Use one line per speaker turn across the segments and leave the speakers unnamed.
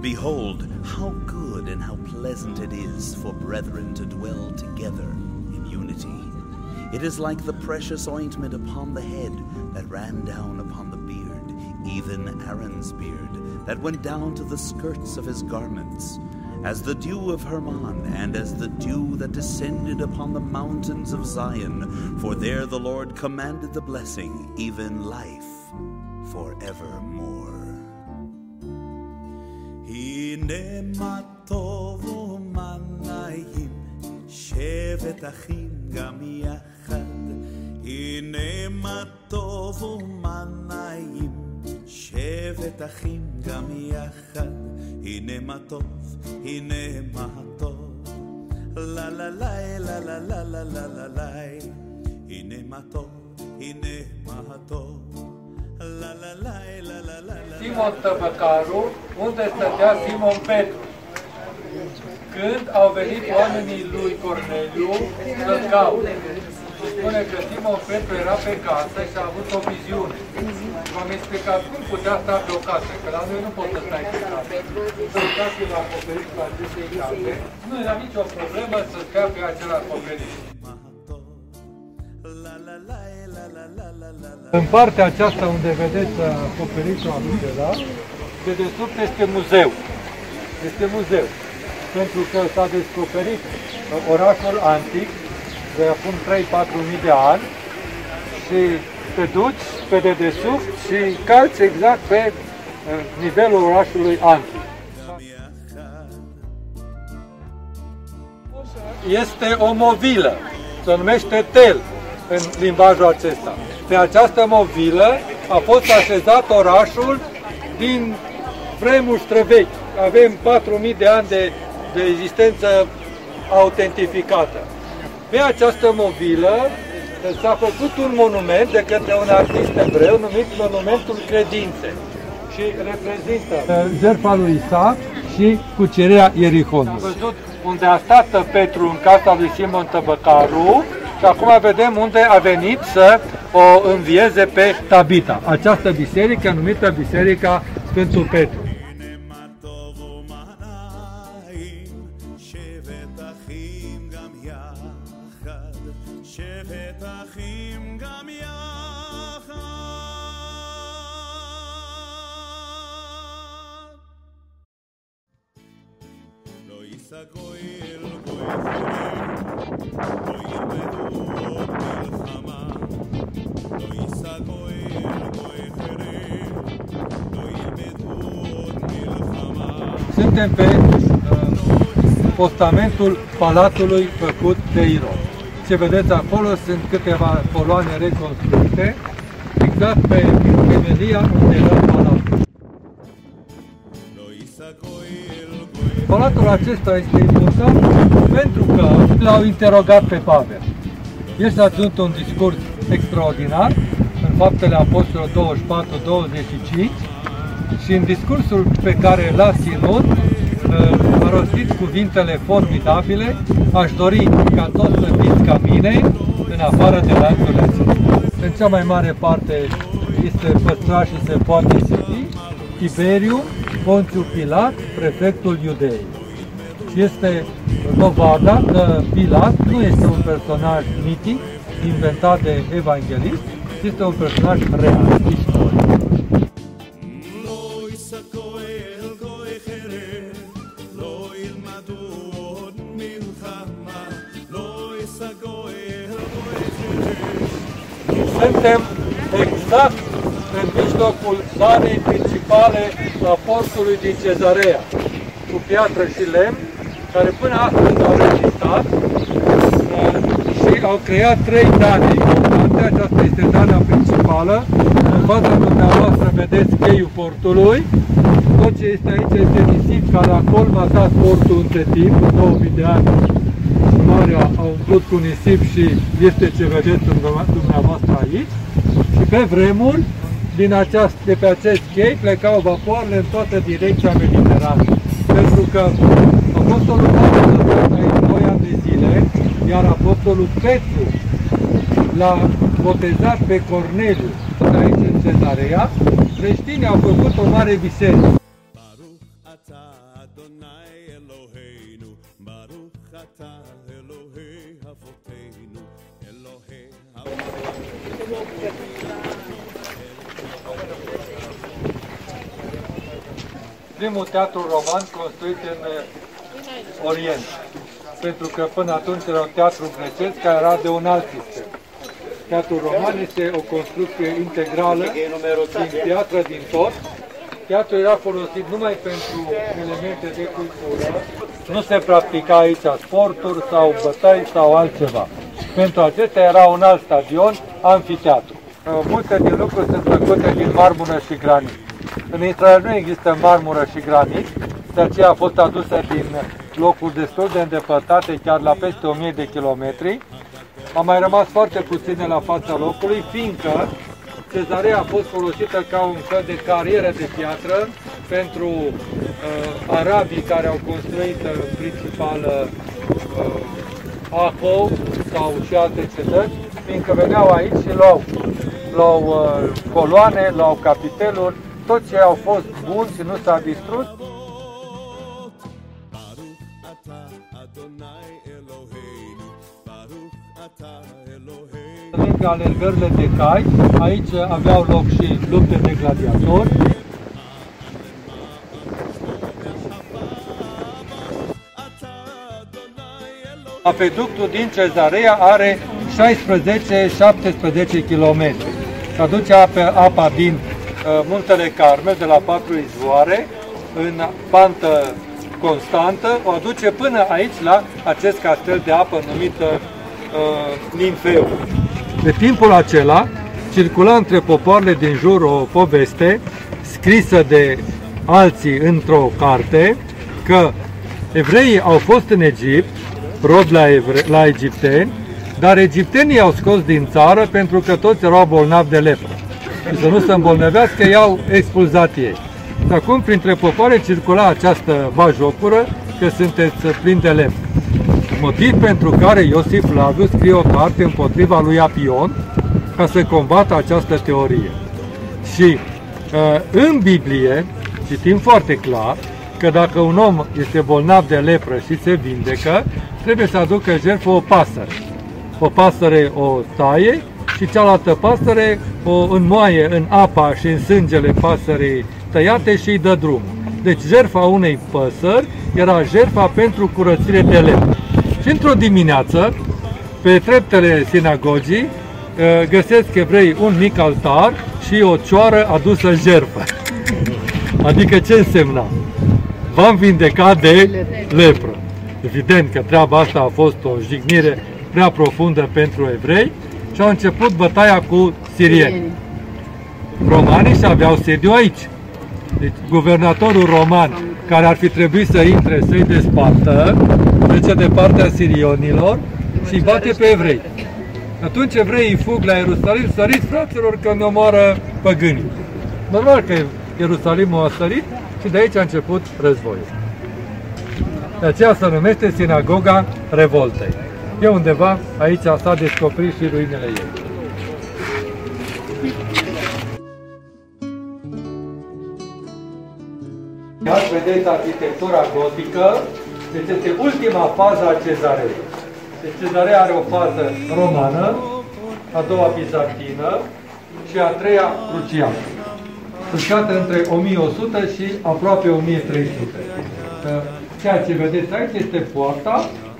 Behold, how good and how pleasant it is for brethren to dwell together in unity. It is like the precious ointment upon the head that ran down upon the beard, even Aaron's beard, that went down to the skirts of his garments, as the dew of Hermon, and as the dew that descended upon the mountains of Zion. For there the Lord commanded the blessing, even life forevermore. הנה מה טוב ומה נעים, שבת אחים גם יחד. הנה מה טוב ומה נעים, שבת אחים גם יחד. הנה מה טוב, הנה מה טוב. לה לה לה לה לה לה לה לה לה הנה מה טוב, הנה מה טוב.
Simon Tăbăcaru, unde stătea Simon Petru. Când au venit oamenii lui Corneliu să-l caute. Spune că Simon Petru era pe casă și a avut o viziune. V-am explicat cum putea sta pe o casă, că la noi nu poți să stai pe casă. Să uitați la acoperiș la acestei case, nu era nicio problemă să stea pe acel acoperiș. În partea aceasta unde vedeți acoperișul acela, de desubt este muzeu. Este muzeu. Pentru că s-a descoperit orașul antic de acum 3-4 mii de ani și te duci pe dedesubt și calci exact pe eh, nivelul orașului antic. Este o movilă, se numește tel în limbajul acesta. Pe această movilă a fost așezat orașul din vremuri străvechi. Avem 4.000 de ani de, de existență autentificată. Pe această movilă s-a făcut un monument de către un artist evreu numit Monumentul Credinței și reprezintă jertfa lui Isaac și cucerirea Ierihonului. Am văzut unde a stat Petru în casa lui Simon Tăbăcaru și acum vedem unde a venit să o învieze pe Tabita, această biserică numită Biserica Sfântul Petru.
Goyel, goyel.
prindem pe uh, postamentul palatului făcut de Iron. Ce vedeți acolo sunt câteva coloane reconstruite, exact pe temelia unde era palatul. Palatul acesta este important pentru că l-au interogat pe Pavel. El s-a ținut un discurs extraordinar în faptele Apostolilor 24-25, și în discursul pe care l-a ținut uh, a rostit cuvintele formidabile aș dori ca toți să fiți ca mine în afară de lanțurile acestea. În cea mai mare parte este păstrat și se poate citi Tiberiu, Ponțiu Pilat, prefectul Iudeii. Și este dovada că Pilat nu este un personaj mitic, inventat de evanghelist, ci este un personaj real, istoric. Suntem exact în mijlocul zanei principale a portului din Cezarea, cu piatră și lemn, care până astăzi au rezistat uh, și au creat trei dane importante. Aceasta este dana principală. În fața dumneavoastră vedeți cheiul portului. Tot ce este aici este nisip care a colmatat portul între timp, 2000 de ani marea a umplut cu nisip și este ce vedeți dumneavoastră aici. Și pe vremuri, din aceast, de pe acest chei plecau vapoarele în toată direcția Mediteranei. Pentru că Apostolul Pavel stătea aici 2 ani de zile, iar Apostolul Petru l-a botezat pe Corneliu tot aici în Cezarea, creștinii au făcut o mare biserică. Primul teatru roman construit în uh, Orient. Pentru că până atunci era un teatru grecesc care era de un alt sistem. Teatrul roman este o construcție integrală din piatră din tot. Teatrul era folosit numai pentru elemente de cultură. Nu se practica aici sporturi sau bătăi sau altceva. Pentru acestea era un alt stadion, amfiteatru. Uh, Multe din lucruri sunt făcute din marmură și granit. În Israel nu există marmură și granit, de aceea a fost adusă din locuri destul de îndepărtate, chiar la peste 1000 de kilometri. A mai rămas foarte puține la fața locului, fiindcă Cezarea a fost folosită ca un fel de carieră de piatră pentru uh, arabii care au construit în principal uh, Aco uh, sau și alte cetăți, fiindcă veneau aici și luau, luau uh, coloane, luau capiteluri, tot ce au fost bun și nu s-a distrus.
Baruch ata
lângă alergările de cai, aici aveau loc și lupte de gladiatori. Apeductul din Cezarea are 16-17 km. Se aduce apă apa din uh, Muntele Carmel, de la patru izvoare, în pantă constantă, o aduce până aici la acest castel de apă numit uh, Ninfeu. Pe timpul acela, circula între popoarele din jur o poveste scrisă de alții într-o carte că evreii au fost în Egipt, rod la, evre- la egipteni, dar egiptenii au scos din țară pentru că toți erau bolnavi de lepră. Și să nu se îmbolnăvească, i-au expulzat ei. Și acum, printre popoare, circula această bajocură că sunteți plini de lemn. Motiv pentru care Iosif Flaviu scrie o carte împotriva lui Apion ca să combată această teorie. Și uh, în Biblie citim foarte clar că dacă un om este bolnav de lepră și se vindecă, trebuie să aducă jertfă o pasăre. O pasăre o taie și cealaltă pasăre o înmoaie în apa și în sângele pasării tăiate și îi dă drumul. Deci jertfa unei păsări era jertfa pentru curățire de lemn. Și într-o dimineață, pe treptele sinagogii, eh, găsesc evrei un mic altar și o cioară adusă jertfă. Adică ce însemna? V-am vindecat de lepră. Evident că treaba asta a fost o jignire prea profundă pentru evrei și au început bătaia cu sirieni. Romanii și aveau sediu aici. Deci guvernatorul roman care ar fi trebuit să intre să-i despartă, trece de partea sirionilor și îi bate pe evrei. Atunci evreii fug la Ierusalim, săriți fraților că ne omoară păgânii. Normal că Ierusalimul a sărit și de aici a început războiul. De aceea se numește Sinagoga Revoltei. E undeva, aici s-a descoperit și ruinele ei. Iar vedeți arhitectura gotică, deci este ultima fază a cezarei. Deci cezarea are o fază romană, a doua bizantină și a treia crucială. Cruciată între 1100 și aproape 1300. Ceea ce vedeți aici este poarta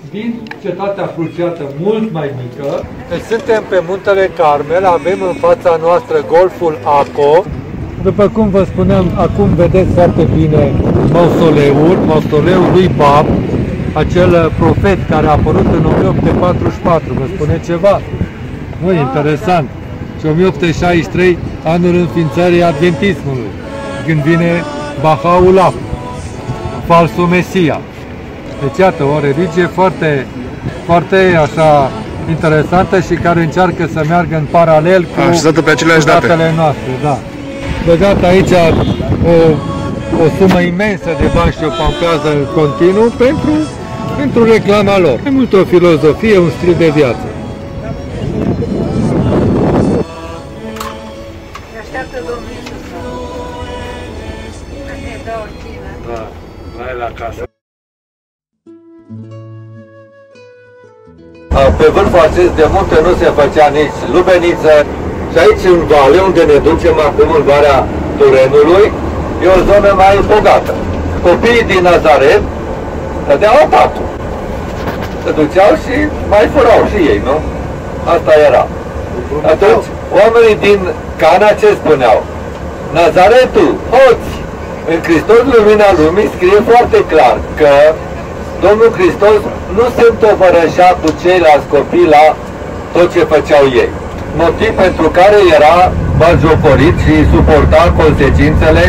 din cetatea cruciată mult mai mică. Deci suntem pe muntele Carmel, avem în fața noastră golful Aco. După cum vă spuneam, acum vedeți foarte bine mausoleul, mausoleul lui Bab, acel profet care a apărut în 1844, vă spune ceva? Nu, interesant. Și 1863, anul înființării adventismului, când vine Baha'u'llah, falsul Mesia. Deci iată, o religie foarte, foarte așa interesantă și care încearcă să meargă în paralel cu,
Așezată pe aceleași
cu
date.
datele noastre. Da. Băgat aici o, o sumă imensă de bani și o pampează în continuu pentru, pentru reclama lor. E mult o filozofie, un stil de viață.
Ne așteaptă Domnul Iisus să ne dă o cină.
Da. la casă. Pe vârful acest de munte nu se făcea nici lubeniță și aici în vale, unde ne ducem acum în Varea Turenului, e o zonă mai bogată. Copiii din Nazaret stădeau la patru. Se duceau și mai furau și ei, nu? Asta era. Atunci, oamenii din Cana ce spuneau? Nazaretul, hoți! În Hristos Lumina Lumii scrie foarte clar că Domnul Hristos nu se întovărășea cu ceilalți copii la tot ce făceau ei. Motiv pentru care era bagiocorit și suporta consecințele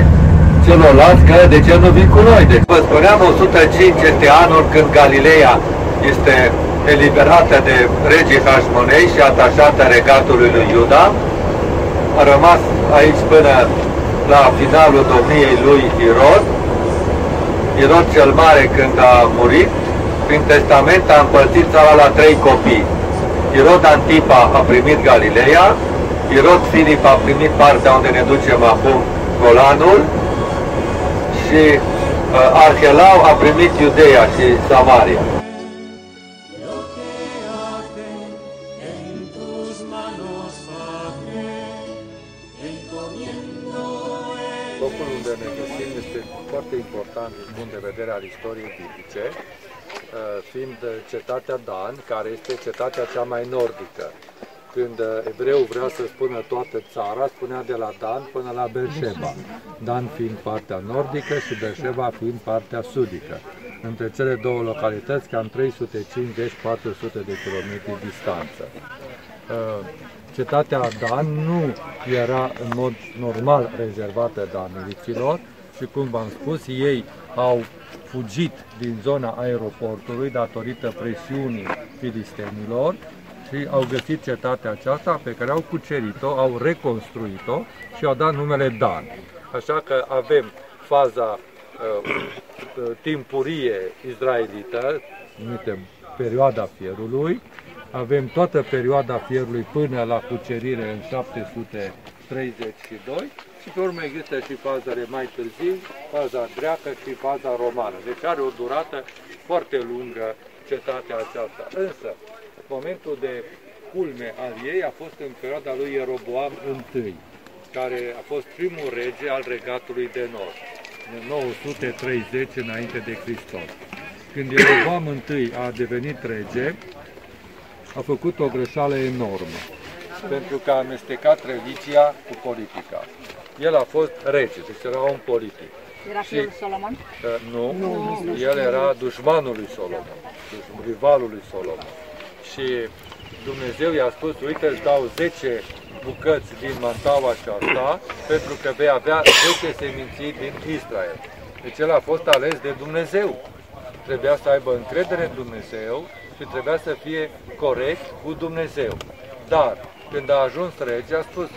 celorlalți că de ce nu vin cu noi. Deci vă spuneam 105 este anul când Galileea este eliberată de regii Hașmonei și atașată regatului lui Iuda. A rămas aici până la finalul domniei lui Irod. Irod cel Mare când a murit, prin testament a împărțit țara la trei copii. Irod Antipa a primit Galileea, Irod Filip a primit partea unde ne ducem acum, Golanul, și uh, Arhelau a primit Iudeea și Samaria. Locul unde ne găsim este foarte important din punct de vedere al istoriei biblice, uh, fiind cetatea Dan, care este cetatea cea mai nordică. Când evreu vrea să spună toată țara, spunea de la Dan până la Berșeba. Dan fiind partea nordică și Berșeba fiind partea sudică. Între cele două localități, cam 350-400 de kilometri distanță. Uh, cetatea Dan nu era în mod normal rezervată daniliților și, cum v-am spus, ei au fugit din zona aeroportului datorită presiunii filistenilor și au găsit cetatea aceasta pe care au cucerit-o, au reconstruit-o și au dat numele Dan. Așa că avem faza uh, timpurie izraelită, numită perioada fierului, avem toată perioada fierului până la cucerire în 732 și pe urmă există și fazele mai târziu, faza greacă și faza romană. Deci are o durată foarte lungă cetatea aceasta. Însă, momentul de culme al ei a fost în perioada lui Ieroboam I, care a fost primul rege al regatului de nord, în 930 înainte de Hristos. Când Ieroboam I a devenit rege, a făcut o greșeală enormă, pentru că a amestecat religia cu politica. El a fost rege, deci era un politic.
Era fiul lui Solomon?
Uh, nu, nu, el era dușmanul lui Solomon, rivalul lui Solomon. Și Dumnezeu i-a spus, uite, îți dau 10 bucăți din mantaua aceasta, pentru că vei avea 10 seminții din Israel. Deci el a fost ales de Dumnezeu. Trebuia să aibă încredere în Dumnezeu și trebuia să fie corect cu Dumnezeu. Dar, când a ajuns rege, a spus,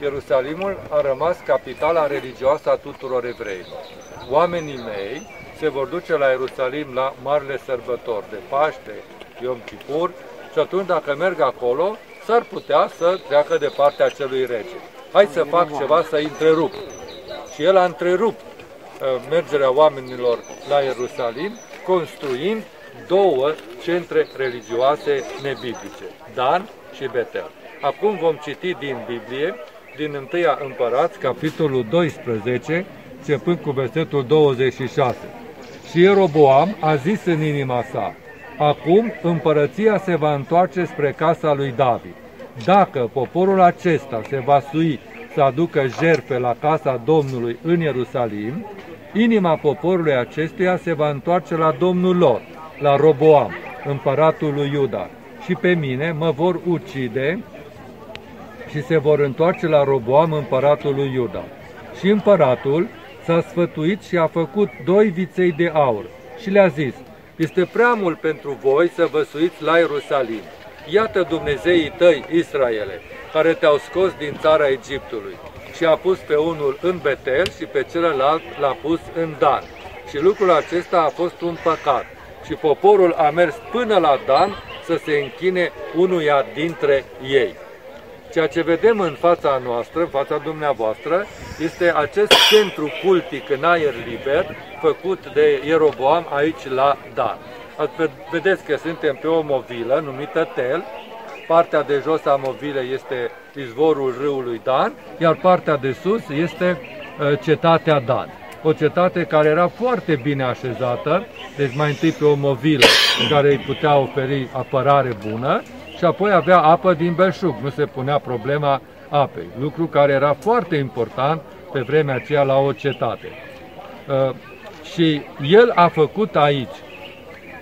Ierusalimul a rămas capitala religioasă a tuturor evreilor. Oamenii mei se vor duce la Ierusalim la marile sărbători de Paște, Yom Kippur, și atunci dacă merg acolo, s-ar putea să treacă de partea acelui rege. Hai să fac ceva să întrerup. Și el a întrerupt uh, mergerea oamenilor la Ierusalim, construind două centre religioase nebiblice, Dan și Betel. Acum vom citi din Biblie, din 1 Împărați, capitolul 12, începând cu versetul 26. Și Ieroboam a zis în inima sa, Acum împărăția se va întoarce spre casa lui David. Dacă poporul acesta se va sui să aducă jerfe la casa Domnului în Ierusalim, inima poporului acestuia se va întoarce la Domnul lor, la Roboam, împăratul lui Iuda, și pe mine mă vor ucide și se vor întoarce la Roboam, împăratul lui Iuda. Și împăratul s-a sfătuit și a făcut doi viței de aur și le-a zis, este prea mult pentru voi să vă suiți la Ierusalim. Iată Dumnezeii tăi, Israele, care te-au scos din țara Egiptului și a pus pe unul în Betel și pe celălalt l-a pus în Dan. Și lucrul acesta a fost un păcat. Și poporul a mers până la Dan să se închine unuia dintre ei. Ceea ce vedem în fața noastră, în fața dumneavoastră, este acest centru cultic în aer liber, făcut de Ieroboam aici la Dan. Vedeți că suntem pe o movilă numită Tel, partea de jos a movilei este izvorul râului Dan, iar partea de sus este uh, cetatea Dan. O cetate care era foarte bine așezată, deci mai întâi pe o movilă în care îi putea oferi apărare bună și apoi avea apă din belșug, nu se punea problema apei, lucru care era foarte important pe vremea aceea la o cetate. Uh, și el a făcut aici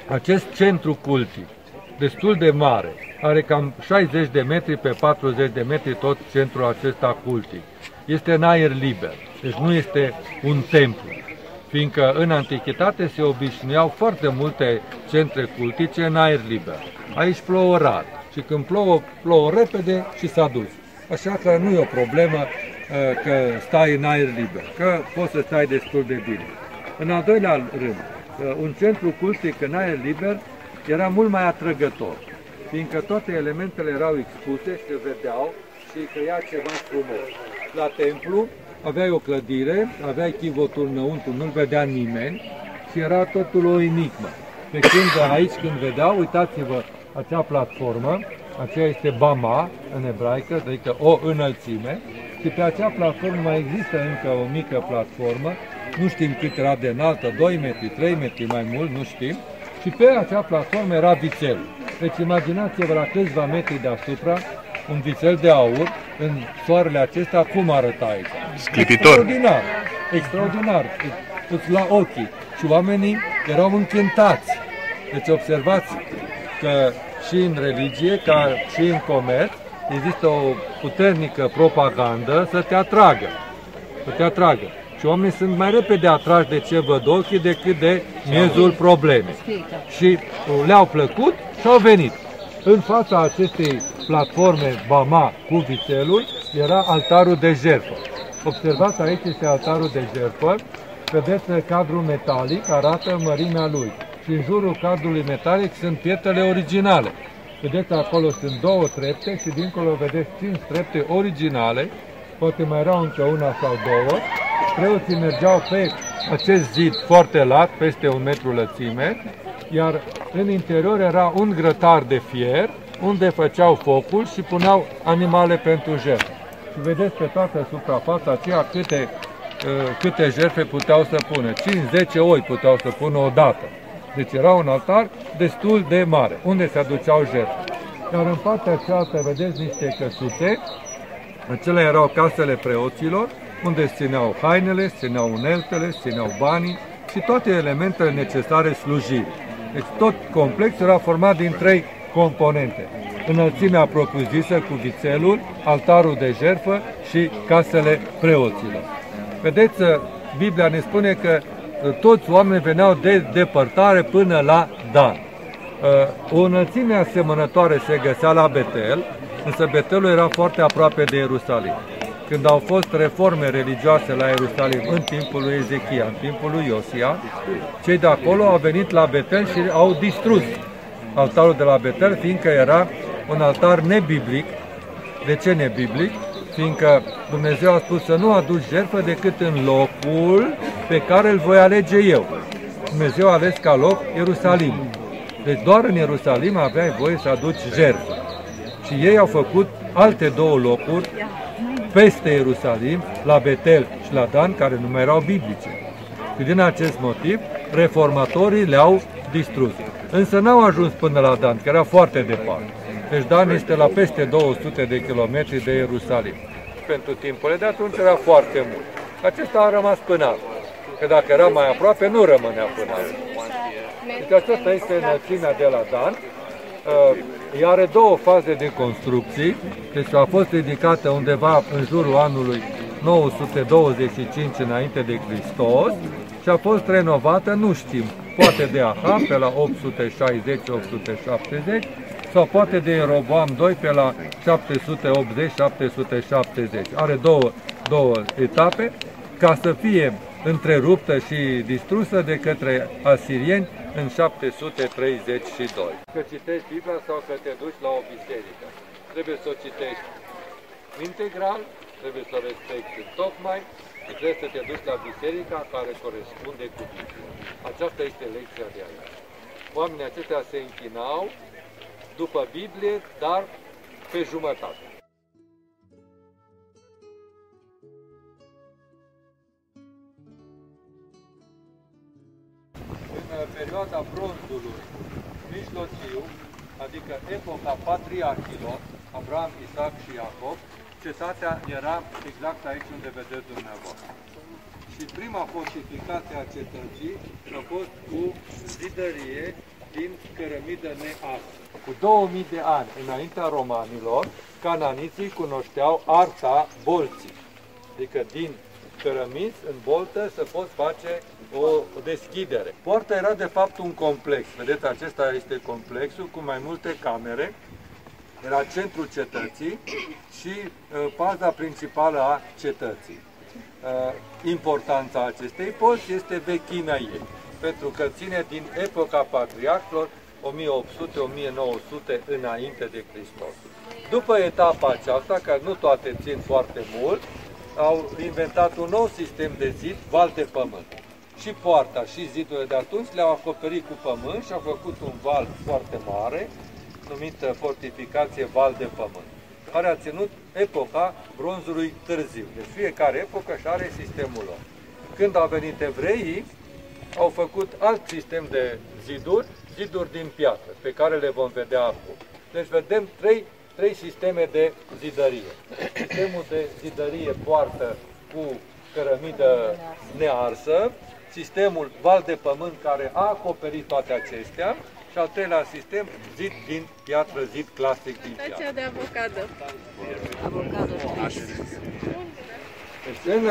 acest centru cultic, destul de mare, are cam 60 de metri pe 40 de metri tot centrul acesta cultic. Este în aer liber, deci nu este un templu, fiindcă în antichitate se obișnuiau foarte multe centre cultice în aer liber. Aici plouă rar și când plouă, plouă repede și s-a dus. Așa că nu e o problemă uh, că stai în aer liber, că poți să stai destul de bine. În al doilea rând, uh, un centru cultic în aer liber era mult mai atrăgător, fiindcă toate elementele erau expuse, se vedeau și crea ceva frumos. La templu aveai o clădire, aveai chivotul înăuntru, nu-l vedea nimeni și era totul o enigmă. Pe când aici, când vedeau, uitați-vă, acea platformă, aceea este Bama în ebraică, adică o înălțime, și pe acea platformă mai există încă o mică platformă, nu știm cât era de înaltă, 2 metri, 3 metri, mai mult, nu știm, și pe acea platformă era vițel. Deci imaginați-vă la câțiva metri deasupra, un vițel de aur, în soarele acesta, cum arăta aici?
Sclipitor.
Extraordinar, extraordinar, îți la ochii. Și oamenii erau încântați. Deci observați că și în religie, ca și în comerț, există o puternică propagandă să te atragă. Să te atragă. Și oamenii sunt mai repede atrași de ce văd ochii decât de miezul problemei. Și le-au plăcut și au venit. În fața acestei platforme Bama cu vițelul era altarul de jertfă. Observați aici este altarul de jertfă. Vedeți cadrul metalic, arată mărimea lui. Și în jurul cadrului metalic sunt pietrele originale. Vedeți acolo sunt două trepte și dincolo vedeți cinci trepte originale. Poate mai erau încă una sau două preoții mergeau pe acest zid foarte lat, peste un metru lățime, iar în interior era un grătar de fier, unde făceau focul și puneau animale pentru jertfe. Și vedeți pe toată suprafața aceea câte, uh, câte jertfe puteau să pună. 5-10 oi puteau să pună odată. Deci era un altar destul de mare, unde se aduceau jertfe. Iar în partea cealaltă vedeți niște căsuțe, acelea erau casele preoților, unde se țineau hainele, se țineau uneltele, se țineau banii și toate elementele necesare slujirii. Deci tot complexul era format din trei componente. Înălțimea propriu-zisă cu vițelul, altarul de jertfă și casele preoților. Vedeți, Biblia ne spune că uh, toți oamenii veneau de depărtare până la Dan. Uh, o înălțime asemănătoare se găsea la Betel, însă Betelul era foarte aproape de Ierusalim când au fost reforme religioase la Ierusalim în timpul lui Ezechia, în timpul lui Iosia, cei de acolo au venit la Betel și au distrus altarul de la Betel, fiindcă era un altar nebiblic. De ce nebiblic? Fiindcă Dumnezeu a spus să nu aduci jertfă decât în locul pe care îl voi alege eu. Dumnezeu a ales ca loc Ierusalim. Deci doar în Ierusalim aveai voie să aduci jertfă. Și ei au făcut alte două locuri peste Ierusalim, la Betel și la Dan, care nu mai erau biblice. Și din acest motiv, reformatorii le-au distrus. Însă n-au ajuns până la Dan, că era foarte departe. Deci Dan este la peste 200 de kilometri de Ierusalim. Pentru timpurile de atunci era foarte mult. Acesta a rămas până acum. Că dacă era mai aproape, nu rămânea până acum. Deci aceasta este înălțimea de la Dan. Uh, ea are două faze de construcții, deci a fost ridicată undeva în jurul anului 925 înainte de Hristos și a fost renovată, nu știm, poate de Aha pe la 860-870 sau poate de Roboam 2 pe la 780-770. Are două, două etape ca să fie întreruptă și distrusă de către asirieni în 732. Că citești Biblia sau că te duci la o biserică. Trebuie să o citești integral, trebuie să o respecti tocmai și trebuie să te duci la biserica care corespunde cu Biblia. Aceasta este lecția de aici. Oamenii aceștia se închinau după Biblie, dar pe jumătate. În perioada bronzului mijlociu, adică epoca patriarhilor, Abraham, Isaac și Iacob, cetatea era exact aici unde vedeți dumneavoastră. Și prima fortificație a cetății a fost cu zidărie din cărămidă nearsă. Cu 2000 de ani înaintea romanilor, cananiții cunoșteau arta bolții. Adică din cărămiți în boltă să poți face o deschidere. Poarta era de fapt un complex. Vedeți, acesta este complexul cu mai multe camere. Era centrul cetății și uh, paza principală a cetății. Uh, importanța acestei porți este vechimea ei, pentru că ține din epoca patriarhilor 1800-1900 înainte de Hristos. După etapa aceasta, care nu toate țin foarte mult, au inventat un nou sistem de zid, val de pământ. Și poarta și zidurile de atunci le-au acoperit cu pământ și au făcut un val foarte mare, numit fortificație val de pământ, care a ținut epoca bronzului târziu. Deci fiecare epocă și are sistemul lor. Când au venit evreii, au făcut alt sistem de ziduri, ziduri din piatră, pe care le vom vedea acum. Deci vedem trei trei sisteme de zidărie. Sistemul de zidărie poartă cu cărămidă nearsă, sistemul val de pământ care a acoperit toate acestea și al treilea sistem, zid din piatră, zid clasic din piatră.
de avocado.
Avocado.
Deci în,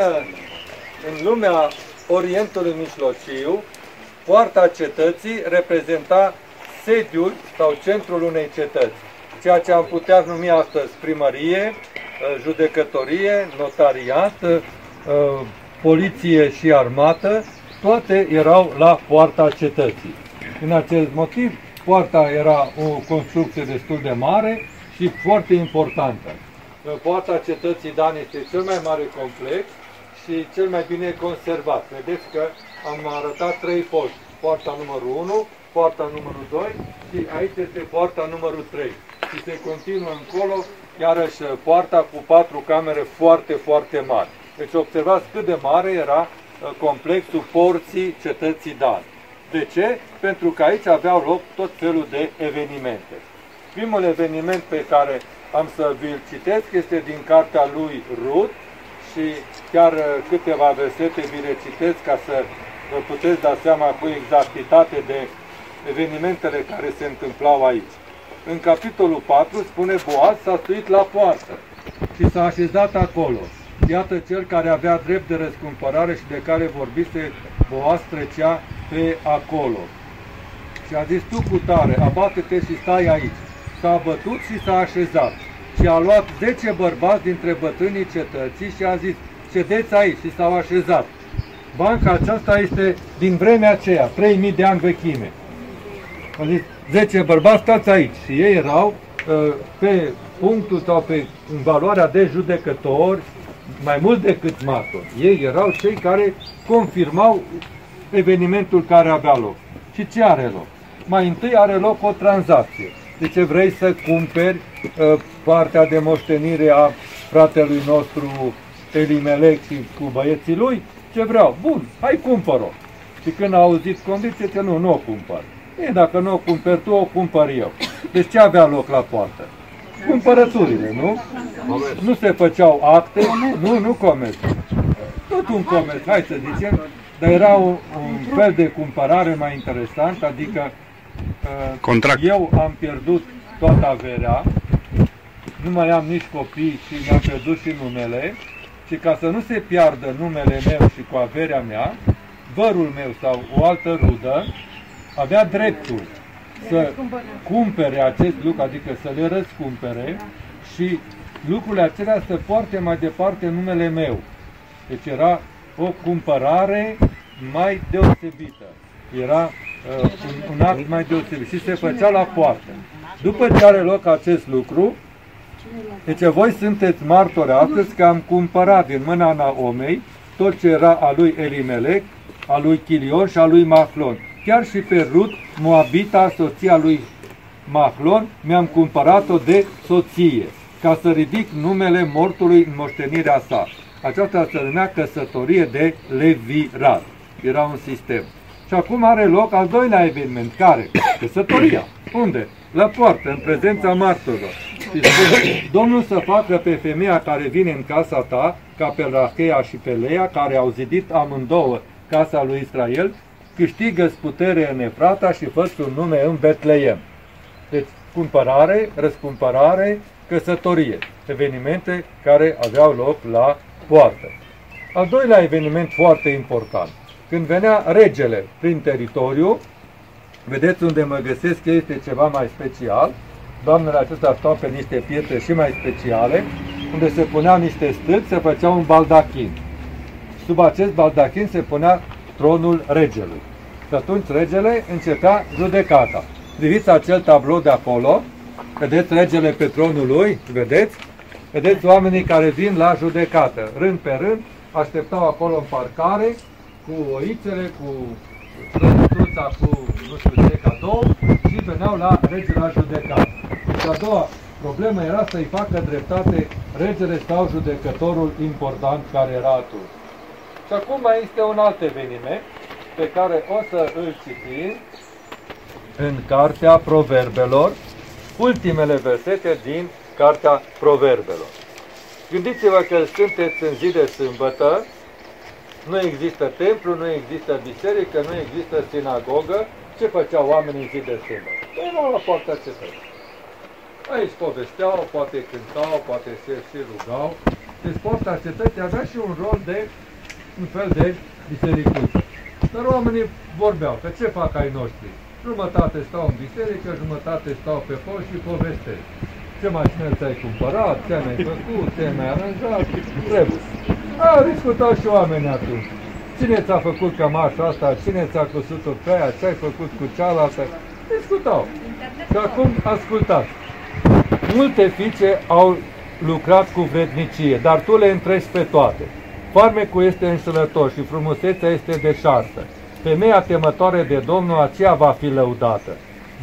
în lumea Orientului Mijlociu, poarta cetății reprezenta sediul sau centrul unei cetăți ceea ce am putea numi astăzi primărie, uh, judecătorie, notariat, uh, poliție și armată, toate erau la poarta cetății. În acest motiv, poarta era o construcție destul de mare și foarte importantă. Uh, poarta cetății Dan este cel mai mare complex și cel mai bine conservat. Vedeți că am arătat trei poști. Poarta numărul 1, poarta numărul 2 și aici este poarta numărul 3 și se continuă încolo, iarăși poarta cu patru camere foarte, foarte mari. Deci observați cât de mare era uh, complexul porții cetății Dan. De ce? Pentru că aici aveau loc tot felul de evenimente. Primul eveniment pe care am să vi-l citesc este din cartea lui Ruth și chiar uh, câteva versete vi le citesc ca să vă puteți da seama cu exactitate de evenimentele care se întâmplau aici în capitolul 4 spune Boaz s-a stuit la poartă și s-a așezat acolo. Iată cel care avea drept de răscumpărare și de care vorbise Boaz trecea pe acolo. Și a zis, tu cu tare, abate-te și stai aici. S-a bătut și s-a așezat. Și a luat 10 bărbați dintre bătrânii cetății și a zis, ședeți aici și s-au așezat. Banca aceasta este din vremea aceea, 3000 de ani vechime. A zis, 10 bărbați, stați aici. Și ei erau uh, pe punctul sau pe în valoarea de judecători, mai mult decât martori. Ei erau cei care confirmau evenimentul care avea loc. Și ce are loc? Mai întâi are loc o tranzacție. De ce vrei să cumperi uh, partea de moștenire a fratelui nostru Elimelec și cu băieții lui? Ce vreau? Bun, hai cumpăr-o. Și când a auzit condiție, că nu, nu o cumpăr. E, dacă nu o cumperi tu, o cumpăr eu. Deci ce avea loc la poartă? Cumpărăturile, nu? Nu se făceau acte, nu, nu comerț. Tot un comerț, hai să zicem, dar era un, un fel de cumpărare mai interesant, adică uh,
Contract.
eu am pierdut toată averea, nu mai am nici copii și mi-am pierdut și numele, și ca să nu se piardă numele meu și cu averea mea, vărul meu sau o altă rudă avea dreptul să cumpere acest lucru, adică să le răscumpere și lucrurile acelea să poarte mai departe numele meu. Deci era o cumpărare mai deosebită. Era uh, un, un act mai deosebit și se făcea la poartă. După ce are loc acest lucru, Deci voi sunteți martori astăzi că am cumpărat din mâna Naomei tot ce era a lui Elimelec, a lui Chilion și a lui Mahlon. Chiar și pe Rut, Moabita, soția lui Mahlon, mi-am cumpărat-o de soție, ca să ridic numele mortului în moștenirea sa. Aceasta se numea căsătorie de levirat. Era un sistem. Și acum are loc al doilea eveniment. Care? Căsătoria. Unde? La poartă, în prezența martorilor. Și spune, Domnul să facă pe femeia care vine în casa ta, ca pe Rachea și pe Leia, care au zidit amândouă casa lui Israel, câștigă putere în Efrata și fă un nume în Betleem. Deci, cumpărare, răscumpărare, căsătorie. Evenimente care aveau loc la poartă. Al doilea eveniment foarte important. Când venea regele prin teritoriu, vedeți unde mă găsesc că este ceva mai special, doamnele acestea stau pe niște pietre și mai speciale, unde se puneau niște stâlpi, se făcea un baldachin. Sub acest baldachin se punea tronul regelui. Și atunci regele începea judecata. Priviți acel tablou de acolo, vedeți regele pe tronul lui, vedeți? Vedeți oamenii care vin la judecată, rând pe rând, așteptau acolo în parcare, cu oițele, cu trăsuța, cu nu știu ce cadou și veneau la regele la judecată. Și a doua problemă era să-i facă dreptate regele sau judecătorul important care era atunci. Și acum mai este un alt eveniment pe care o să îl citim în Cartea Proverbelor, ultimele versete din Cartea Proverbelor. Gândiți-vă că sunteți în zi de sâmbătă, nu există templu, nu există biserică, nu există sinagogă. Ce făceau oamenii în zi de sâmbătă? Erau la poarta cetății. Aici povesteau, poate cântau, poate se și rugau. Deci poarta cetății avea și un rol de un fel de bisericuță. Dar oamenii vorbeau, că ce fac ai noștri? Jumătate stau în biserică, jumătate stau pe post și povestesc. Ce mașină ți-ai cumpărat, ce ai mai făcut, ce ai mai aranjat, trebuie. Au discutat și oamenii atunci. Cine ți-a făcut cămașa asta, cine ți-a cusut-o pe aia, ce ai făcut cu cealaltă, discutau. Și acum ascultați. Multe fiice au lucrat cu vrednicie, dar tu le întrești pe toate. Farmecul este înșelător și frumusețea este deșartă. Femeia temătoare de Domnul aceea va fi lăudată.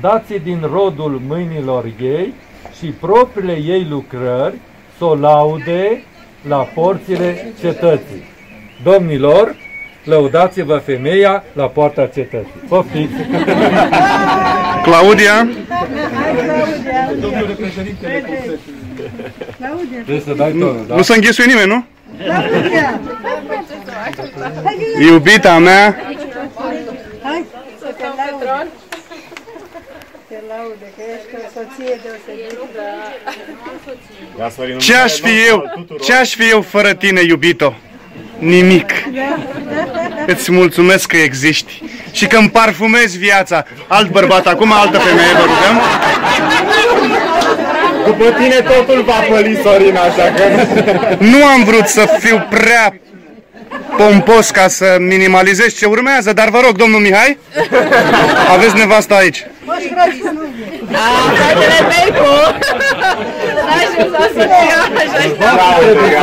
Dați din rodul mâinilor ei și propriile ei lucrări să o laude la porțile cetății. Domnilor, lăudați-vă femeia la poarta cetății. Poftiți!
Claudia,
Claudia.
Trebuie să dai tonul, da?
nu se înghesuie nimeni, nu?
Claudia.
Iubita mea,
Hai să te laude. Te laude, că ești o soție deosebită.
Ce aș fi eu, ce aș fi eu fără tine, iubito? Nimic. Îți mulțumesc că existi și că îmi parfumezi viața. Alt bărbat acum, altă femeie, vă rugăm.
După tine totul va păli, Sorina, așa că...
Nu am vrut să fiu prea pompos ca să minimalizez ce urmează, dar vă rog, domnul Mihai, aveți nevasta aici.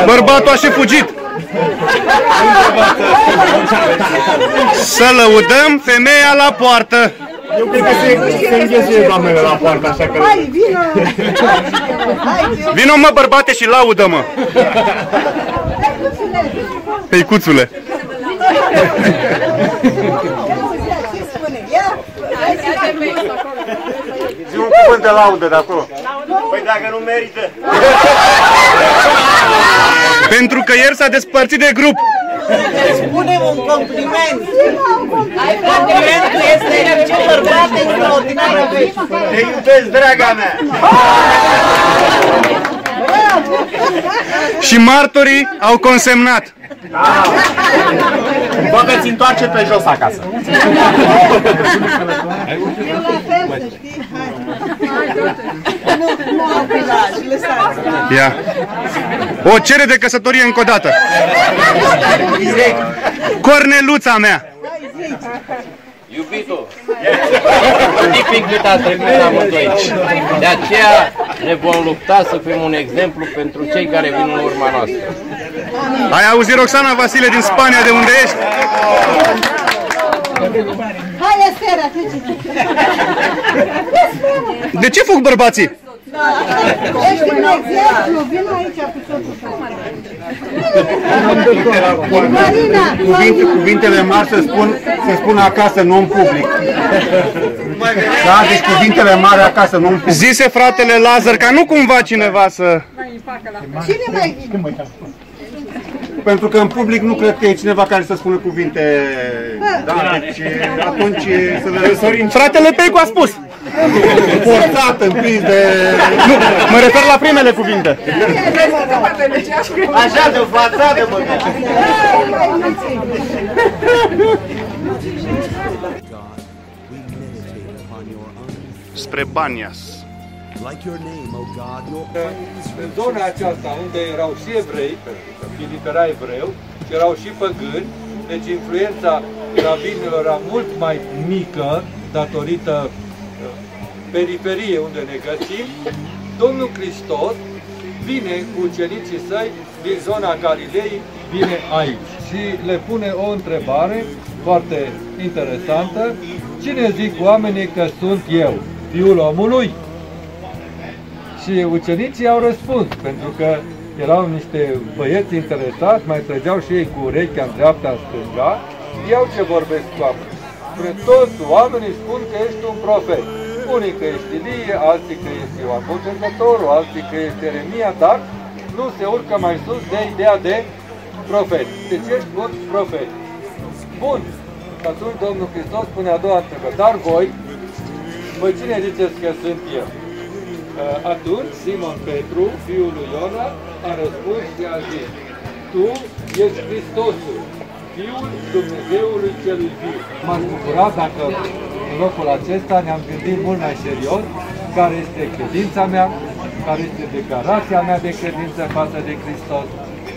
Bărbatul a și fugit. Să lăudăm femeia la poartă.
Eu cred că se, se înghesuie doamnele la poartă, așa că...
Hai, vină!
Vino mă bărbate și laudă-mă. Peicuțule.
Ce spune? Ia!
Zi un cuvânt de laudă de acolo. Păi dacă nu merită.
Pentru că ieri s-a despărțit de grup.
Spune un compliment. Complimentul este ce bărbat extraordinar aveți.
Te iubesc, draga mea.
Și martorii au consemnat.
Vă veți întoarce pe jos acasă.
Ia. O cere de căsătorie încă o dată. Corneluța mea.
Hai, zici.
Iubito, tipic cât a trecut amândoi. De aceea ne vom lupta să fim un exemplu pentru cei care vin în urma noastră.
Ai auzit Roxana Vasile din Spania de unde ești?
Hai, Estera, trece.
De ce fug bărbații?
Ești un exemplu, vin aici cu soțul tău. Marina,
Cuvinte, cuvintele mari se spun, se spun acasă, nu în public. Da, deci cuvintele mari acasă, nu în public.
Zise fratele Lazar ca nu cumva cineva să...
cine mai
Pentru că în public nu cred că e cineva care să spună cuvinte. Da, deci atunci să le răsărim.
Fratele Peicu a spus.
Forțat, împins de...
Nu, mă refer la primele cuvinte.
Așa de fațadă, mă.
God, we meditate upon your honor.
Spre Banias.
În zona aceasta unde erau și evrei, pentru că Filip era evreu, și erau și păgâni, deci influența rabinilor era mult mai mică datorită uh, periferie unde ne găsim, Domnul Hristos vine cu ucenicii săi din zona Galilei, vine aici și le pune o întrebare foarte interesantă. Cine zic oamenii că sunt eu, Fiul omului? Și ucenicii au răspuns, pentru că erau niște băieți interesați, mai trăgeau și ei cu urechea în dreapta, în stânga, știau ce vorbesc cu oamenii. Spre toți oamenii spun că ești un profet. Unii că ești Ilie, alții că ești Ioan Botezătorul, alții că ești Eremia, dar nu se urcă mai sus de ideea de profet. Deci ești un profet. Bun. Și atunci Domnul Hristos spune a doua întrebare. Dar voi, voi cine ziceți că sunt eu? Uh, Atunci Simon Petru, fiul lui Iona, a răspuns și a zis, Tu ești Hristosul, Fiul Dumnezeului celui viu. M-aș bucura dacă în locul acesta ne-am gândit mult mai serios care este credința mea, care este declarația mea de credință față de Hristos.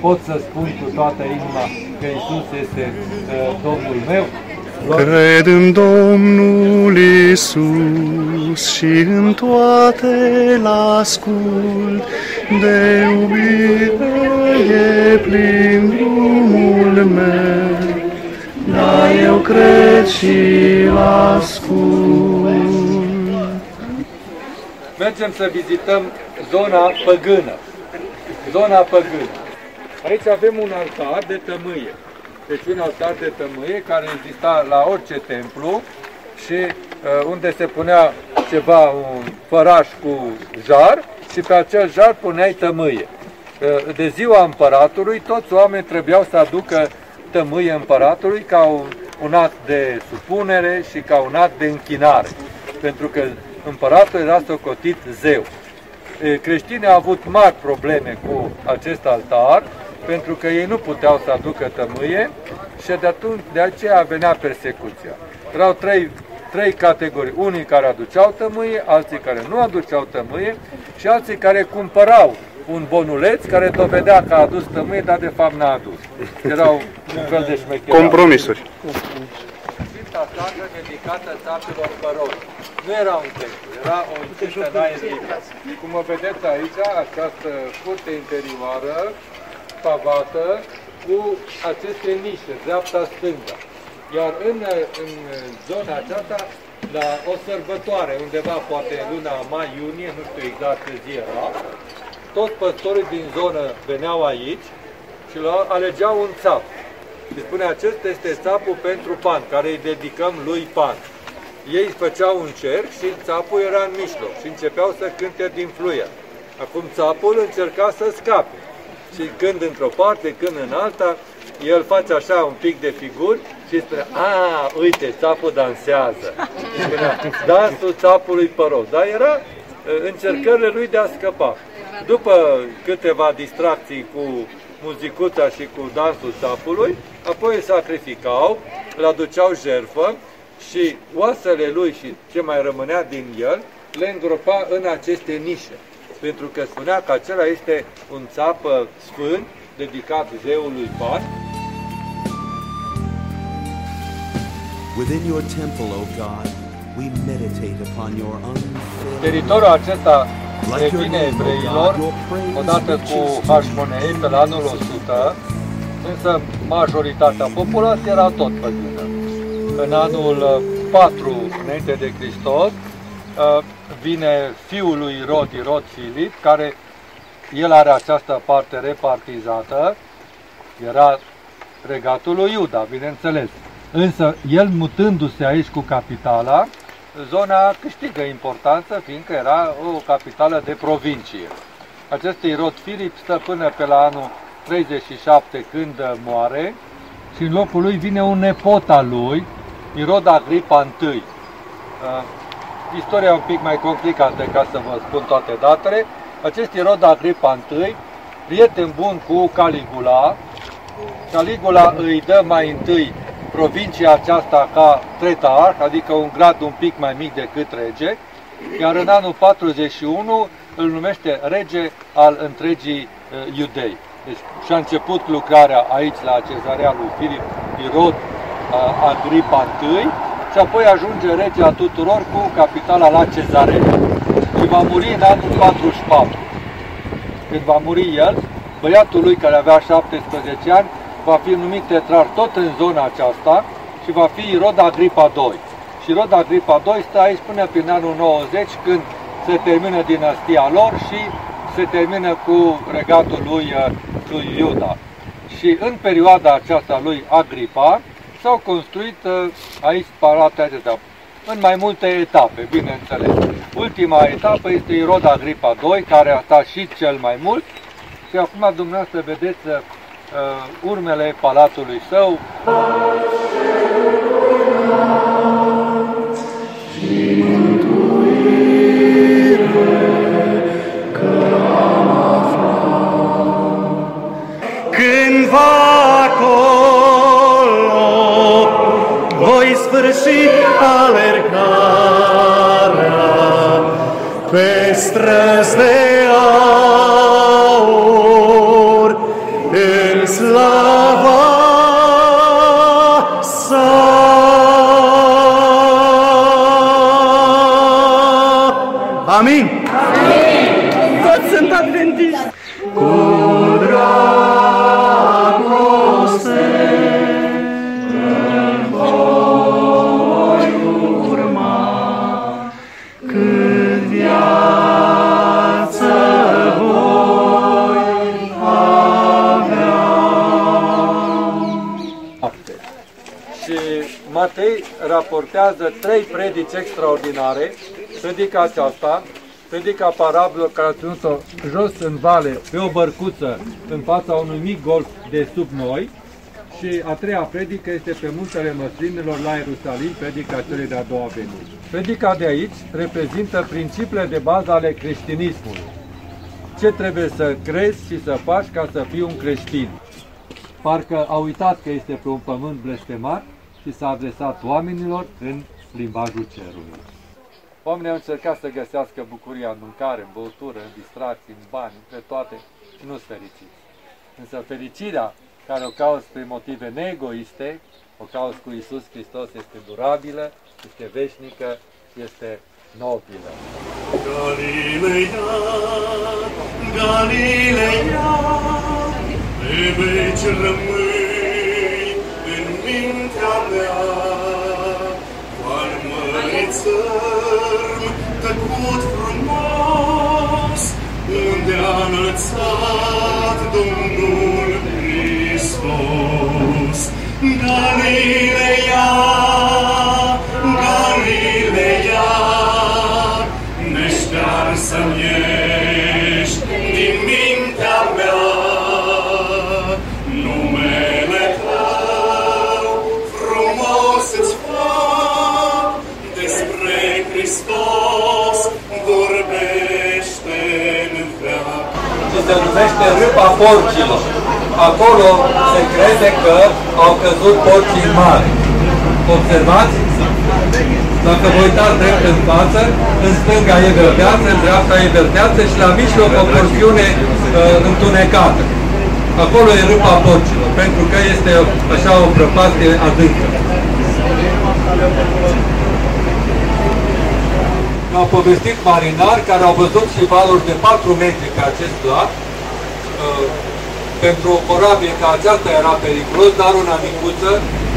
Pot să spun cu toată inima că Isus este uh, Domnul meu.
Cred în Domnul Isus și în toate l-ascult, de iubire e plin drumul meu, dar eu cred și l-ascult.
Mergem să vizităm zona păgână. Zona păgână. Aici avem un altar de tămâie. Deci un altar de tămâie care exista la orice templu și uh, unde se punea ceva, un făraș cu jar și pe acel jar puneai tămâie. Uh, de ziua împăratului, toți oamenii trebuiau să aducă tămâie împăratului ca un, un act de supunere și ca un act de închinare. Pentru că împăratul era socotit zeu. E, Creștinii au avut mari probleme cu acest altar, pentru că ei nu puteau să aducă tămâie și de atunci de aceea venea persecuția. Erau trei, trei categorii, unii care aduceau tămâie, alții care nu aduceau tămâie și alții care cumpărau un bonuleț care dovedea că a adus tămâie, dar de fapt n-a adus. Erau un fel de șmecherau.
Compromisuri.
Sfânta Sagră dedicată țapilor părori. Nu era un templu, era o încintă în aer liber. Cum o vedeți aici, această curte interioară, pavată, cu aceste nișe, dreapta-stânga. Iar în, în zona aceasta, la o sărbătoare, undeva poate în luna mai-iunie, nu știu exact ce zi era, toți păstorii din zonă veneau aici și la- alegeau un țap. Și spune, acesta este țapul pentru pan, care îi dedicăm lui pan. Ei făceau un cerc și țapul era în mijloc și începeau să cânte din fluier. Acum țapul încerca să scape. Și când într-o parte, când în alta, el face așa un pic de figuri și spune, a, uite, țapul dansează. Și spunea, dansul țapului păros. Dar era uh, încercările lui de a scăpa. După câteva distracții cu muzicuța și cu dansul țapului, apoi îl sacrificau, îl aduceau jertfă și oasele lui și ce mai rămânea din el le îngropa în aceste nișe. Pentru că spunea că acela este un țap uh, sfânt dedicat zeului Pan
Within your temple, O God, we meditate upon your unfailing
Teritoriul acesta revine evreilor odată cu Hașmonei pe la anul 100, însă majoritatea populației era tot păgână. În anul 4 înainte de Hristos uh, vine fiul lui Irod, Irod Filip, care el are această parte repartizată, era regatul lui Iuda, bineînțeles. Însă el mutându-se aici cu capitala, zona câștigă importanță, fiindcă era o capitală de provincie. Acest Irod Filip stă până pe la anul 37 când moare și în locul lui vine un nepot al lui, Irod Agripa I. Uh, istoria e un pic mai complicată ca să vă spun toate datele. Acest Irod Agripa I, prieten bun cu Caligula, Caligula îi dă mai întâi provincia aceasta ca tretarh, adică un grad un pic mai mic decât rege, iar în anul 41 îl numește rege al întregii uh, iudei. Deci și-a început lucrarea aici la cezarea lui Filip Irod uh, Agripa I și apoi ajunge rege a tuturor cu capitala la cezarea. Și va muri în anul 44. Când va muri el, băiatul lui care avea 17 ani va fi numit tetrar tot în zona aceasta și va fi Irod Agripa II. Și Irod Agripa II stă aici până prin anul 90 când se termină dinastia lor și se termină cu regatul lui, uh, lui Iuda. Și în perioada aceasta lui Agripa s-au construit uh, aici palate acestea în mai multe etape, bineînțeles. Ultima etapă este Irod Agripa II, care a stat și cel mai mult și acum dumneavoastră vedeți uh, urmele palatului său.
Alergarea pe de aur
raportează trei predici extraordinare. Predica aceasta, predica parabolă care a ținut-o jos în vale, pe o bărcuță, în fața unui mic golf de sub noi. Și a treia predică este pe muntele măslinilor la Ierusalim, predica celei de-a doua veniri. Predica de aici reprezintă principiile de bază ale creștinismului. Ce trebuie să crezi și să faci ca să fii un creștin. Parcă a uitat că este pe un pământ blestemat și s-a adresat oamenilor în limbajul cerului. Oamenii au încercat să găsească bucuria în mâncare, în băutură, în distracții, în bani, pe toate, și nu sunt fericiți. Însă fericirea care o cauți prin motive neegoiste, o cauți cu Isus Hristos, este durabilă, este veșnică, este nobilă.
Galileia, Galileia, pe veci rămâi în mintea mea, Val mării țărm, tăcut frumos, unde a înălțat Domnul Hristos. Galileia,
se numește râpa porcilor. Acolo se crede că au căzut porcii în mare. Observați? Dacă vă uitați drept în față, în stânga e verdeață, în dreapta e verdeață și la mijloc o porțiune uh, întunecată. Acolo e râpa porcilor, pentru că este așa o prăpastie adâncă. mi-au povestit marinari care au văzut și valuri de 4 metri pe acest lac. Uh, pentru o corabie ca aceasta era periculos, dar una micuță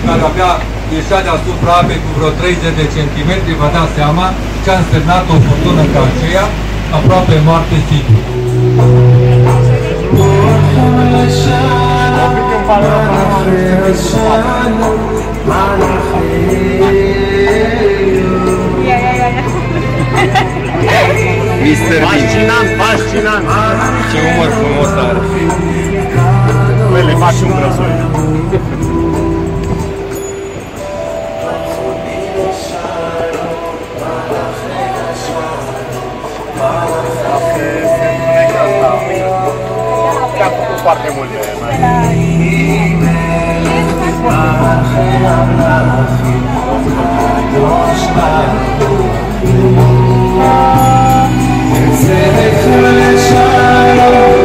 care avea ieșea deasupra apei cu vreo 30 de centimetri, vă dați seama ce a însemnat o furtună ca aceea, aproape moarte sigur.
Mister Fascinant, fascinant! Ce umăr frumos are! Băi, le faci un brăzoi. Te-a făcut foarte multe. Da,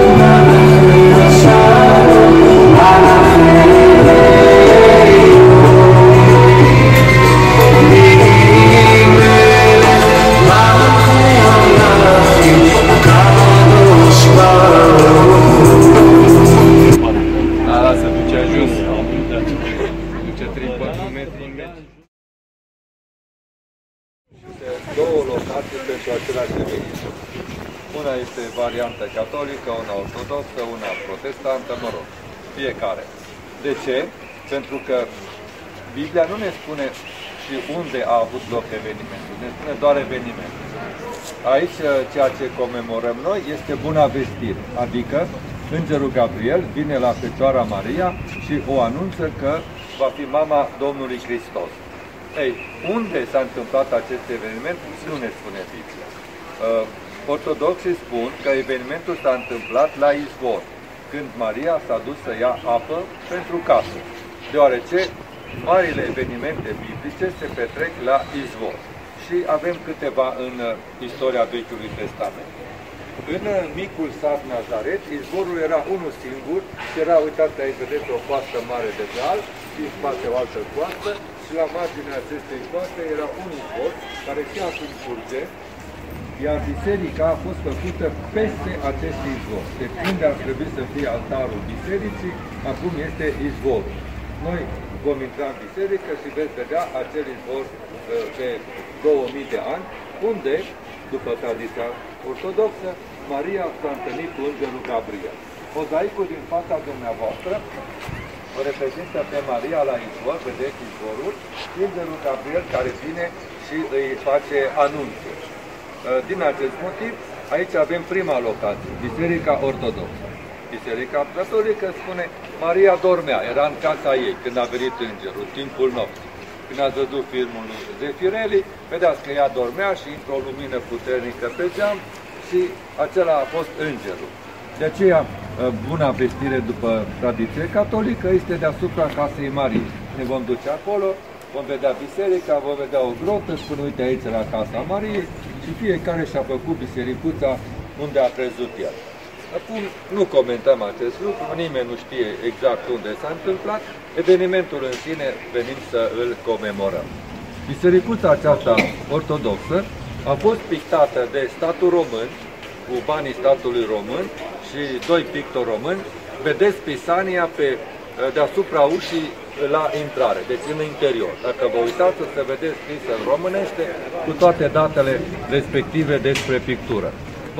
Una este varianta catolică, una ortodoxă, una protestantă, mă rog, fiecare. De ce? Pentru că Biblia nu ne spune și unde a avut loc evenimentul, ne spune doar evenimentul. Aici ceea ce comemorăm noi este Buna Vestire, adică Îngerul Gabriel vine la Fecioara Maria și o anunță că va fi mama Domnului Hristos. Ei, unde s-a întâmplat acest eveniment, nu ne spune Biblia. Uh, ortodoxii spun că evenimentul s-a întâmplat la izvor, când Maria s-a dus să ia apă pentru casă, deoarece marile evenimente biblice se petrec la izvor. Și avem câteva în uh, istoria Vechiului Testament. În uh, micul sat Nazaret, izvorul era unul singur și era, uitați aici, vedeți o coastă mare de deal și în spate o altă coastă și la marginea acestei coaste era un izvor care și acum curge, iar biserica a fost făcută peste acest izvor. Deci unde ar trebui să fie altarul bisericii, acum este izvorul. Noi vom intra în biserică și veți vedea acel izvor uh, de 2000 de ani, unde, după tradiția ortodoxă, Maria s-a întâlnit cu Îngerul Gabriel. Mozaicul din fața dumneavoastră o reprezintă pe Maria la izvor, vedeți izvorul, și Îngerul Gabriel care vine și îi face anunțul. Din acest motiv, aici avem prima locație, Biserica Ortodoxă. Biserica Catolică spune, Maria dormea, era în casa ei când a venit îngerul, timpul nopții. Când ați văzut filmul lui Zefirelli, vedeați că ea dormea și într-o lumină puternică pe geam și acela a fost îngerul. De aceea, buna vestire după tradiție catolică este deasupra casei Mariei. Ne vom duce acolo, vom vedea biserica, vom vedea o grotă, spune uite aici la casa Mariei și fiecare și-a făcut bisericuța unde a crezut el. Acum nu comentăm acest lucru, nimeni nu știe exact unde s-a întâmplat, evenimentul în sine venim să îl comemorăm. Bisericuța aceasta ortodoxă a fost pictată de statul român, cu banii statului român și doi pictori români. Vedeți pisania pe deasupra ușii la intrare, deci în interior. Dacă vă uitați, o să vedeți scris în românește cu toate datele respective despre pictură.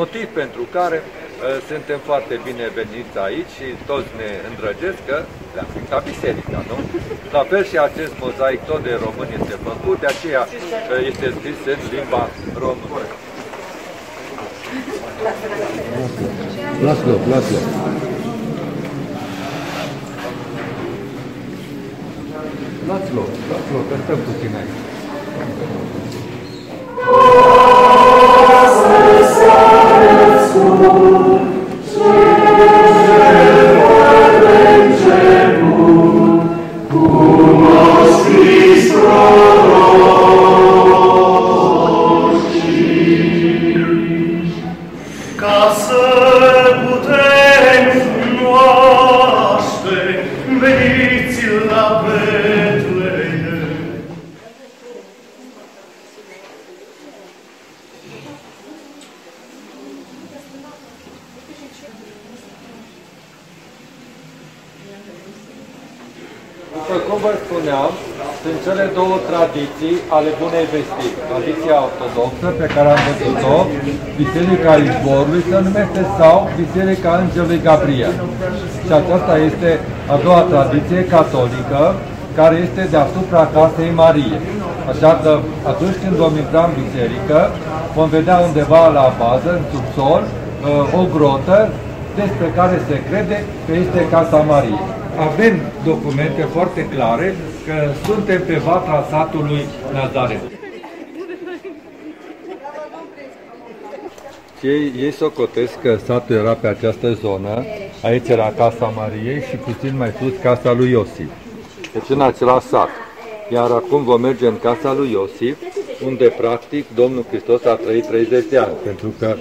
Motiv pentru care uh, suntem foarte bine veniți aici și toți ne îndrăgesc că le-am pictat biserica, nu? La fel și acest mozaic tot de român este făcut, de aceea uh, este scris în limba română.
Lasă-l, lasă-l.
Luați loc, luați loc, că stăm puțin aici.
Ca
cele două tradiții ale Bunei Vestiri. Tradiția ortodoxă pe care am văzut-o, Biserica Izborului se numește sau Biserica Îngerului Gabriel. Și aceasta este a doua tradiție catolică care este deasupra casei Mariei. Așa că atunci când vom intra în biserică, vom vedea undeva la bază, în subsol, uh, o grotă despre care se crede că este Casa Mariei. Avem documente foarte clare că suntem pe vatra satului Nazaret. Ei, ei socotesc că satul era pe această zonă, aici era Casa Mariei și puțin mai sus Casa lui Iosif. Deci în același sat. Iar acum vom merge în casa lui Iosif, unde practic Domnul Hristos a trăit 30 de ani, pentru că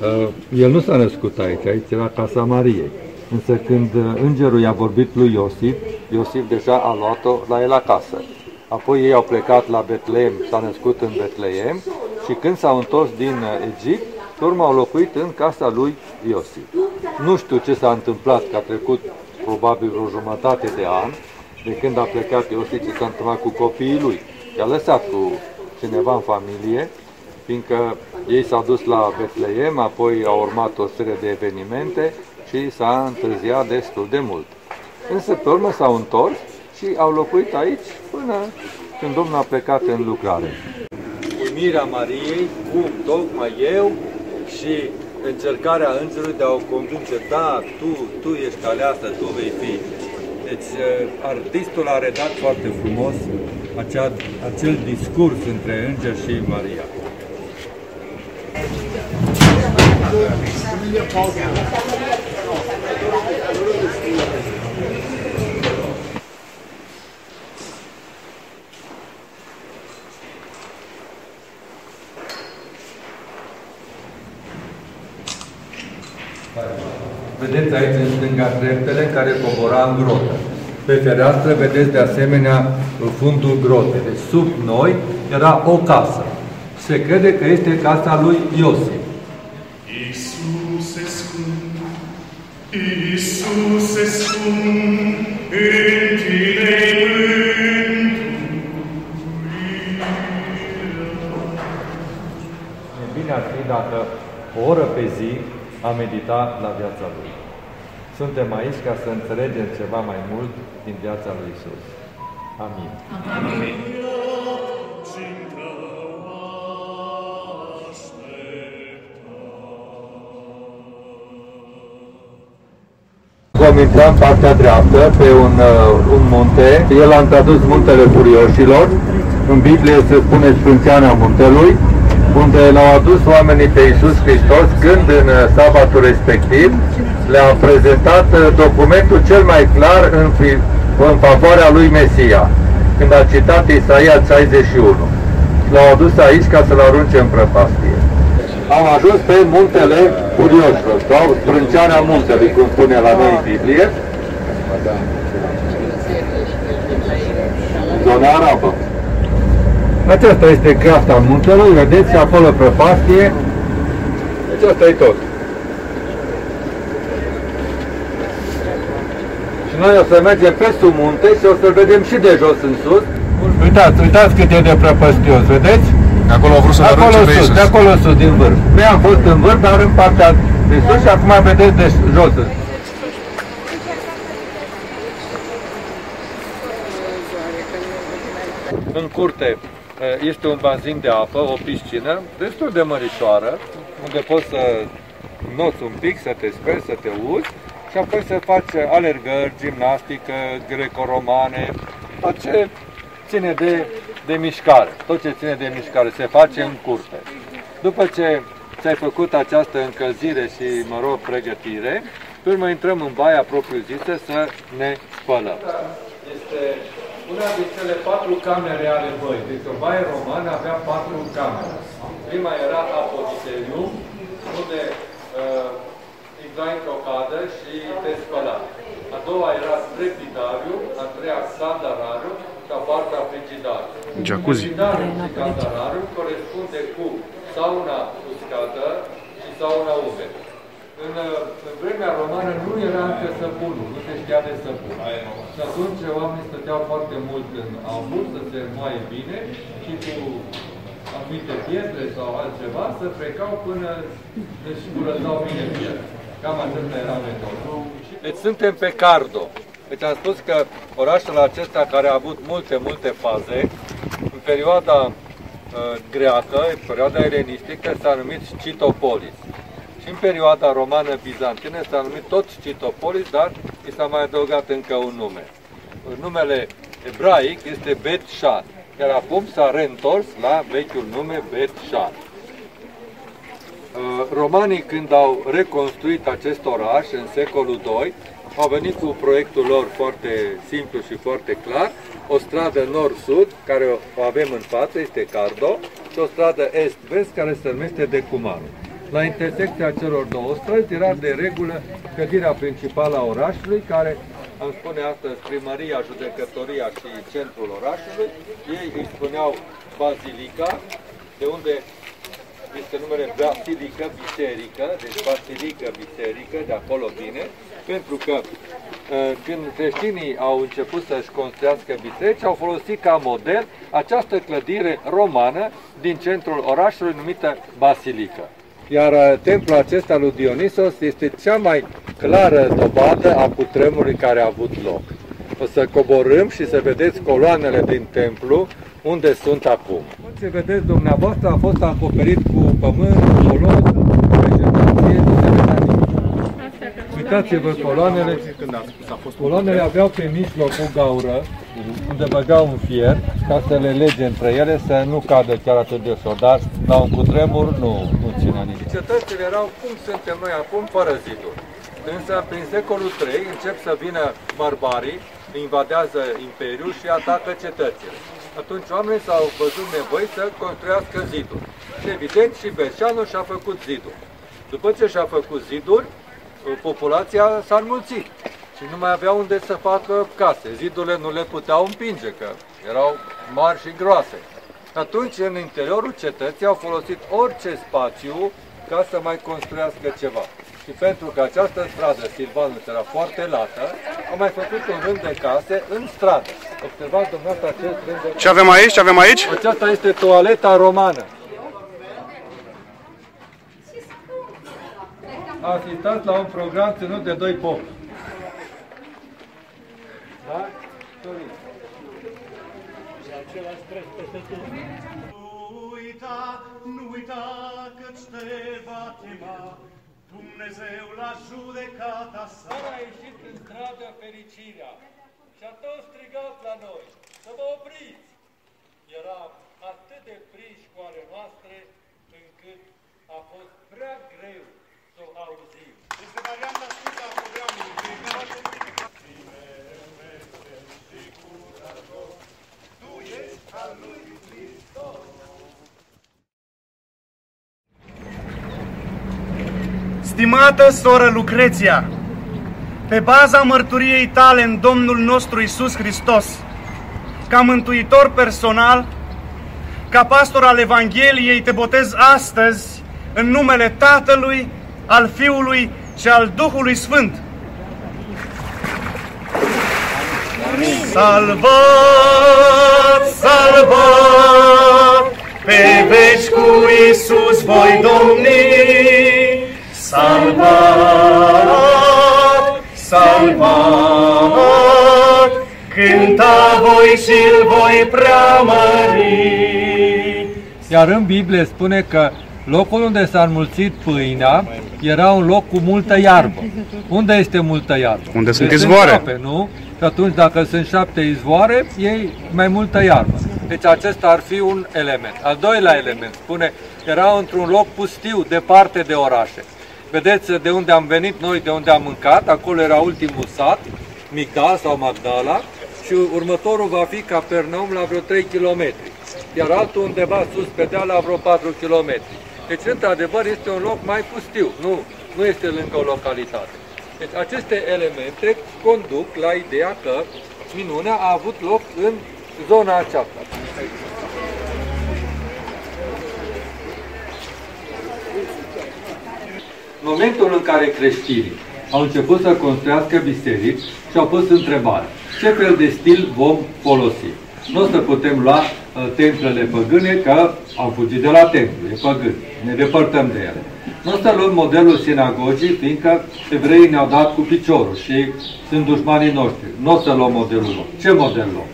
uh, el nu s-a născut aici, aici era casa Mariei. Însă când uh, îngerul i-a vorbit lui Iosif, Iosif deja a luat-o la el acasă. Apoi ei au plecat la Betleem, s-a născut în Betleem și când s-au întors din uh, Egipt, pe urmă au locuit în casa lui Iosif. Nu știu ce s-a întâmplat, că a trecut probabil vreo jumătate de an, de când a plecat Iosif, ce s-a întâmplat cu copiii lui. I-a lăsat cu cineva în familie, fiindcă ei s-au dus la Betleem, apoi au urmat o serie de evenimente și s-a întârziat destul de mult. Însă pe urmă s-au întors și au locuit aici până când Domnul a plecat în lucrare. Uimirea Mariei, cum tocmai eu și încercarea îngerului de a o convinge, da, tu, tu ești aleasă, tu vei fi. Deci artistul a redat foarte frumos acea, acel discurs între înger și Maria. Vedeți aici în stânga treptele care cobora în grotă. Pe fereastră vedeți de asemenea fundul grotei. Deci sub noi era o casă. Se crede că este casa lui Iosif.
Iisuse scump, Iisuse scump, în tine
E bine ar fi dacă o oră pe zi a medita la viața Lui. Suntem aici ca să înțelegem ceva mai mult din viața Lui Isus. Amin.
Amin.
Vom intra în partea dreaptă pe un, uh, un munte. El a tradus muntele curioșilor. În Biblie se spune Sfânțeana muntelui, unde l-au adus oamenii pe Iisus Hristos când în uh, sabatul respectiv le-a prezentat uh, documentul cel mai clar în, fi- în favoarea lui Mesia, când a citat Isaia 61. L-au adus aici ca să-l arunce în prăpastie. Am ajuns pe muntele curioșilor, sau sprânceana muntelui, cum spune la noi în Biblie, zona arabă. Aceasta este creasta muntelui, vedeți, acolo prăpastie. Deci asta e tot. Și noi o să mergem pe sub munte și o să-l vedem și de jos în sus. Uitați, uitați cât e de prăpăstios, vedeți?
Acolo au vrut să-l
Acolo
arunce pe
sus,
Iisus.
de acolo sus, din vârf. Noi am fost în vârf, dar în partea de sus și acum vedeți de jos. În curte eh, este un bazin de apă, o piscină, destul de mărișoară, unde poți să noți un pic, să te speli, să te uzi și apoi să faci alergări, gimnastică, greco-romane, tot ce ține de, de mișcare. Tot ce ține de mișcare se face în curte. După ce ți-ai făcut această încălzire și, mă rog, pregătire, pe urmă intrăm în baia propriu-zisă să ne spălăm. Este una din cele patru camere ale băii. Deci o baie romană avea patru camere. Prima era apoditelium, unde uh, intrai într-o cadă și te spăla. A doua era strepitariu, a treia sandarariu și a patra frigidariu.
Jacuzzi.
Frigidariu și sandarariu corespunde cu sauna uscată și sauna umedă. În, în vremea romană nu era încă săpunul, nu se știa de săpun. Și atunci oamenii stăteau foarte mult în ambur să se mai bine și cu anumite pietre sau altceva să frecau până își curățau bine pietre. Cam atât era metodul. Deci suntem pe Cardo. Deci am spus că orașul acesta care a avut multe, multe faze, în perioada uh, greacă, în perioada elenistică, s-a numit Citopolis. Și în perioada romană-bizantină s-a numit tot Citopolis, dar i s-a mai adăugat încă un nume. Numele ebraic este Bet Shar, iar acum s-a reîntors la vechiul nume Bet Shar. Uh, romanii, când au reconstruit acest oraș în secolul II, au venit cu proiectul lor foarte simplu și foarte clar, o stradă nord-sud, care o avem în față, este Cardo, și o stradă est-vest, care se numește Decumaru. La intersecția celor două străzi era de regulă clădirea principală a orașului, care am spune astăzi primăria, judecătoria și centrul orașului. Ei îi spuneau Bazilica, de unde este numele Basilică Biserică, deci Basilică Biserică, de acolo vine, pentru că uh, când creștinii au început să-și construiască biserici, au folosit ca model această clădire romană din centrul orașului numită Basilică. Iar uh, templul acesta lui Dionisos este cea mai clară dovadă a cutremurului care a avut loc. O să coborâm și să vedeți coloanele din templu unde sunt acum. Ce vedeți dumneavoastră a fost acoperit cu pământ, colos, vegetație, nu se vedea nimic. Uitați-vă coloanele. Coloanele aveau pe mijloc o gaură, unde băgau un fier, ca să le lege între ele, să nu cadă chiar atât de ușor, dar la un cutremur nu, nu ținea nimic. Cetățile erau cum suntem noi acum, fără ziduri. Însă, prin secolul III, încep să vină barbarii, invadează imperiul și atacă cetățile. Atunci oamenii s-au văzut nevoi să construiască ziduri. Și evident și Berceanu și-a făcut ziduri. După ce și-a făcut ziduri, populația s-a înmulțit și nu mai avea unde să facă case. Zidurile nu le puteau împinge, că erau mari și groase. Atunci, în interiorul cetății au folosit orice spațiu ca să mai construiască ceva. Și pentru că această stradă, Silvanus, era foarte lată, au mai făcut un rând de case în stradă. Observați dumneavoastră acest rând de
Ce avem aici? Ce avem aici?
Aceasta este toaleta romană. Asistați la un program ținut de doi popi. Da? Sorin.
Nu uita, nu uita că-ți te va chema Dumnezeu la judecata sa.
Dar a ieșit în stradă fericirea și a tot strigat la noi să vă opriți. Era atât de prinși cu ale noastre încât a fost prea greu să o auzim.
Este varianta scurtă a programului. Ești al lui Hristos.
Stimată soră Lucreția, pe baza mărturiei tale în Domnul nostru Isus Hristos, ca mântuitor personal, ca pastor al Evangheliei, te botez astăzi în numele Tatălui, al Fiului și al Duhului Sfânt. Salvat, salvat, pe veci cu Isus voi domni. Salvat, salvat, cânta voi și-l voi preamări.
Iar în Biblie spune că locul unde s-a înmulțit pâinea era un loc cu multă iarbă. Unde este multă iarbă?
Unde sunt
Deci
izvoare.
ape, nu? Și atunci dacă sunt șapte izvoare, ei mai multă iarbă. Deci acesta ar fi un element. Al doilea element spune, era într-un loc pustiu, departe de orașe. Vedeți de unde am venit noi, de unde am mâncat, acolo era ultimul sat, Mica sau Magdala, și următorul va fi Capernaum la vreo 3 km, iar altul undeva sus pe deal la vreo 4 km. Deci, într-adevăr, este un loc mai pustiu, nu, nu este lângă o localitate. Deci, aceste elemente conduc la ideea că minunea a avut loc în zona aceasta. momentul în care creștinii au început să construiască biserici și au pus întrebare. Ce fel de stil vom folosi? Nu o să putem lua uh, templele păgâne, că au fugit de la templu, e păgân. Ne depărtăm de ele. Nu o să luăm modelul sinagogii, fiindcă evreii ne-au dat cu piciorul și sunt dușmanii noștri. Nu o să luăm modelul lor. Ce model luăm?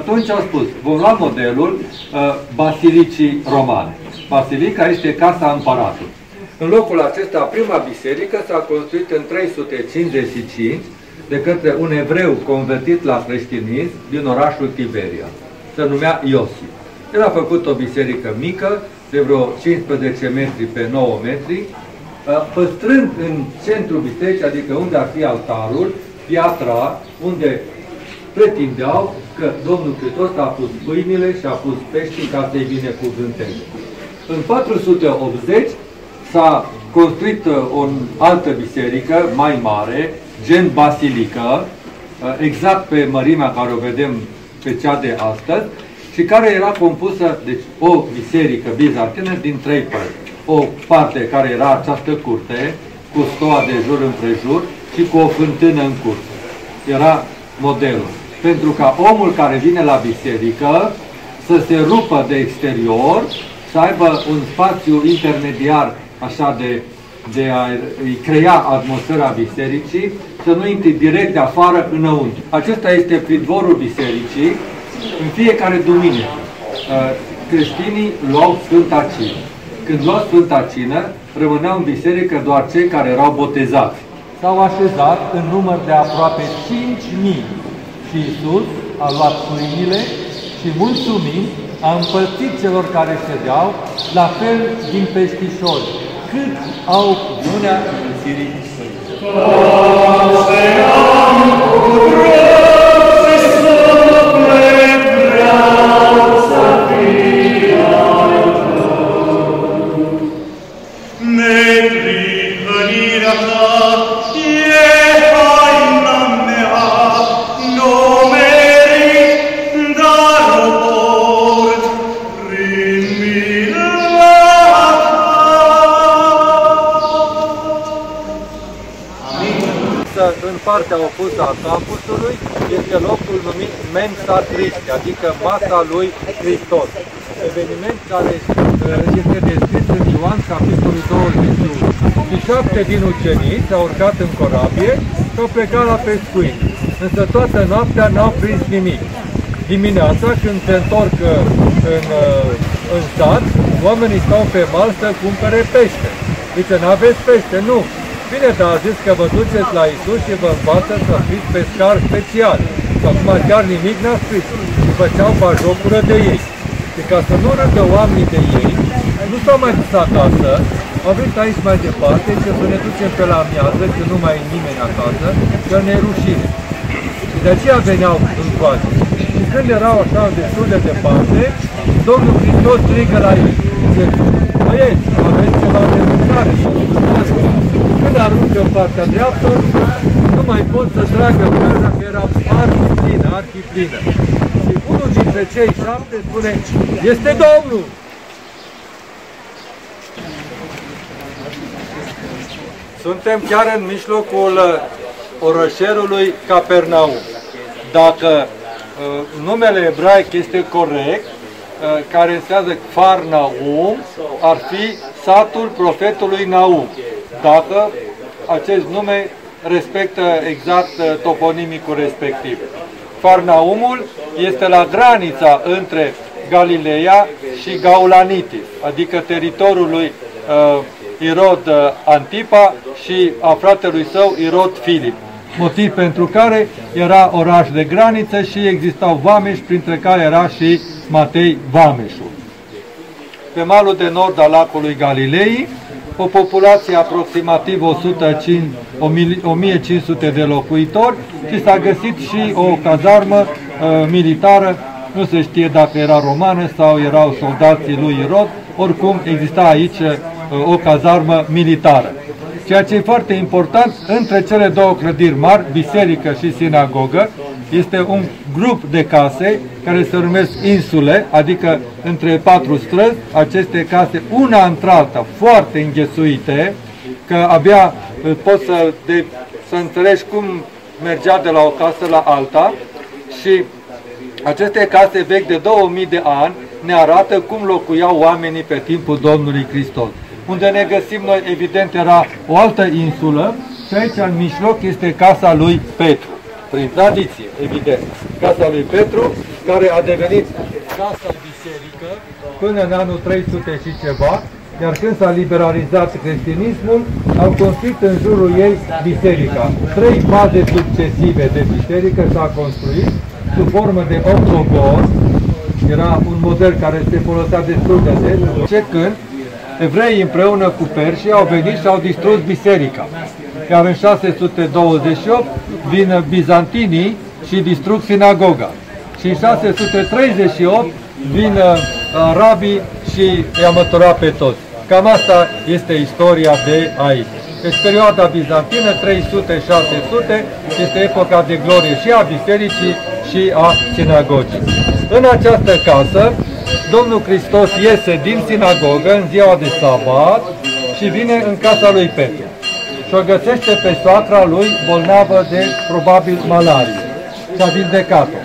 Atunci au spus, vom lua modelul uh, basilicii romane. Basilica este casa împăratului. În locul acesta, prima biserică s-a construit în 355 de către un evreu convertit la creștinism din orașul Tiberia. Se numea Iosif. El a făcut o biserică mică, de vreo 15 metri pe 9 metri, uh, păstrând în centrul bisericii, adică unde ar fi altarul, piatra unde pretindeau că Domnul Hristos a pus pâinile și a pus peștii ca să-i binecuvânteze. În 480 s-a construit uh, o altă biserică mai mare, gen basilică, uh, exact pe mărimea care o vedem pe cea de astăzi, și care era compusă, deci o biserică bizantină din trei părți. O parte care era această curte, cu stoa de jur împrejur și cu o fântână în curte. Era modelul. Pentru ca omul care vine la biserică să se rupă de exterior, să aibă un spațiu intermediar așa de, de a îi crea atmosfera bisericii, să nu intri direct de afară înăuntru. Acesta este pridvorul bisericii. În fiecare duminică uh, creștinii luau Sfânta Cină. Când luau Sfânta Cină, rămâneau în biserică doar cei care erau botezați. S-au așezat în număr de aproape 5.000 și Iisus a luat pâinile și mulțumind a împărțit celor care ședeau la fel din peștișori, cât au bunea împărțirii
Neprihănirea
partea opusă a campusului este locul numit Mensa Christi, adică masa lui Hristos. Eveniment care uh, este descris în Ioan, capitolul 21. Și șapte din ucenici s-au urcat în corabie și au plecat la pescuit. Însă toată noaptea n-au prins nimic. Dimineața, când se întorc uh, în, uh, în sat, oamenii stau pe mal să cumpere pește. Zice, n-aveți pește? Nu. Bine, dar a zis că vă duceți la Isus și vă învață să fiți pescar special. Și acum chiar nimic n-a scris. Și făceau bajocură de ei. Și ca să nu râdă oamenii de ei, nu s-au mai dus acasă, au venit aici mai departe și să ne ducem pe la amiază, că nu mai e nimeni acasă, că ne e rușine. Și de aceea veneau în coace. Și când erau așa destul de departe, Domnul Hristos strigă la ei. Zice, băieți, aveți ceva de mâncare? Când aruncă în partea dreaptă, nu mai pot să tragă prăza că era arhiplină, arhiplină. Și unul dintre cei șapte spune, este Domnul! Suntem chiar în mijlocul uh, orășelului Capernaum. Dacă uh, numele ebraic este corect, uh, care înseamnă Farnaum, ar fi satul profetului Naum. Dacă acest nume respectă exact uh, toponimicul respectiv. Farnaumul este la granița între Galileea și Gaulanitis, adică teritoriul lui uh, Irod uh, Antipa și a fratelui său Irod Filip. Motiv pentru care era oraș de graniță și existau vameși, printre care era și Matei Vameșul. Pe malul de nord al lacului Galilei, o populație aproximativ 105, 1500 de locuitori și s-a găsit și o cazarmă uh, militară, nu se știe dacă era romană sau erau soldații lui Irod, oricum exista aici uh, o cazarmă militară. Ceea ce e foarte important, între cele două clădiri mari, biserică și sinagogă, este un grup de case care se numesc insule, adică între patru străzi, aceste case, una între alta, foarte înghesuite, că abia uh, poți să, de, să înțelegi cum mergea de la o casă la alta și aceste case vechi de 2000 de ani ne arată cum locuiau oamenii pe timpul Domnului Hristos. Unde ne găsim noi, evident, era o altă insulă și aici, în mijloc, este casa lui Petru. Prin tradiție, evident. Casa lui Petru, care a devenit casa biserică până în anul 300 și ceva, iar când s-a liberalizat creștinismul, au construit în jurul ei biserica. Trei baze succesive de biserică s-a construit sub formă de octogon, era un model care se folosea destul de des, ce când evreii împreună cu perșii au venit și au distrus biserica. Iar în 628 vin bizantinii și distrug sinagoga. Și în 638 vin uh, arabii și i-a măturat pe toți. Cam asta este istoria de aici. Deci perioada bizantină, 300-600, este epoca de glorie și a bisericii și a sinagogii. În această casă, Domnul Hristos iese din sinagogă în ziua de sabat și vine în casa lui Petru. Și o găsește pe soacra lui bolnavă de probabil malarie. Și a vindecat-o.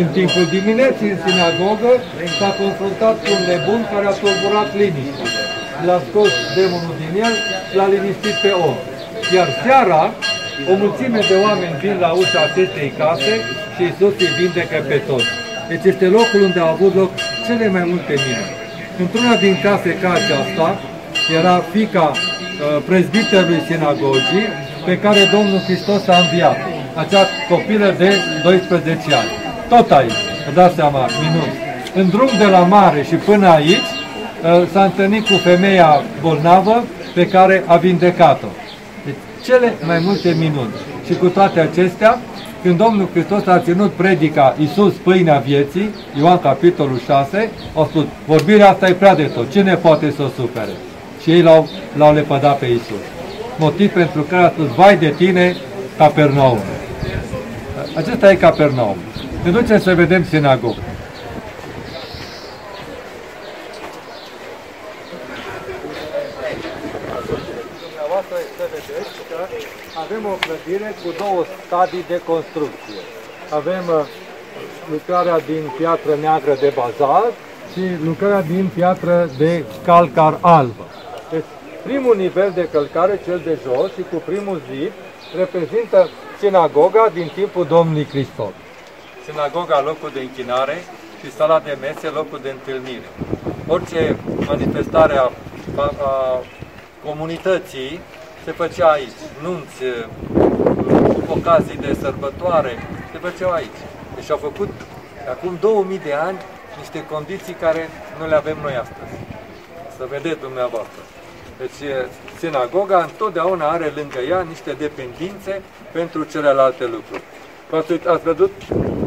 În timpul dimineții în sinagogă s-a confruntat cu un nebun care a tulburat liniștea. L-a scos demonul din el, l-a liniștit pe om. Iar seara, o mulțime de oameni vin la ușa acestei case și Iisus îi vindecă pe toți. Deci este locul unde au avut loc cele mai multe minuni. Într-una din case ca aceasta era fica uh, prezbiterului sinagogii pe care Domnul Hristos a înviat. Acea copilă de 12 ani. Tot aici, vă dați seama, minuni. În drum de la mare și până aici uh, s-a întâlnit cu femeia bolnavă pe care a vindecat-o. Deci, cele mai multe minuni. Și cu toate acestea, când Domnul Hristos a ținut predica Iisus, pâinea vieții, Ioan capitolul 6, au spus, vorbirea asta e prea de tot, cine poate să o supere? Și ei l-au, l-au lepădat pe Iisus. Motiv pentru care a spus, vai de tine, Capernaum. Acesta e Capernaum. Ne ducem să vedem sinagogă. Dumneavoastră să vedeți că avem o clădire cu două stadii de construcție. Avem uh, lucrarea din piatră neagră de bazalt și lucrarea din piatră de calcar albă. Deci, primul nivel de călcare, cel de jos și cu primul zid, reprezintă sinagoga din timpul Domnului Hristos. Sinagoga, locul de închinare și sala de mese, locul de întâlnire. Orice manifestare a, a, a comunității se făcea aici. Nunți, ocazii de sărbătoare, se făceau aici. Deci au făcut acum 2000 de ani niște condiții care nu le avem noi astăzi. Să vedeți dumneavoastră. Deci sinagoga întotdeauna are lângă ea niște dependințe pentru celelalte lucruri. Ați văzut,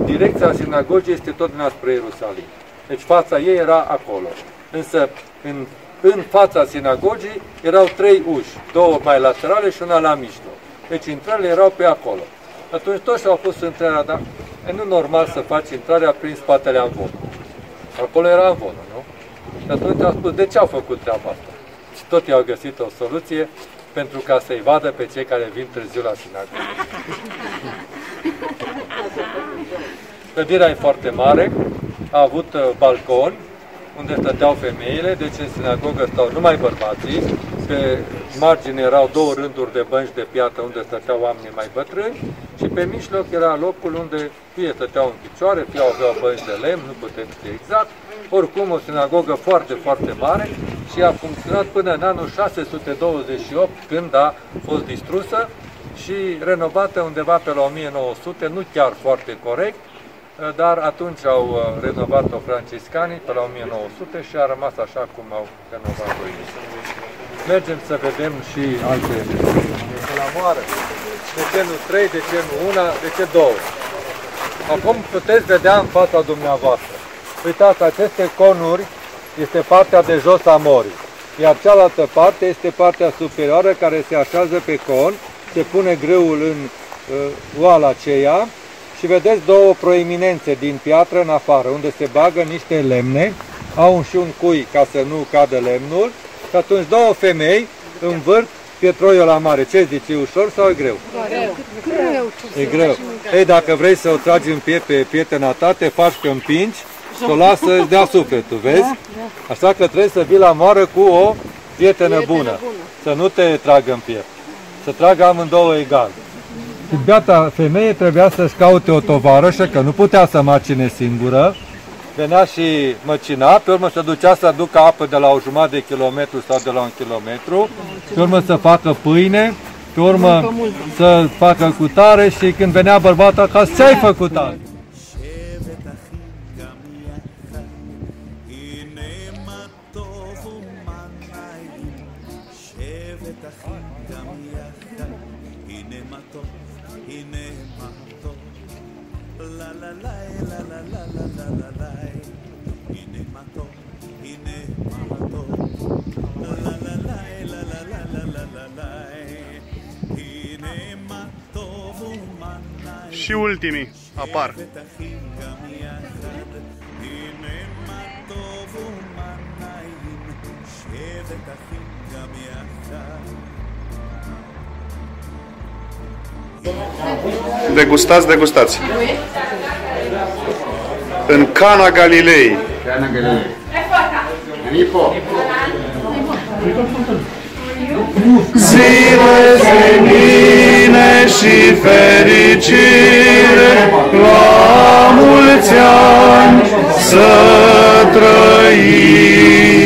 direcția sinagogii este tot spre Ierusalim. Deci fața ei era acolo. Însă în în fața sinagogii erau trei uși, două mai laterale și una la mijloc. Deci intrările erau pe acolo. Atunci toți și-au pus întrebarea, dar e nu normal să faci intrarea prin spatele amvonului. Acolo era amvonul, nu? Și atunci au spus, de ce au făcut treaba asta? Și tot i-au găsit o soluție pentru ca să-i vadă pe cei care vin târziu la sinagogă. Clădirea e foarte mare, a avut uh, balcon, unde stăteau femeile, deci în sinagogă stau numai bărbații, pe margine erau două rânduri de bănci de piatră unde stăteau oamenii mai bătrâni și pe mijloc era locul unde fie stăteau în picioare, fie aveau bănci de lemn, nu putem ști exact, oricum o sinagogă foarte, foarte mare și a funcționat până în anul 628 când a fost distrusă și renovată undeva pe la 1900, nu chiar foarte corect, dar atunci au uh, renovat-o franciscanii pe la 1900 și a rămas așa cum au renovat-o ei. Mergem să vedem și alte de la moară. De ce nu 3, de ce nu 1, de ce 2? Acum puteți vedea în fața dumneavoastră. Uitați, aceste conuri este partea de jos a morii, iar cealaltă parte este partea superioară care se așează pe con, se pune grâul în uh, oala aceea și vedeți două proeminențe din piatră în afară, unde se bagă niște lemne, au și un cui ca să nu cadă lemnul, și atunci două femei învârt pietroiul la mare, ce zici, e ușor sau e greu?
Greu.
E greu. Ei, dacă vrei să o tragi în piept pe prietena ta, te faci că împingi și o lasă să-ți dea sufletul, vezi? Așa că trebuie să vii la moară cu o prietenă bună, să nu te tragă în piept, să tragă amândouă egal. Și beata femeie trebuia să-și caute o tovarășă, că nu putea să macine singură, venea și măcina, pe urmă se ducea să aducă apă de la o jumătate de kilometru sau de la un kilometru, pe urmă să facă pâine, pe urmă să facă cutare și când venea bărbatul acasă, ce ai făcut azi?
și ultimii apar. Degustați, degustați. În Cana Galilei. Cana Galilei. Nipo. Nipo. Zile senine și fericire, la mulți ani să trăim.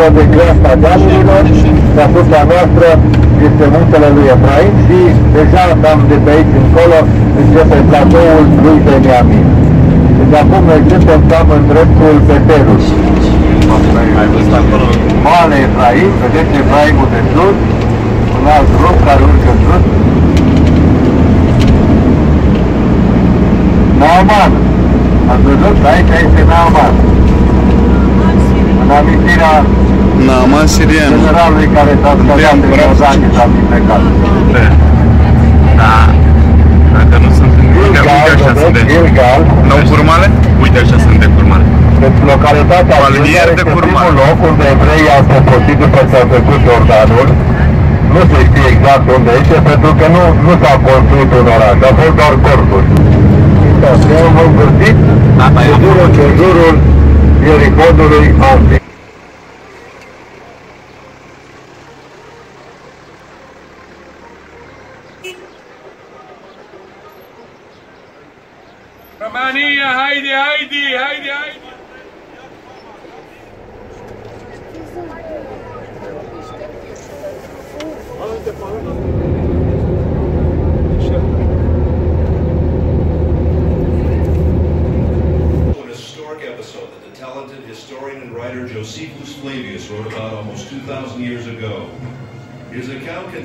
Dincolo de creasta Galilor, deasupra noastră este muntele lui Efraim și deja cam de pe aici încolo începe platoul lui Beniamin. Deci acum noi suntem cam în dreptul Betelului. Moale Efraim, vedeți Efraimul de sus, un alt grup care urcă sus. Naaman, ați văzut? Aici este Naaman. În amintirea
Naaman sirian.
generalului care s-a scăzat în Iordanie s-a vindecat.
Da. Dacă nu sunt în Gilgal, uite așa sunt de...
Gilgal,
Nu curmale? Uite așa sunt de curmale.
pentru localitatea
Palmier
Gilgal
de
este
curman.
primul loc unde evreii au poposit după ce au trecut Iordanul. Nu se știe exact unde este, pentru că nu, nu s-a construit un oraș, a fost doar corpuri. Da, și au învârtit în jurul, în jurul
io ricordo dei fatti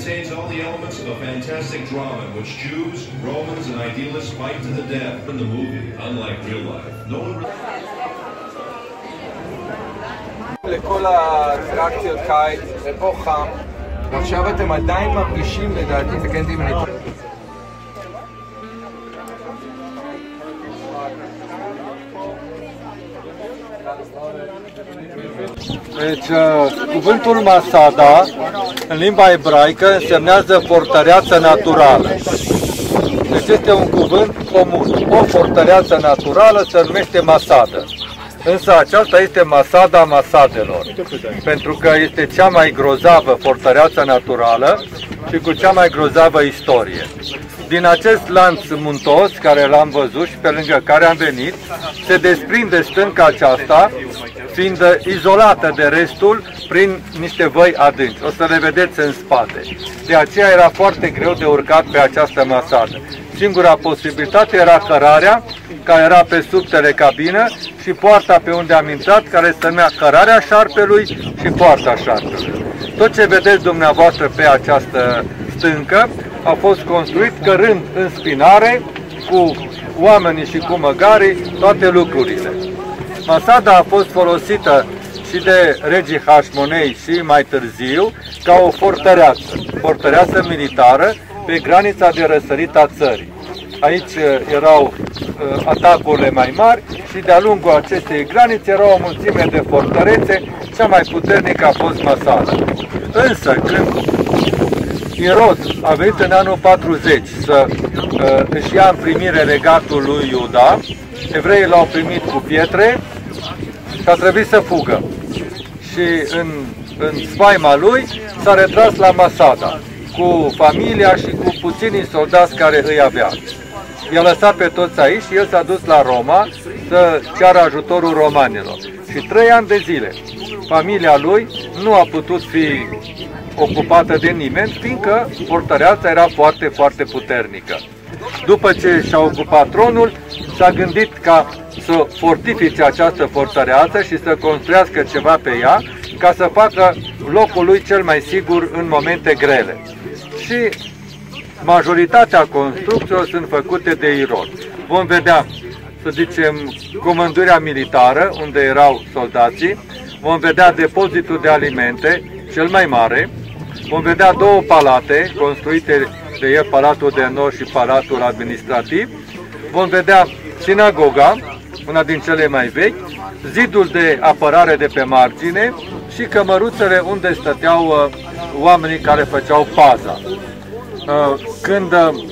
contains all the elements of a fantastic drama in which Jews, Romans, and idealists fight to the death. In the movie, unlike real life, no one.
לכל האטרקציות קיץ, ופה חם, ועכשיו אתם עדיין מרגישים לדעתי, תקן אותי אם אני
Deci, uh, cuvântul Masada, în limba ebraică, însemnează fortăreață naturală. Deci este un cuvânt comun. O fortăreață naturală se numește Masada. Însă aceasta este Masada Masadelor, pentru că este cea mai grozavă fortăreață naturală și cu cea mai grozavă istorie. Din acest lanț muntos care l-am văzut și pe lângă care am venit, se desprinde stânca aceasta, fiind izolată de restul prin niște văi adânci. O să le vedeți în spate. De aceea era foarte greu de urcat pe această masadă. Singura posibilitate era cărarea, care era pe sub telecabină și poarta pe unde am intrat, care se numea cărarea șarpelui și poarta șarpelui. Tot ce vedeți dumneavoastră pe această stâncă a fost construit cărând în spinare cu oamenii și cu măgarii toate lucrurile. Masada a fost folosită și de regii Hașmonei și mai târziu ca o fortăreață, fortăreață militară pe granița de răsărit a țării. Aici uh, erau uh, atacurile mai mari și de-a lungul acestei granițe era o mulțime de fortărețe, cea mai puternică a fost Masada. Însă, când Irod a venit în anul 40 să uh, își ia în primire regatul lui Iuda, evreii l-au primit cu pietre și a trebuit să fugă. Și în, în spaima lui s-a retras la Masada cu familia și cu puținii soldați care îi avea. I-a lăsat pe toți aici și el s-a dus la Roma să ceară ajutorul romanilor. Și trei ani de zile familia lui nu a putut fi ocupată de nimeni, fiindcă fortăreața era foarte, foarte puternică. După ce și-a ocupat tronul, s-a gândit ca să fortifice această fortăreață și să construiască ceva pe ea, ca să facă locul lui cel mai sigur în momente grele. Și majoritatea construcțiilor sunt făcute de Irod. Vom vedea, să zicem, comandarea militară, unde erau soldații, vom vedea depozitul de alimente, cel mai mare, vom vedea două palate construite de el, Palatul de Nord și Palatul Administrativ, vom vedea sinagoga, una din cele mai vechi, zidul de apărare de pe margine și cămăruțele unde stăteau uh, oamenii care făceau paza. Uh, când uh,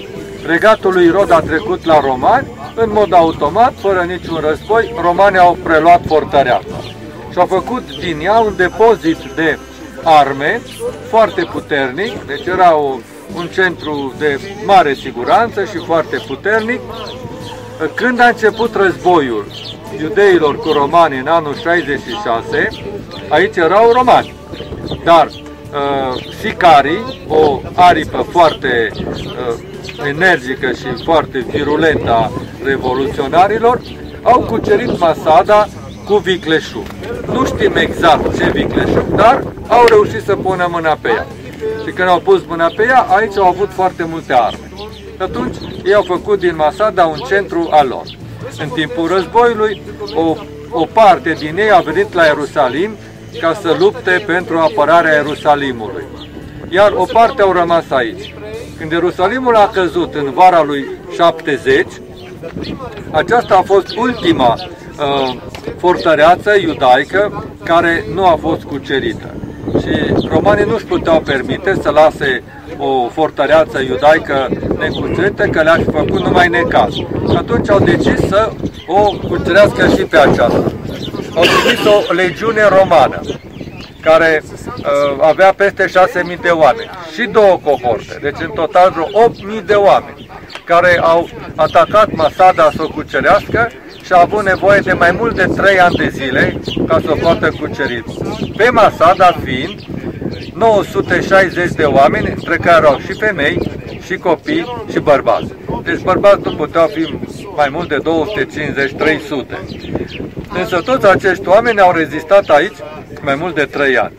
regatul lui Rod a trecut la romani, în mod automat, fără niciun război, romanii au preluat fortăreața și au făcut din ea un depozit de arme foarte puternic, deci era o, un centru de mare siguranță și foarte puternic. Când a început războiul iudeilor cu romani în anul 66, aici erau romani, dar uh, sicarii, o aripă foarte uh, energică și foarte virulentă a revoluționarilor, au cucerit Masada cu vicleșug. Nu știm exact ce vicleșug, dar au reușit să pună mâna pe ea. Și când au pus mâna pe ea, aici au avut foarte multe arme. Atunci ei au făcut din Masada un centru al lor. În timpul războiului, o, o parte din ei a venit la Ierusalim ca să lupte pentru apărarea Ierusalimului. Iar o parte au rămas aici. Când Ierusalimul a căzut în vara lui 70, aceasta a fost ultima uh, fortăreață iudaică care nu a fost cucerită. Și romanii nu-și puteau permite să lase o fortăreață iudaică necucerită, că le-ar fi făcut numai necaz. Și atunci au decis să o cucerească și pe aceasta. Au trimis o legiune romană, care uh, avea peste 6.000 de oameni și două cohorte, deci în total vreo 8.000 de oameni, care au atacat Masada să o cucerească și a avut nevoie de mai mult de 3 ani de zile ca să o poată cuceri. Pe Masada fiind 960 de oameni, între care erau și femei, și copii, și bărbați. Deci bărbați nu puteau fi mai mult de 250-300. Însă toți acești oameni au rezistat aici mai mult de 3 ani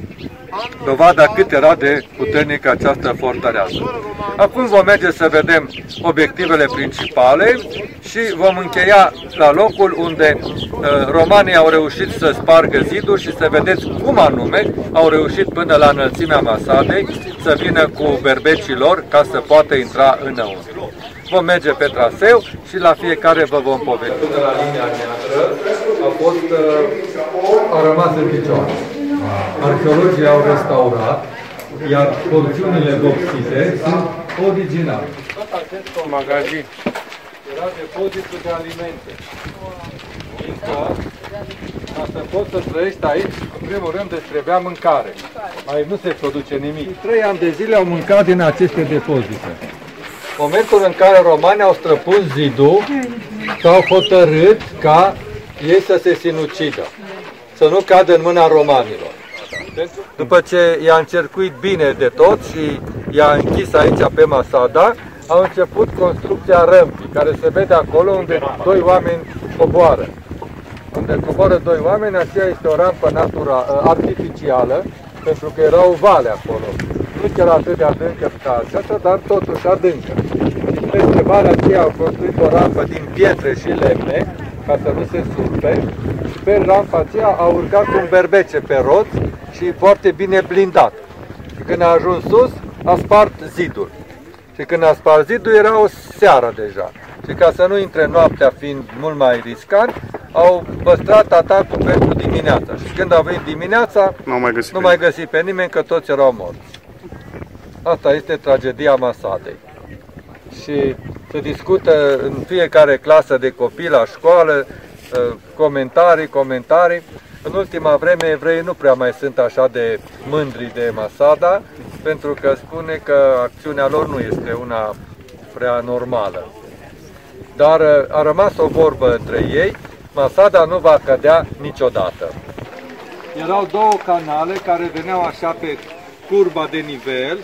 dovada cât era de puternică această fortăreață. Acum vom merge să vedem obiectivele principale și vom încheia la locul unde uh, romanii au reușit să spargă zidul și să vedeți cum anume au reușit până la înălțimea Masadei să vină cu berbecii lor ca să poată intra înăuntru. Vom merge pe traseu și la fiecare vă vom povesti. Până la linia neagră a fost, uh, a rămas în picioare arheologii au restaurat, iar porțiunile vopsite sunt originale. Tot acest magazin era depozitul de alimente. Fiindcă, ca să poți să trăiești aici, în primul rând îți trebuia mâncare. Mai nu se produce nimic. Trei ani de zile au mâncat din aceste depozite. Momentul în care romanii au străpus zidul, s-au hotărât ca ei să se sinucidă, să nu cadă în mâna romanilor. După ce i-a încercuit bine de tot și i-a închis aici pe Masada, au început construcția râmpii, care se vede acolo unde doi oameni coboară. Unde coboară doi oameni, aceea este o rampă natura, artificială, pentru că era o vale acolo. Nu chiar atât de adâncă ca aceasta, dar totuși adâncă. Și peste valea aceea au construit o rampă din pietre și lemne, ca să nu se surpe, și pe rampa aceea a urcat un berbece pe roți și foarte bine blindat. Și când a ajuns sus, a spart zidul. Și când a spart zidul, era o seară deja. Și ca să nu intre noaptea fiind mult mai riscant, au păstrat atacul pentru dimineața. Și când a venit dimineața,
nu mai găsit,
nu mai găsit pe nimeni, că toți erau morți. Asta este tragedia Masadei. Și se discută în fiecare clasă de copii la școală, ă, comentarii, comentarii. În ultima vreme evreii nu prea mai sunt așa de mândri de Masada, pentru că spune că acțiunea lor nu este una prea normală. Dar ă, a rămas o vorbă între ei, Masada nu va cădea niciodată. Erau două canale care veneau așa pe curba de nivel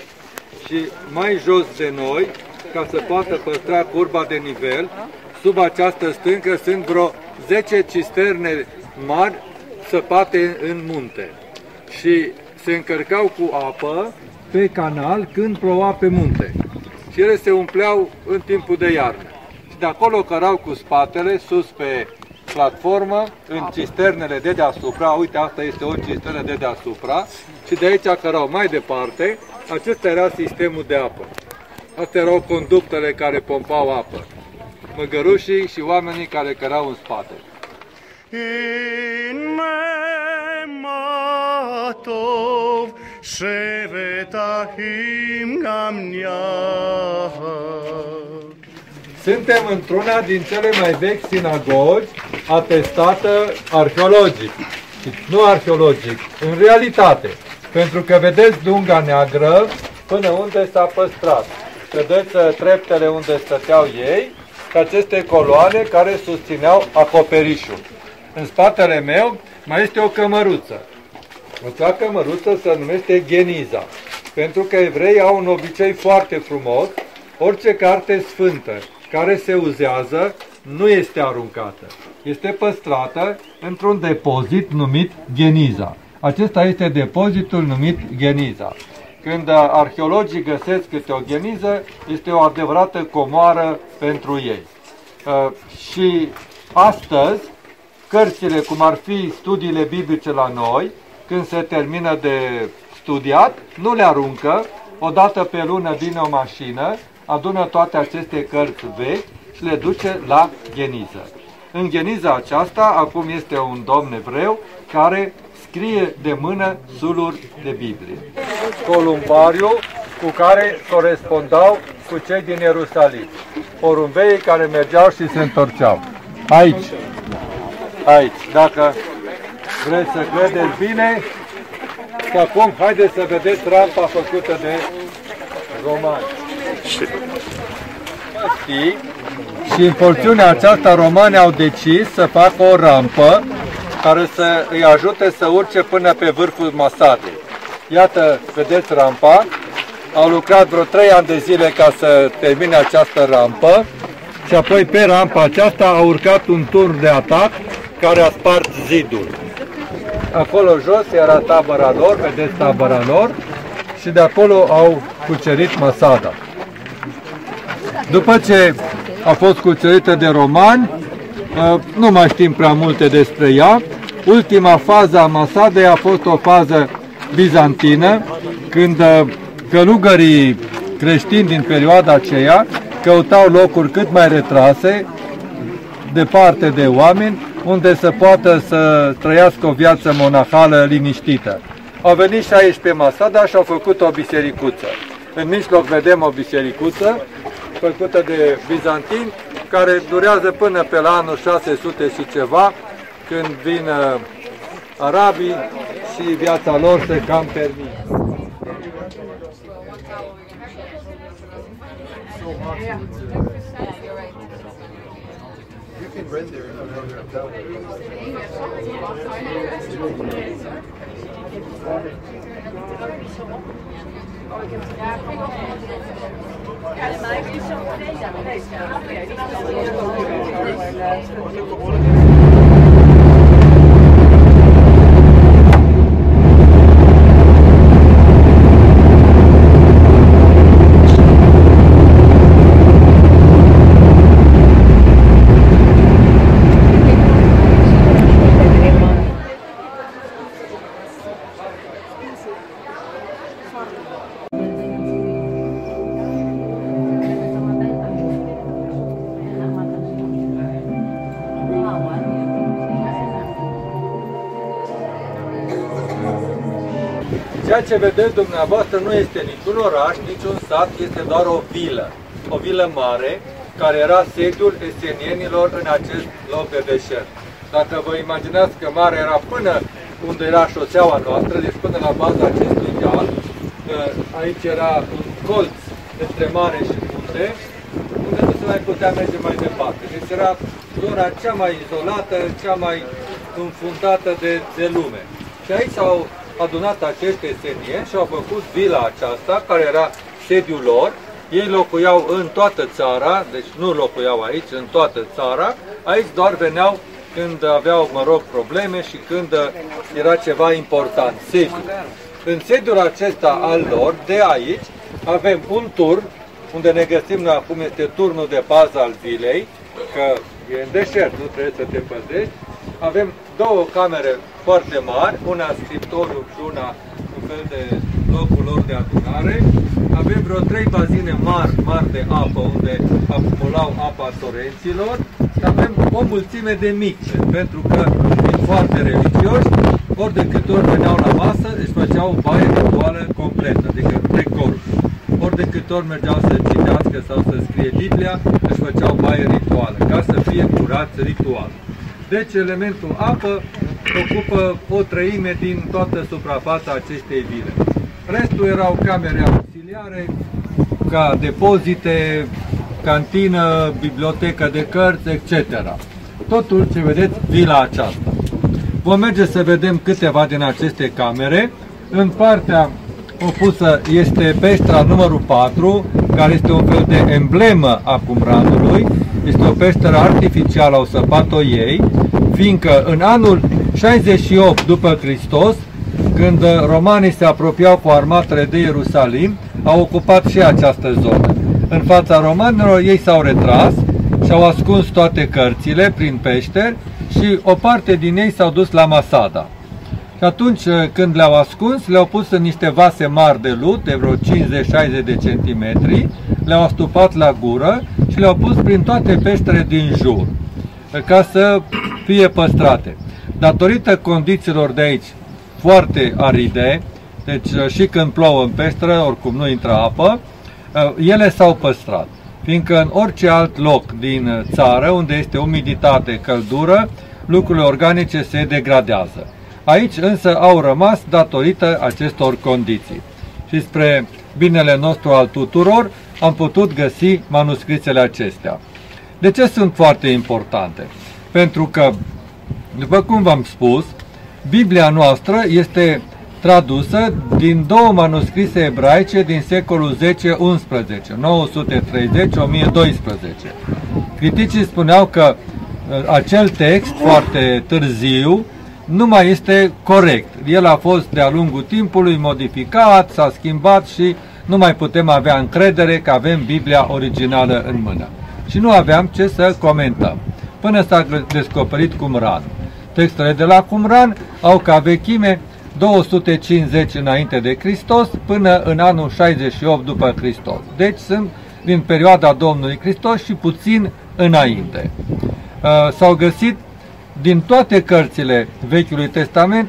și mai jos de noi, ca să poată păstra curba de nivel, sub această stâncă sunt vreo 10 cisterne mari săpate în munte. Și se încărcau cu apă pe canal când ploua pe munte. Și ele se umpleau în timpul de iarnă. Și de acolo cărau cu spatele sus pe platformă, în cisternele de deasupra, uite asta este o cisternă de deasupra, și de aici cărau mai departe, acesta era sistemul de apă. Astea erau conductele care pompau apă. Măgărușii și oamenii care cărau în spate.
In matov shevet achim gam
Suntem într-una din cele mai vechi sinagogi atestată arheologic. Nu arheologic, în realitate. Pentru că vedeți dunga neagră până unde s-a păstrat. Vedeți uh, treptele unde stăteau ei, cu aceste coloane care susțineau acoperișul. În spatele meu mai este o cămăruță. Acea cămăruță se numește Geniza, pentru că evreii au un obicei foarte frumos, orice carte sfântă care se uzează nu este aruncată. Este păstrată într-un depozit numit Geniza. Acesta este depozitul numit Geniza. Când arheologii găsesc câte o geniză, este o adevărată comoară pentru ei. Uh, și astăzi, cărțile, cum ar fi studiile biblice la noi, când se termină de studiat, nu le aruncă, odată pe lună vine o mașină, adună toate aceste cărți vechi și le duce la geniză. În geniza aceasta, acum este un domn evreu care scrie de mână suluri de Biblie. Columbariu cu care corespondau cu cei din Ierusalim. Porumbeii care mergeau și se întorceau. Aici. Aici. Dacă vreți să credeți bine, și acum haideți să vedeți rampa făcută de romani. Știi? Și în porțiunea aceasta romanii au decis să facă o rampă care să îi ajute să urce până pe vârful Masadei. Iată, vedeți rampa, au lucrat vreo 3 ani de zile ca să termine această rampă și apoi pe rampa aceasta a urcat un turn de atac care a spart zidul. Acolo jos era tabăra lor, vedeți tabăra lor, și de acolo au cucerit Masada. După ce a fost cucerită de romani, ă, nu mai știm prea multe despre ea. Ultima fază a Masadei a fost o fază bizantină, când ă, călugării creștini din perioada aceea căutau locuri cât mai retrase, departe de oameni, unde să poată să trăiască o viață monahală liniștită. Au venit și aici pe Masada și au făcut o bisericuță. În mijloc vedem o bisericuță făcută de bizantini, care durează până pe la anul 600 și ceva, când vin uh, arabii și viața lor se cam termină. precisamente. Ceea ce vedeți dumneavoastră nu este niciun oraș, niciun sat, este doar o vilă. O vilă mare, care era sediul esenienilor în acest loc de deșert. Dacă vă imaginați că mare era până unde era șoseaua noastră, deci până la baza acestui deal, că aici era un colț între mare și munte, unde nu se mai putea merge mai departe. Deci era zona cea mai izolată, cea mai înfundată de, de lume. Și aici au adunat acești esenieni și au făcut vila aceasta, care era sediul lor. Ei locuiau în toată țara, deci nu locuiau aici, în toată țara. Aici doar veneau când aveau, mă rog, probleme și când era ceva important, sediul. În sediul acesta al lor, de aici, avem un turn, unde ne găsim noi acum, este turnul de bază al vilei, că e în deșert, nu trebuie să te păzești. Avem două camere foarte mari, una scriptoriu și una un fel de locul lor de adunare. Avem vreo trei bazine mari, mari de apă, unde acumulau apa torenților. Și avem o mulțime de mici, pentru că sunt foarte religioși, ori de câte ori veneau la masă, își făceau o baie rituală completă, adică de corp. Ori de câte ori mergeau să citească sau să scrie Biblia, își făceau baie rituală, ca să fie curați ritual. Deci elementul apă ocupă o treime din toată suprafața acestei vile. Restul erau camere auxiliare, ca depozite, cantină, bibliotecă de cărți, etc. Totul ce vedeți, vila aceasta. Vom merge să vedem câteva din aceste camere. În partea opusă este peștera numărul 4, care este un fel de emblemă a Cumranului. Este o peșteră artificială, au săpat-o ei, fiindcă în anul 68 după Hristos, când romanii se apropiau cu armatele de Ierusalim, au ocupat și această zonă. În fața romanilor ei s-au retras și au ascuns toate cărțile prin peșteri și o parte din ei s-au dus la Masada. Și atunci când le-au ascuns, le-au pus în niște vase mari de lut, de vreo 50-60 de centimetri, le-au astupat la gură și le-au pus prin toate peștele din jur, ca să fie păstrate. Datorită condițiilor de aici foarte aride, deci și când plouă în peșteră, oricum nu intră apă, ele s-au păstrat. Fiindcă în orice alt loc din țară, unde este umiditate, căldură, lucrurile organice se degradează. Aici însă au rămas datorită acestor condiții. Și spre binele nostru al tuturor am putut găsi manuscrisele acestea. De ce sunt foarte importante? Pentru că, după cum v-am spus, Biblia noastră este tradusă din două manuscrise ebraice din secolul 10-11, 930-1012. Criticii spuneau că uh, acel text foarte târziu nu mai este corect. El a fost de-a lungul timpului modificat, s-a schimbat și nu mai putem avea încredere că avem Biblia originală în mână. Și nu aveam ce să comentăm. Până s-a descoperit Qumran. Textele de la Qumran au ca vechime 250 înainte de Hristos până în anul 68 după Hristos. Deci sunt din perioada Domnului Hristos și puțin înainte. Uh, s-au găsit din toate cărțile Vechiului Testament,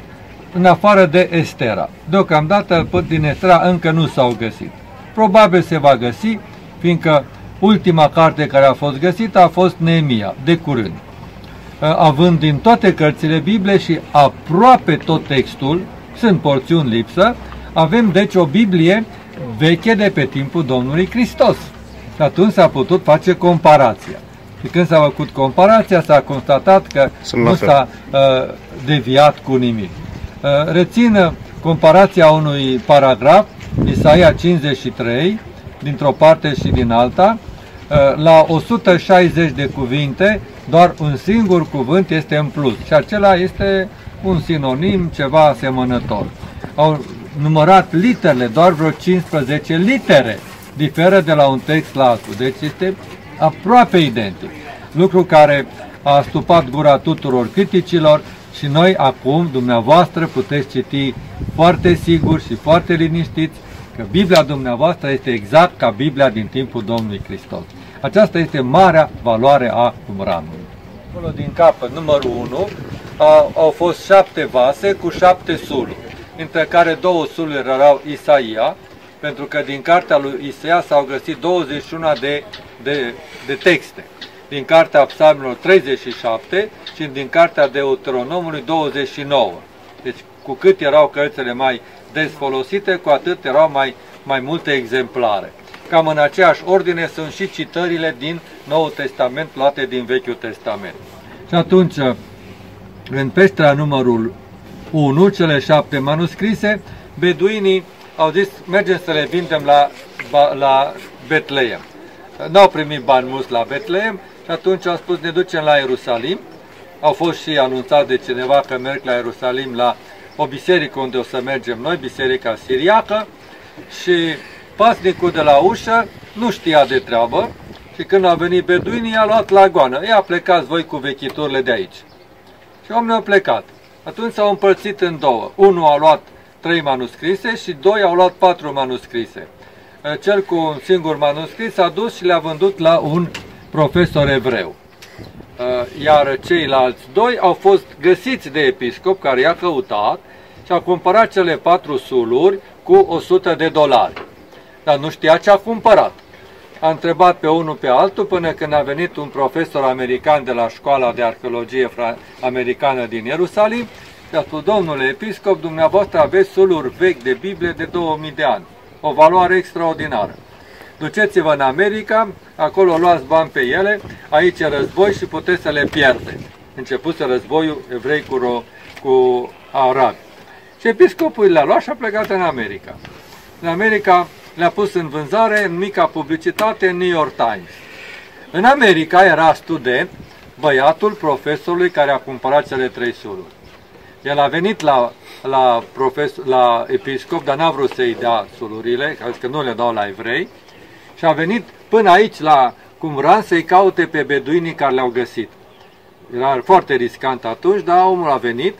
în afară de Estera. Deocamdată din Estera încă nu s-au găsit. Probabil se va găsi, fiindcă ultima carte care a fost găsită a fost Neemia, de curând. Având din toate cărțile Bible și aproape tot textul, sunt porțiuni lipsă, avem deci o Biblie veche de pe timpul Domnului Hristos. Și atunci s-a putut face comparația. Și când s-a făcut comparația, s-a constatat că Sunt nu s-a uh, deviat cu nimic. Uh, rețin comparația unui paragraf, Isaia 53, dintr-o parte și din alta. Uh, La 160 de cuvinte, doar un singur cuvânt este în plus și acela este un sinonim, ceva asemănător. Au numărat literele, doar vreo 15 litere diferă de la un text la altul, deci este aproape identic. Lucru care a stupat gura tuturor criticilor și noi acum, dumneavoastră, puteți citi foarte sigur și foarte liniștiți că Biblia dumneavoastră este exact ca Biblia din timpul Domnului Hristos. Aceasta este marea valoare a Qumranului. Acolo din capăt, numărul 1, au, au fost șapte vase cu șapte suluri, între care două suluri erau Isaia, pentru că din cartea lui Isaia s-au găsit 21 de, de, de texte. Din cartea Psalmilor 37 și din cartea Deuteronomului 29. Deci cu cât erau cărțile mai des folosite, cu atât erau mai, mai multe exemplare. Cam în aceeași ordine sunt și citările din Noul Testament luate din Vechiul Testament. Și atunci, în peștera numărul 1, cele șapte manuscrise, beduinii au zis, mergem să le vindem la, la Betleem. N-au primit bani mulți la Betleem și atunci au spus, ne ducem la Ierusalim. Au fost și anunțat de cineva că merg la Ierusalim la o biserică unde o să mergem noi, biserica siriacă, și pasnicul de la ușă nu știa de treabă și când a venit beduinii, i-a luat la goană. Ia plecați voi cu vechiturile de aici. Și oamenii au plecat. Atunci s-au împărțit în două. Unul a luat trei manuscrise și doi au luat patru manuscrise. Cel cu un singur manuscris a dus și le-a vândut la un profesor evreu. Iar ceilalți doi au fost găsiți de episcop care i-a căutat și a cumpărat cele patru suluri cu 100 de dolari. Dar nu știa ce a cumpărat. A întrebat pe unul pe altul până când a venit un profesor american de la școala de arheologie americană din Ierusalim și a spus, domnule episcop, dumneavoastră aveți suluri vechi de Biblie de 2000 de ani. O valoare extraordinară. Duceți-vă în America, acolo luați bani pe ele, aici e război și puteți să le pierdeți. Începuse războiul evrei cu, ro, cu arabi. Și episcopul le-a luat și a plecat în America. În America le-a pus în vânzare în mica publicitate în New York Times. În America era student băiatul profesorului care a cumpărat cele trei suluri. El a venit la, la, profesor, la episcop, dar n-a vrut să-i dea sulurile, că nu le dau la evrei, și a venit până aici la Cumran să-i caute pe beduinii care le-au găsit. Era foarte riscant atunci, dar omul a venit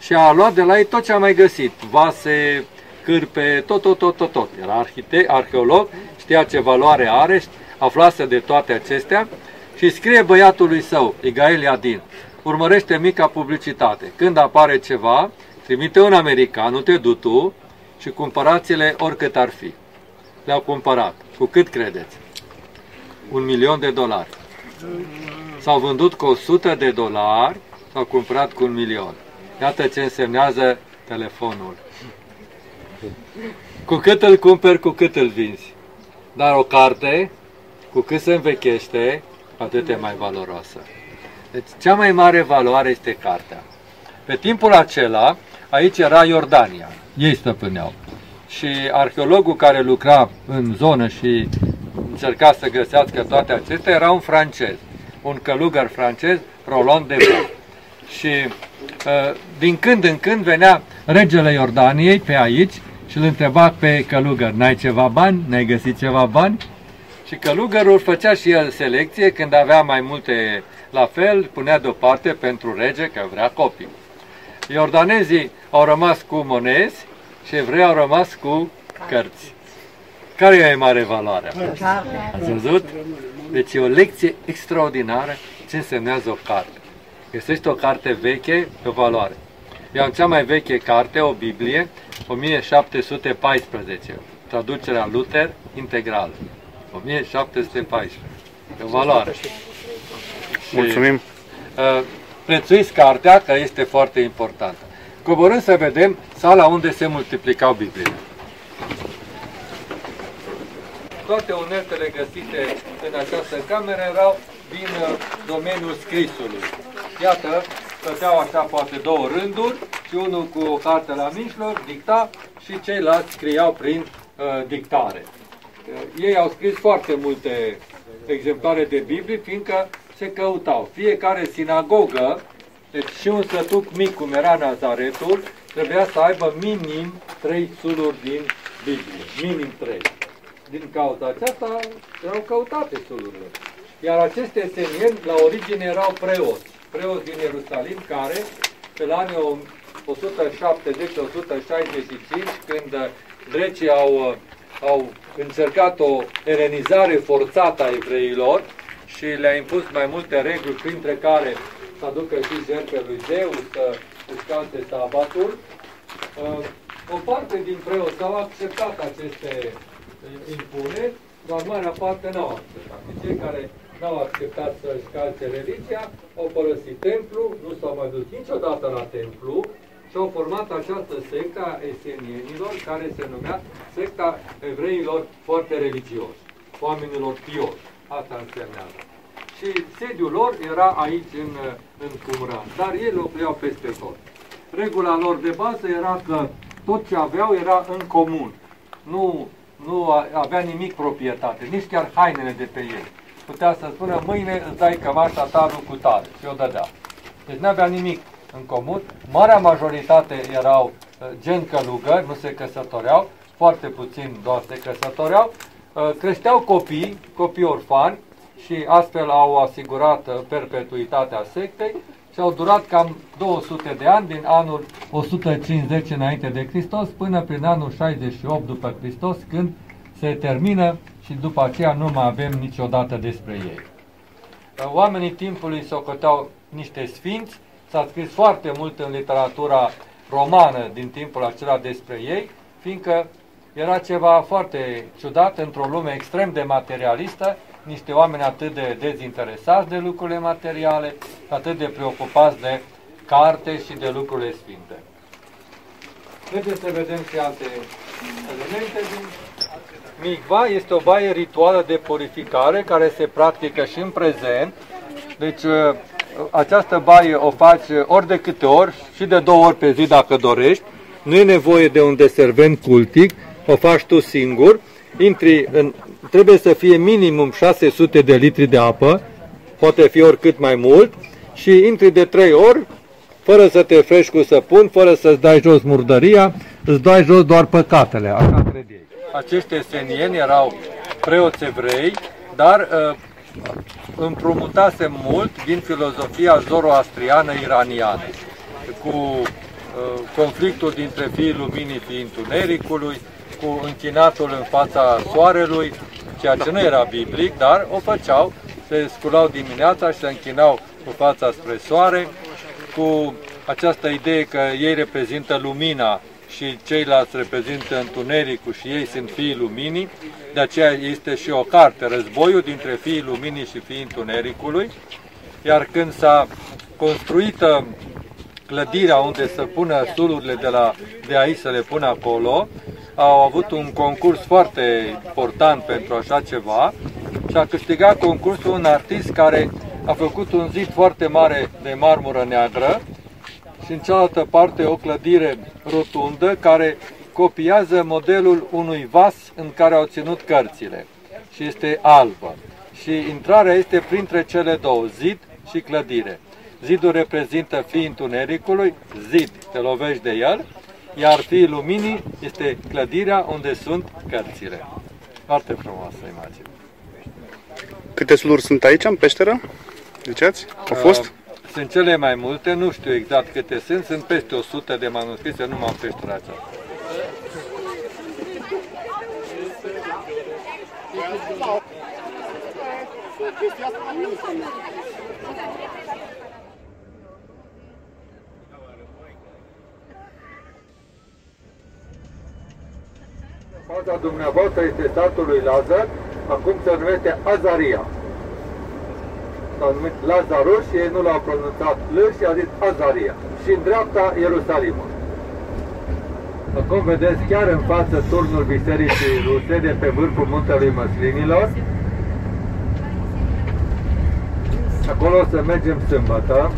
și a luat de la ei tot ce a mai găsit. Vase, cârpe, tot, tot, tot, tot, tot. Era arhitect, arheolog, știa ce valoare are, aflase de toate acestea și scrie băiatului său, Igael Iadin, urmărește mica publicitate. Când apare ceva, trimite un american, nu te du tu, și cumpărați-le oricât ar fi. Le-au cumpărat. Cu cât credeți? Un milion de dolari. S-au vândut cu 100 de dolari, s-au cumpărat cu un milion. Iată ce însemnează telefonul. Cu cât îl cumperi, cu cât îl vinzi. Dar o carte, cu cât se învechește, atât e mai valoroasă. Deci cea mai mare valoare este cartea. Pe timpul acela, aici era Iordania. Ei stăpâneau. Și arheologul care lucra în zonă și încerca să găsească toate acestea era un francez. Un călugăr francez, Roland de Bois. Și uh, din când în când venea regele Iordaniei pe aici și îl întreba pe călugăr, n-ai ceva bani? N-ai găsit ceva bani? Și călugărul făcea și el selecție, când avea mai multe la fel, punea deoparte pentru rege că vrea copii. Iordanezii au rămas cu monezi și evrei au rămas cu cărți. Care e mai mare valoare? Ați văzut? Deci e o lecție extraordinară ce însemnează o carte. Găsești o carte veche pe valoare. Eu am cea mai veche carte, o Biblie, 1714, traducerea Luther integral. 1714. E o valoare.
Mulțumim.
Și, uh, prețuiți cartea, că este foarte importantă. Coborând să vedem sala unde se multiplicau Bibliile. Toate uneltele găsite în această cameră erau din uh, domeniul scrisului. Iată, stăteau așa poate două rânduri și unul cu o carte la mijloc, dicta și ceilalți scriau prin uh, dictare. ei au scris foarte multe exemplare de Biblie, fiindcă se căutau. Fiecare sinagogă, deci și un sătuc mic cum era Nazaretul, trebuia să aibă minim trei suluri din Biblie. Minim trei. Din cauza aceasta erau căutate sulurile. Iar aceste esenieni, la origine, erau preoți. Preoți din Ierusalim, care, pe la anii 170-165, când grecii au, au încercat o elenizare forțată a evreilor și le-a impus mai multe reguli, printre care să aducă și jertfe lui Zeus, să își calce sabatul, uh, o parte din preoți au acceptat aceste uh, impuneri, dar marea parte nu au acceptat. Cei care n-au acceptat să-și calce religia, au părăsit templu, nu s-au mai dus niciodată la templu și au format această secta a esenienilor, care se numea secta evreilor foarte religioși, oamenilor pioși. Asta însemnează. Și sediul lor era aici în, în Cumran, dar ei locuiau peste tot. Regula lor de bază era că tot ce aveau era în comun. Nu, nu avea nimic proprietate, nici chiar hainele de pe ei putea să spună mâine îți dai cămașa ta cu tare și o dădea. Deci nu avea nimic în comun. Marea majoritate erau uh, gen călugări, nu se căsătoreau, foarte puțin doar se căsătoreau, uh, creșteau copii, copii orfani și astfel au asigurat uh, perpetuitatea sectei și au durat cam 200 de ani, din anul 150 înainte de Hristos până prin anul 68 după Hristos, când se termină și după aceea nu mai avem niciodată despre ei. Oamenii timpului se ocoteau niște sfinți, s-a scris foarte mult în literatura romană din timpul acela despre ei, fiindcă era ceva foarte ciudat într-o lume extrem de materialistă, niște oameni atât de dezinteresați de lucrurile materiale, atât de preocupați de carte și de lucrurile sfinte. Haideți să vedem și alte elemente din Migva este o baie rituală de purificare care se practică și în prezent. Deci ă, această baie o faci ori de câte ori și de două ori pe zi dacă dorești. Nu e nevoie de un deservent cultic, o faci tu singur. Intri în, trebuie să fie minimum 600 de litri de apă, poate fi oricât mai mult, și intri de trei ori, fără să te frești cu săpun, fără să-ți dai jos murdăria, îți dai jos doar păcatele, așa cred ei acești esenieni erau preoți evrei, dar uh, împrumutase mult din filozofia zoroastriană iraniană, cu uh, conflictul dintre fiii luminii, fiii întunericului, cu închinatul în fața soarelui, ceea ce nu era biblic, dar o făceau, se sculau dimineața și se închinau cu fața spre soare, cu această idee că ei reprezintă lumina și ceilalți reprezintă întunericul și ei sunt fiii luminii, de aceea este și o carte, războiul dintre fiii luminii și fiii întunericului, iar când s-a construit uh, clădirea unde să pună sulurile de, la, de aici să le pună acolo, au avut un concurs foarte important pentru așa ceva și a câștigat concursul un artist care a făcut un zid foarte mare de marmură neagră și în cealaltă parte o clădire rotundă care copiază modelul unui vas în care au ținut cărțile și este albă. Și intrarea este printre cele două, zid și clădire. Zidul reprezintă fiii întunericului, zid, te lovești de el, iar fiii luminii este clădirea unde sunt cărțile. Foarte frumoasă imagine.
Câte suluri sunt aici, în peșteră? Ziceați? Au fost? Uh,
sunt cele mai multe, nu știu exact câte sunt, sunt peste 100 de manuscrise numai în peștera aceasta. Faza dumneavoastră este satul lui Lazar, acum se numește Azaria s-au numit Lazarus și ei nu l-au pronunțat L și a zis Azaria. Și în dreapta Ierusalimul. Acum vedeți chiar în față turnul Bisericii Ruse de pe vârful muntelui Măslinilor. Acolo o să mergem sâmbătă.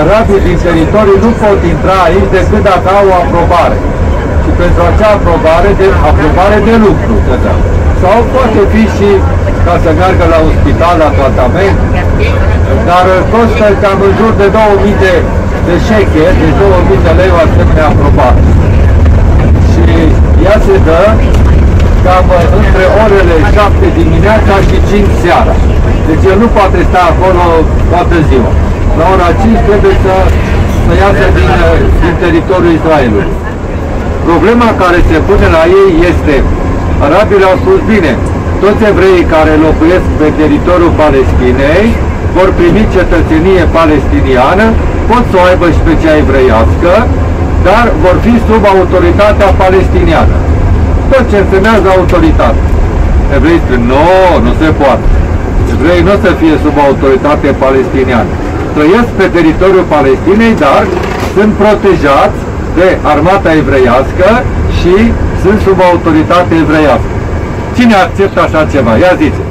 arabii din teritoriu nu pot intra aici decât dacă au o aprobare. Și pentru acea aprobare, de aprobare de lucru, da. Sau poate fi și ca să meargă la un spital, la tratament, dar costă cam în jur de 2000 de, de șeche, de 2000 de lei o asemenea aprobare. Și ea se dă cam între orele 7 dimineața și 5 seara. Deci el nu poate sta acolo toată ziua. La ora 5 trebuie să, să iasă din, din teritoriul Israelului. Problema care se pune la ei este, arabii le-au spus bine, toți evreii care locuiesc pe teritoriul Palestinei vor primi cetățenie palestiniană, pot să o aibă și pe cea evreiască, dar vor fi sub autoritatea palestiniană. Tot ce însemnează autoritate. Evreii spun, nu, nu se poate. Evreii nu o să fie sub autoritate palestiniană. Trăiesc pe teritoriul Palestinei, dar sunt protejați de armata evreiască și sunt sub autoritate evreiască. Cine acceptă așa ceva? Ia zice.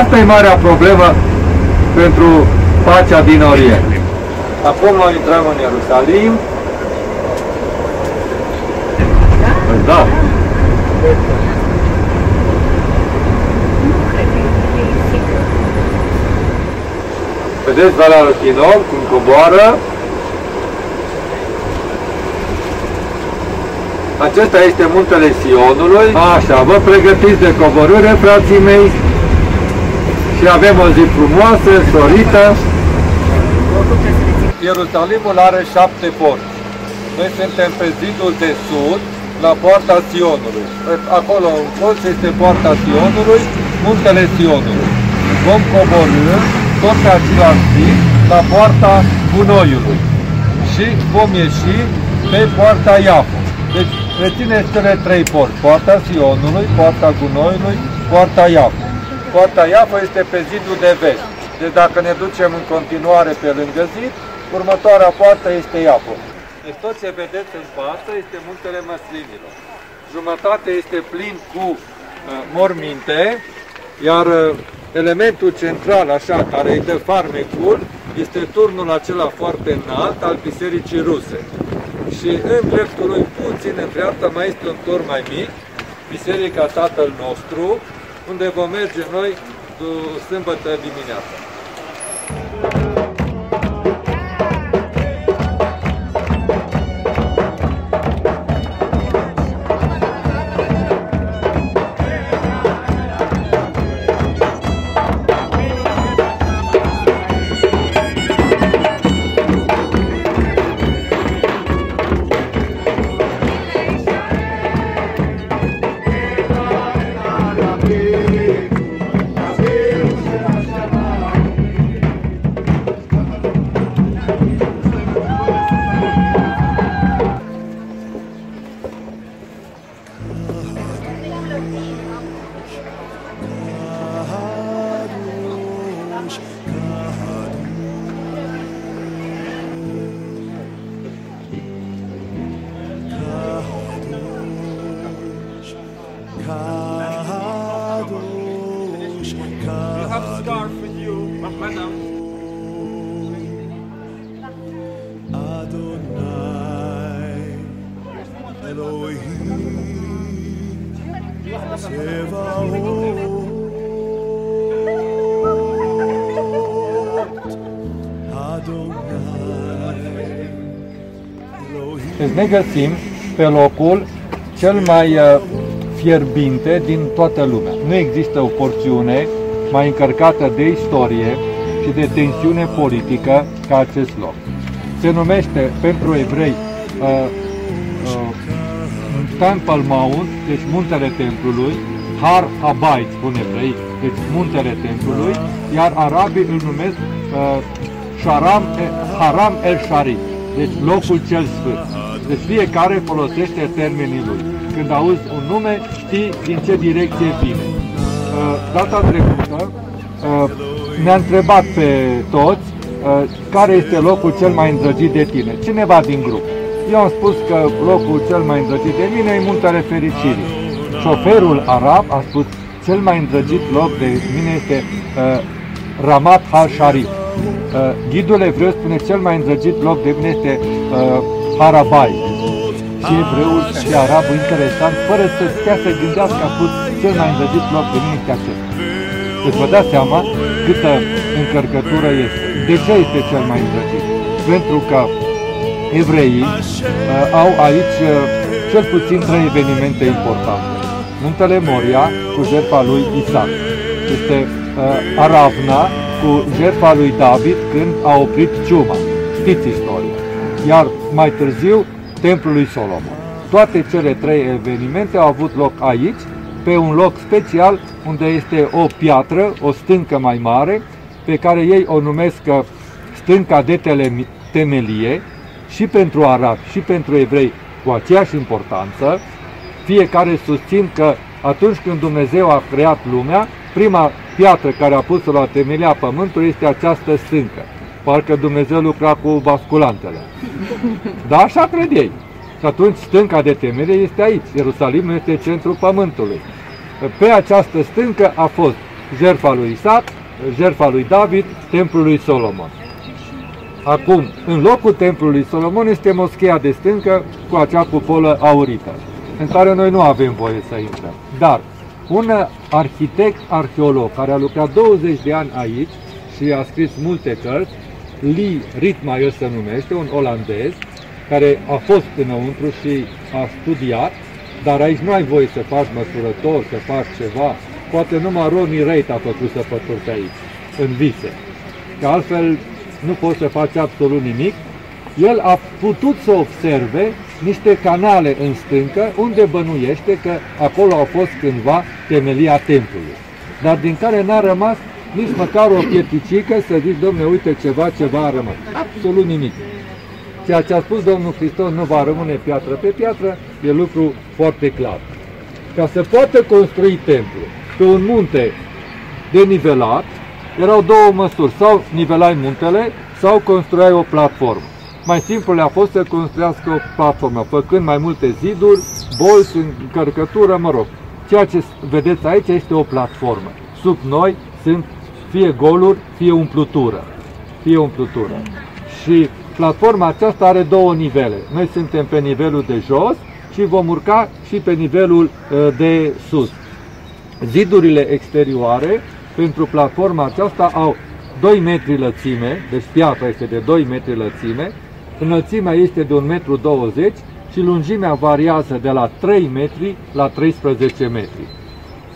Asta e marea problemă pentru pacea din Orient. Acum noi intrăm în Ierusalim. Da. Vedeți Valea Chinom cum coboară. Acesta este muntele Sionului. Așa, vă pregătiți de coborâre, frații mei. Și avem o zi frumoasă, sorită. Ierusalimul are șapte porți. Noi suntem pe zidul de sud, la poarta Sionului. Acolo în colț este poarta Sionului, muntele Sionului. Vom coborâ tot pe același zid la poarta Gunoiului și vom ieși pe poarta Iafo. Deci rețineți cele trei porți, poarta Sionului, poarta Gunoiului, poarta Iafo. Poarta Iafo este pe zidul de vest. Deci dacă ne ducem în continuare pe lângă zid, următoarea poartă este Iafo. Deci tot ce vedeți în față este muntele măslinilor. Jumătate este plin cu uh, morminte, iar uh, elementul central, așa, care îi dă farmecul, este turnul acela foarte înalt al bisericii ruse. Și în dreptul lui, puțin în dreapta, mai este un turn mai mic, Biserica Tatăl nostru, unde vom merge noi sâmbătă dimineața. Ne găsim pe locul cel mai uh, fierbinte din toată lumea. Nu există o porțiune mai încărcată de istorie și de tensiune politică ca acest loc. Se numește pentru evrei uh, uh, Temple Mount, deci muntele templului, Har Habayit, spune evrei, deci muntele templului, iar arabii îl numesc uh, Sharam, Haram El Sharif, deci locul cel sfânt. Deci fiecare folosește termenii lui. Când auzi un nume, știi din ce direcție vine. Uh, data trecută uh, ne-a întrebat pe toți uh, care este locul cel mai îndrăgit de tine. Cineva din grup. Eu am spus că locul cel mai îndrăgit de mine e Muntele Fericirii. Șoferul arab a spus cel mai îndrăgit loc de mine este uh, Ramat HaSharif. Uh, ghidul evreu spune cel mai îndrăgit loc de mine este uh, Harabai. Și evreul și arabul interesant, fără să stea să gândească, a pus cel mai îndrăgit loc de mine este acesta. Deci vă dați seama câtă încărcătură este. De ce este cel mai îndrăgit? Pentru că evreii uh, au aici uh, cel puțin trei evenimente importante. Muntele Moria cu jertfa lui Isaac. Este uh, Aravna cu jertfa lui David când a oprit ciuma. Știți istoria. Iar mai târziu, Templul lui Solomon. Toate cele trei evenimente au avut loc aici, pe un loc special unde este o piatră, o stâncă mai mare, pe care ei o numesc uh, stânca de temelie, și pentru arabi și pentru evrei cu aceeași importanță, fiecare susțin că atunci când Dumnezeu a creat lumea, prima piatră care a pus-o la temelia pământului este această stâncă. Parcă Dumnezeu lucra cu basculantele. Dar așa cred ei. Și atunci stânca de temelie este aici. Ierusalimul este centrul pământului. Pe această stâncă a fost jertfa lui Isaac, jertfa lui David, templul lui Solomon. Acum, în locul templului Solomon este moscheea de stâncă cu acea cupolă aurită, în care noi nu avem voie să intrăm. Dar un arhitect arheolog care a lucrat 20 de ani aici și a scris multe cărți, Lee Ritmayer se numește, un olandez, care a fost înăuntru și a studiat, dar aici nu ai voie să faci măsurător, să faci ceva. Poate numai Ronnie Raitt a făcut săpături pe aici, în vise. Că altfel nu poți să faci absolut nimic, el a putut să observe niște canale în stâncă unde bănuiește că acolo a fost cândva temelia templului. Dar din care n-a rămas nici măcar o pietricică să zici, domne, uite ceva, ceva a rămas. Absolut nimic. Ceea ce a spus Domnul Hristos nu va rămâne piatră pe piatră, e lucru foarte clar. Ca să poată construi templu pe un munte denivelat, erau două măsuri, sau nivelai muntele, sau construiai o platformă. Mai simplu le-a fost să construiască o platformă, făcând mai multe ziduri, bolți, încărcătură, mă rog. Ceea ce vedeți aici este o platformă. Sub noi sunt fie goluri, fie umplutură. Fie umplutură. Și platforma aceasta are două nivele. Noi suntem pe nivelul de jos și vom urca și pe nivelul uh, de sus. Zidurile exterioare pentru platforma aceasta au 2 metri lățime, deci piatra este de 2 metri lățime, înălțimea este de 1,20 m și lungimea variază de la 3 metri la 13 metri.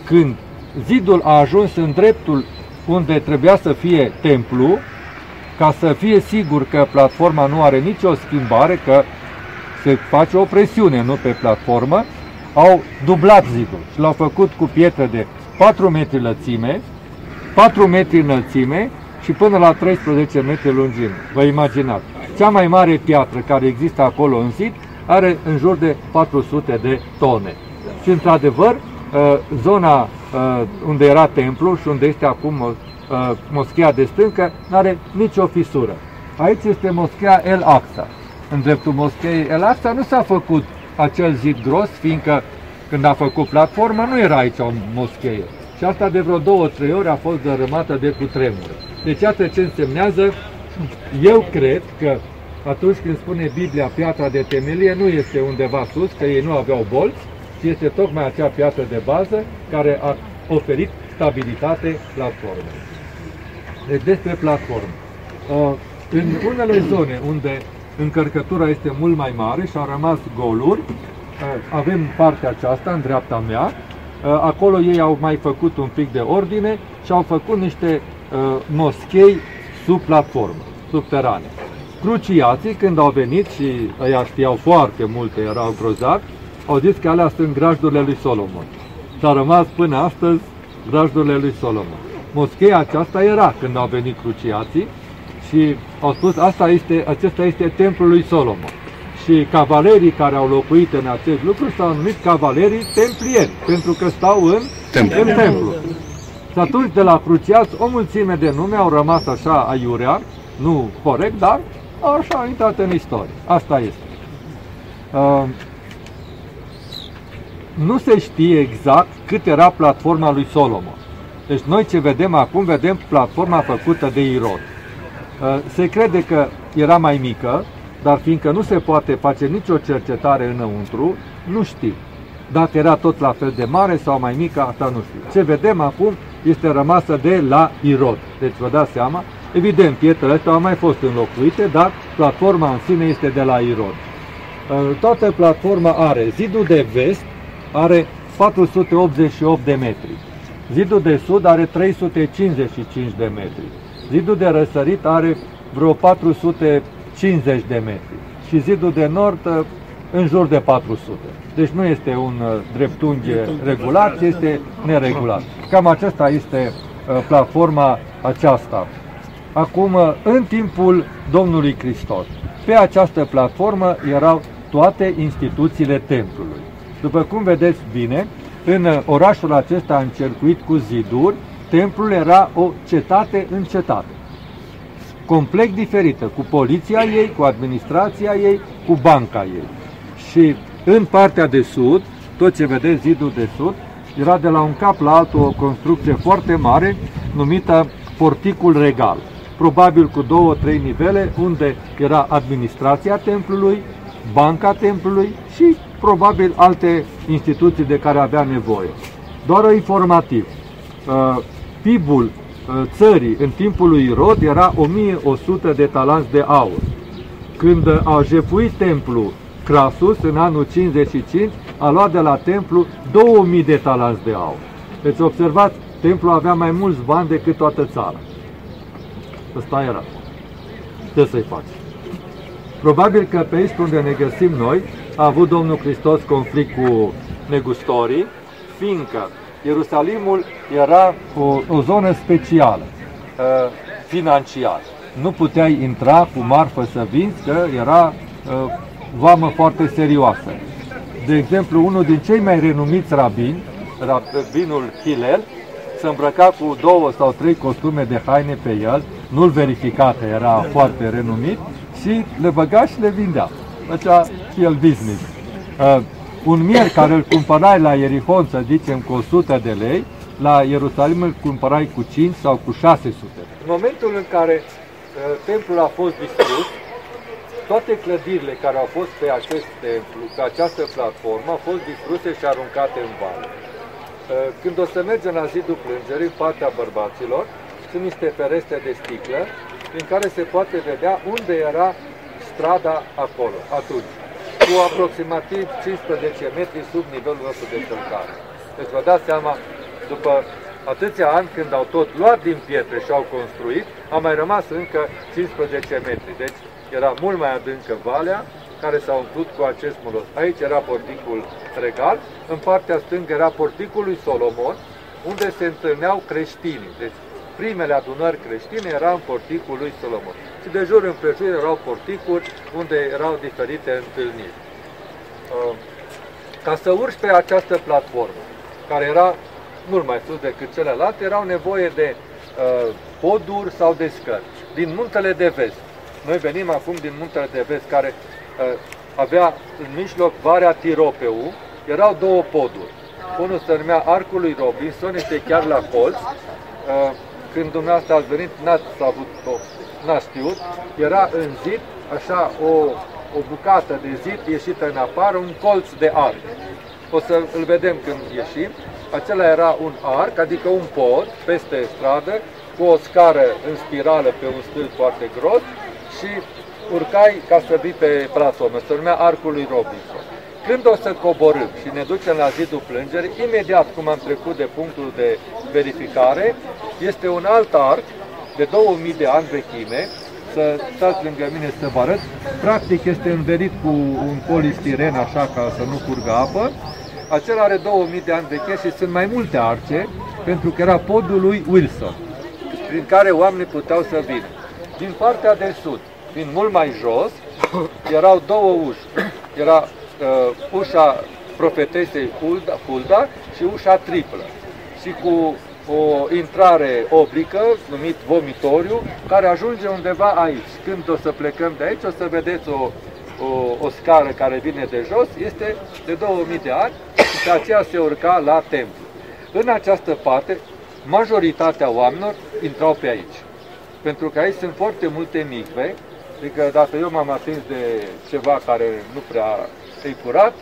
Când zidul a ajuns în dreptul unde trebuia să fie templu, ca să fie sigur că platforma nu are nicio schimbare, că se face o presiune, nu pe platformă, au dublat zidul și l-au făcut cu pietre de 4 metri lățime, 4 metri înălțime și până la 13 metri lungime. Vă imaginați. Cea mai mare piatră care există acolo în zid are în jur de 400 de tone. Și într-adevăr, uh, zona uh, unde era templu și unde este acum uh, moschea de stâncă, nu are nicio fisură. Aici este moschea El Aqsa. În dreptul moscheei El Aqsa nu s-a făcut acel zid gros, fiindcă când a făcut platforma nu era aici o moscheie și asta de vreo două, trei ori a fost dărâmată de cutremure. Deci iată ce însemnează, eu cred că atunci când spune Biblia piatra de temelie, nu este undeva sus, că ei nu aveau bolți, ci este tocmai acea piatră de bază care a oferit stabilitate platformei. Deci despre platformă. Uh, în unele zone unde încărcătura este mult mai mare și au rămas goluri, uh, avem partea aceasta în dreapta mea, Uh, acolo ei au mai făcut un pic de ordine și au făcut niște uh, moschei sub platformă, subterane. Cruciații, când au venit și ăia știau foarte multe, erau grozavi, au zis că alea sunt grajdurile lui Solomon. Și a rămas până astăzi grajdurile lui Solomon. Moscheea aceasta era când au venit cruciații și au spus asta este, acesta este templul lui Solomon și cavalerii care au locuit în acest lucru s-au numit cavalerii templieri, pentru că stau în templu. În templu. Și atunci de la cruciați o mulțime de nume au rămas așa aiurea, nu corect, dar așa au intrat în istorie. Asta este. Uh, nu se știe exact cât era platforma lui Solomon. Deci noi ce vedem acum, vedem platforma făcută de Irod. Uh, se crede că era mai mică, dar fiindcă nu se poate face nicio cercetare înăuntru, nu știm. Dacă era tot la fel de mare sau mai mică, asta nu știu. Ce vedem acum este rămasă de la Irod. Deci vă dați seama, evident, pietrele astea au mai fost înlocuite, dar platforma în sine este de la Irod. Uh, toată platforma are zidul de vest, are 488 de metri. Zidul de sud are 355 de metri. Zidul de răsărit are vreo 450 de metri. Și zidul de nord uh, în jur de 400. Deci nu este un uh, dreptunghi regulat, ci este neregulat. Cam aceasta este uh, platforma aceasta. Acum, în timpul Domnului Hristos, pe această platformă erau toate instituțiile templului. După cum vedeți bine, în orașul acesta încercuit cu ziduri, templul era o cetate în cetate. Complet diferită, cu poliția ei, cu administrația ei, cu banca ei. Și în partea de sud, tot ce vedeți zidul de sud, era de la un cap la altul o construcție foarte mare numită Porticul Regal. Probabil cu două, trei nivele, unde era administrația templului, banca templului și probabil alte instituții de care avea nevoie. Doar informativ. Uh, PIB-ul uh, țării în timpul lui Irod era 1100 de talanți de aur. Când a jefuit templu Crasus în anul 55, a luat de la templu 2000 de talanți de aur. Deci observați, templul avea mai mulți bani decât toată țara. Ăsta era. Ce să-i faci? Probabil că pe aici unde ne găsim noi, a avut Domnul Hristos conflict cu negustorii, fiindcă Ierusalimul era o, o zonă specială, uh, financiară. Nu puteai intra cu marfă să vinzi, că era uh, vamă foarte serioasă. De exemplu, unul din cei mai renumiți rabini, rabinul Hillel, se îmbrăca cu două sau trei costume de haine pe el, nu-l verifica că era foarte renumit, și le băga și le vindea. Făcea și el business. Uh, un mier care îl cumpărai la Ierihon, să zicem, cu 100 de lei, la Ierusalim îl cumpărai cu 5 sau cu 600. În momentul în care uh, templul a fost distrus, toate clădirile care au fost pe acest templu, pe această platformă, au fost distruse și aruncate în vale. Uh, când o să mergem la zidul plângerii, în partea bărbaților, sunt niște fereste de sticlă, prin care se poate vedea unde era strada acolo, atunci cu aproximativ 15 metri sub nivelul nostru de călcare. Deci vă dați seama, după atâția ani când au tot luat din pietre și au construit, a mai rămas încă 15 metri. Deci era mult mai adâncă valea care s-a umplut cu acest mulos. Aici era porticul regal, în partea stângă era porticul lui Solomon, unde se întâlneau creștinii. Deci primele adunări creștine erau în porticul lui Solomon. Și de jur împrejur erau porticuri unde erau diferite întâlniri. Uh, ca să urci pe această platformă, care era mult mai sus decât celelalte, erau nevoie de uh, poduri sau de scări. Din muntele de vest. Noi venim acum din muntele de vest, care uh, avea în mijloc Varea Tiropeu, erau două poduri. Unul se numea Arcul lui Robinson, este chiar la colț, când dumneavoastră ați venit, n-ați avut o, n-ați știut, era în zid, așa o, o bucată de zid ieșită în afară, un colț de arc. O să îl vedem când ieșim. Acela era un arc, adică un pod peste stradă, cu o scară în spirală pe un stâlp foarte gros și urcai ca să vii pe platformă. Se numea Arcul lui Robinson. Când o să coborâm și ne ducem la zidul plângerii, imediat cum am trecut de punctul de verificare, este un alt arc de 2000 de ani vechime, să stați lângă mine să vă arăt. Practic este învelit cu un polistiren așa ca să nu curgă apă. Acela are 2000 de ani veche și sunt mai multe arce, pentru că era podul lui Wilson, prin care oamenii puteau să vină. Din partea de sud, fiind mult mai jos, erau două uși. Era uh, ușa profetesei Fulda, Fulda și ușa triplă. Și cu o intrare oblică, numit vomitoriu, care ajunge undeva aici. Când o să plecăm de aici, o să vedeți o, o, o scară care vine de jos, este de 2000 de ani și pe aceea se urca la templu. În această parte, majoritatea oamenilor intrau pe aici. Pentru că aici sunt foarte multe micve, adică dacă eu m-am atins de ceva care nu prea e curat,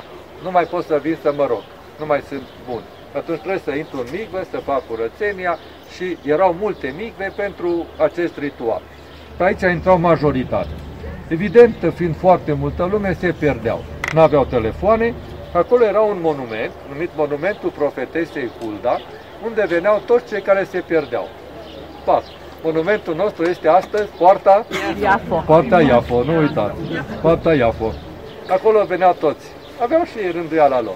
nu mai pot să vin să mă rog, nu mai sunt bun. Atunci trebuie să intru în micve, să fac curățenia și erau multe micve pentru acest ritual. Pe aici intrau majoritatea. Evident, fiind foarte multă lume, se pierdeau. Nu aveau telefoane, acolo era un monument, numit Monumentul Profetesei Hulda, unde veneau toți cei care se pierdeau. Pac. Monumentul nostru este astăzi Poarta
Iafo.
Poarta Iafo, nu uitați. Poarta Iafo. Acolo veneau toți. Aveau și ei rânduiala lor.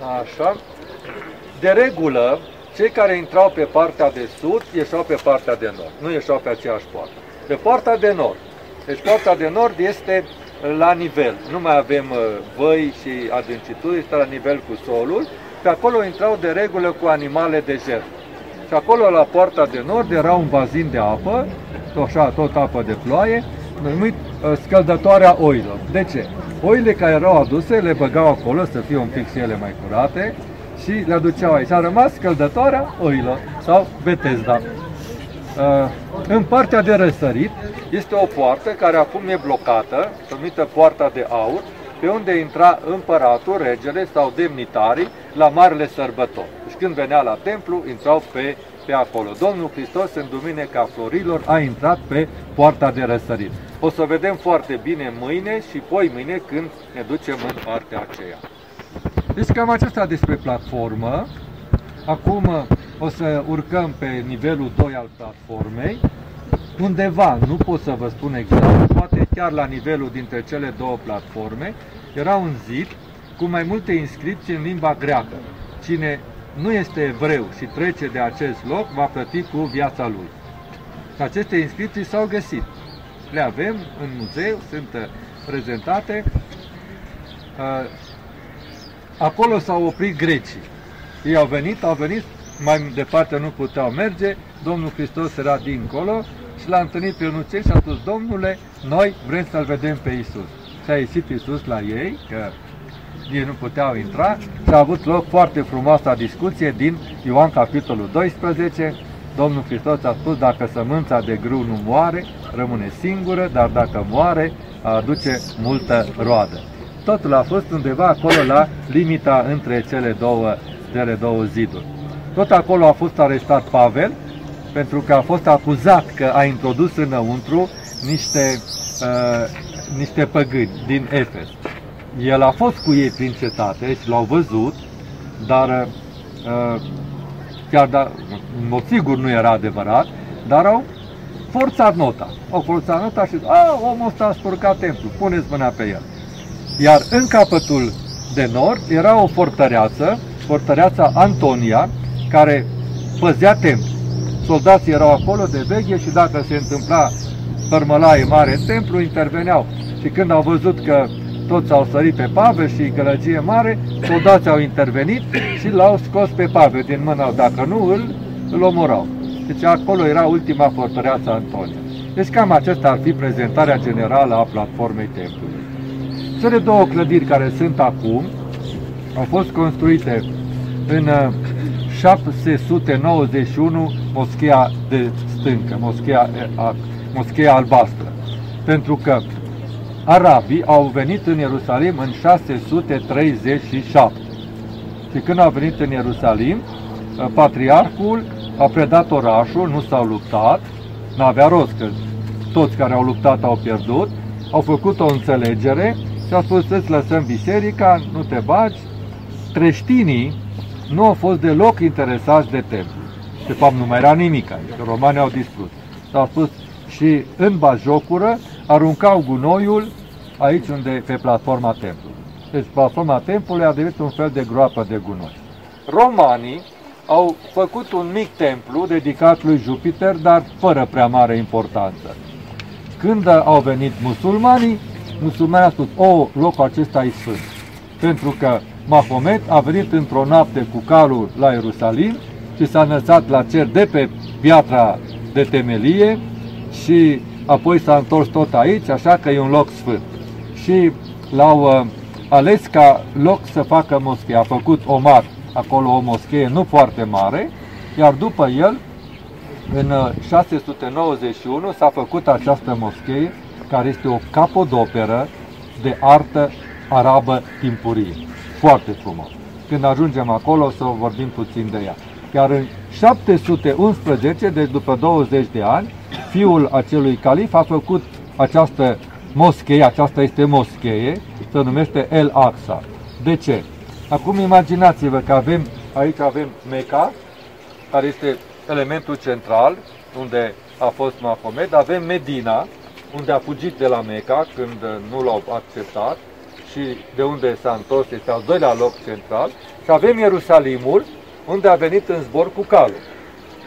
Așa. De regulă, cei care intrau pe partea de sud ieșeau pe partea de nord. Nu ieșeau pe aceeași poartă. Pe partea de nord. Deci partea de nord este la nivel. Nu mai avem uh, văi și adâncituri, este la nivel cu solul. Pe acolo intrau de regulă cu animale de jertfă. Și acolo la poarta de nord era un bazin de apă, așa, tot apă de ploaie, numit uh, scăldătoarea oilor. De ce? Oile care erau aduse le băgau acolo să fie un pic și ele mai curate și le aduceau aici. A rămas scăldătoarea oilor sau Betesda. Uh, în partea de răsărit este o poartă care acum e blocată, numită Poarta de Aur, pe unde intra împăratul, regele sau demnitarii la marele sărbători. Deci când venea la templu, intrau pe, pe acolo. Domnul Hristos în Duminica Florilor a intrat pe poarta de răsărit. O să vedem foarte bine mâine și poi mâine când ne ducem în partea aceea. Deci cam acesta despre platformă. Acum o să urcăm pe nivelul 2 al platformei. Undeva, nu pot să vă spun exact, poate chiar la nivelul dintre cele două platforme, era un zid cu mai multe inscripții în limba greacă. Cine nu este evreu și trece de acest loc, va plăti cu viața lui. Și aceste inscripții s-au găsit. Le avem în muzeu, sunt uh, prezentate. Uh, Acolo s-au oprit grecii. Ei au venit, au venit, mai departe nu puteau merge, Domnul Hristos era dincolo și l-a întâlnit pe un ucel și a spus, Domnule, noi vrem să-L vedem pe Isus. Și a ieșit Isus la ei, că ei nu puteau intra și a avut loc foarte frumoasa discuție din Ioan capitolul 12. Domnul Hristos a spus, dacă sămânța de grâu nu moare, rămâne singură, dar dacă moare, aduce multă roadă. Totul a fost undeva acolo la limita între cele două, cele două ziduri. Tot acolo a fost arestat Pavel, pentru că a fost acuzat că a introdus înăuntru niște, uh, niște păgâni din Efes. El a fost cu ei prin cetate și l-au văzut, dar uh, chiar da, în mod sigur nu era adevărat, dar au forțat nota. Au forțat nota și a, omul ăsta a spurcat templu, puneți mâna pe el. Iar în capătul de nord era o fortăreață, fortăreața Antonia, care păzea templu. Soldații erau acolo de veche și dacă se întâmpla părmălaie mare în templu, interveneau. Și când au văzut că toți au sărit pe Pavel și gălăgie mare, soldații au intervenit și l-au scos pe Pavel din mână. Dacă nu, îl, îl omorau. Deci acolo era ultima fortăreață Antonia. Deci cam aceasta ar fi prezentarea generală a platformei templului. Cele două clădiri care sunt acum au fost construite în 791 moschea de stâncă, moschea, moschea albastră. Pentru că arabii au venit în Ierusalim în 637. Și când au venit în Ierusalim, patriarhul a predat orașul, nu s-au luptat, n-avea rost, că toți care au luptat au pierdut, au făcut o înțelegere și a spus să-ți lăsăm biserica, nu te bagi. Creștinii nu au fost deloc interesați de templu. De fapt, nu mai era nimic aici, romanii au distrus. S-au spus și în bajocură aruncau gunoiul aici unde pe platforma templului. Deci platforma templului a devenit un fel de groapă de gunoi. Romanii au făcut un mic templu dedicat lui Jupiter, dar fără prea mare importanță. Când au venit musulmanii, musulmanii au spus, o, locul acesta e sfânt. Pentru că Mahomet a venit într-o noapte cu calul la Ierusalim și s-a înălțat la cer de pe piatra de temelie și apoi s-a întors tot aici, așa că e un loc sfânt. Și l-au uh, ales ca loc să facă moschee. A făcut Omar acolo o moschee nu foarte mare, Iar după el, în uh, 691 s-a făcut această moschee, care este o capodoperă de artă arabă timpurie. Foarte frumos. Când ajungem acolo o să vorbim puțin de ea. Iar în 711, deci după 20 de ani, fiul acelui calif a făcut această moschee, aceasta este moschee, se numește El Aqsa. De ce? Acum imaginați-vă că avem, aici avem Meca, care este elementul central, unde a fost Mahomed, avem Medina, unde a fugit de la Meca când nu l-au acceptat și de unde s-a întors, este al doilea loc central, și avem Ierusalimul, unde a venit în zbor cu calul.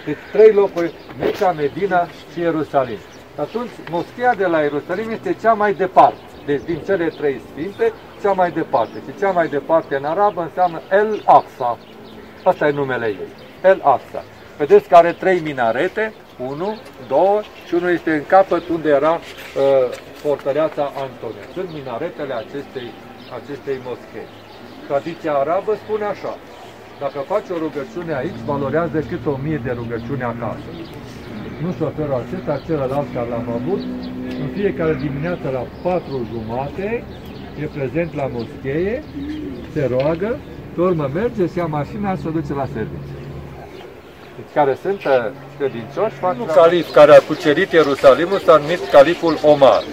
Deci trei locuri, Meca, Medina și Ierusalim. Atunci, moschea de la Ierusalim este cea mai departe. Deci din cele trei sfinte, cea mai departe. Și cea mai departe în arabă înseamnă El Aqsa. Asta e numele ei. El Aqsa. Vedeți că are trei minarete, unu, două și unul este în capăt unde era uh, fortăreața Antonia. Sunt minaretele acestei, acestei moschei. Tradiția arabă spune așa, dacă faci o rugăciune aici, valorează cât o mie de rugăciuni acasă. Nu șoferul acesta, celălalt care l-am avut, în fiecare dimineață la patru jumate, e prezent la moschee, se roagă, pe urmă merge, se ia mașina și se duce la serviciu. Deci care sunt uh, credincioși, fac un calif care a cucerit Ierusalimul, s-a numit califul Omar.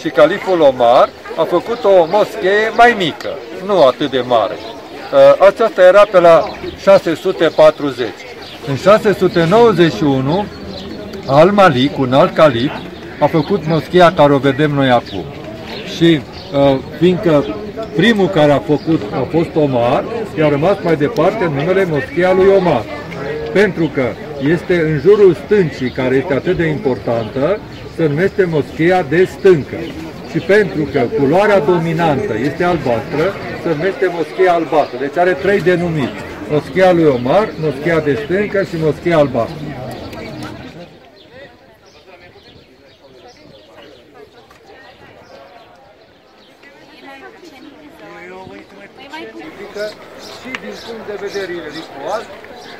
Și califul Omar a făcut o moschee mai mică, nu atât de mare. Uh, aceasta era pe la 640. În 691, Al-Malik, un alt calif, a făcut moschea care o vedem noi acum. Și uh, fiindcă primul care a făcut a fost Omar, i-a rămas mai departe numele moschea lui Omar. Pentru că este în jurul stâncii, care este atât de importantă, se numește moschea de stâncă. Și pentru că culoarea dominantă este albastră, se numește moschea albastră. Deci are trei denumiri. Moschea lui Omar, moschea de stâncă și moschea albastră. Adică și din punct de vedere ritual,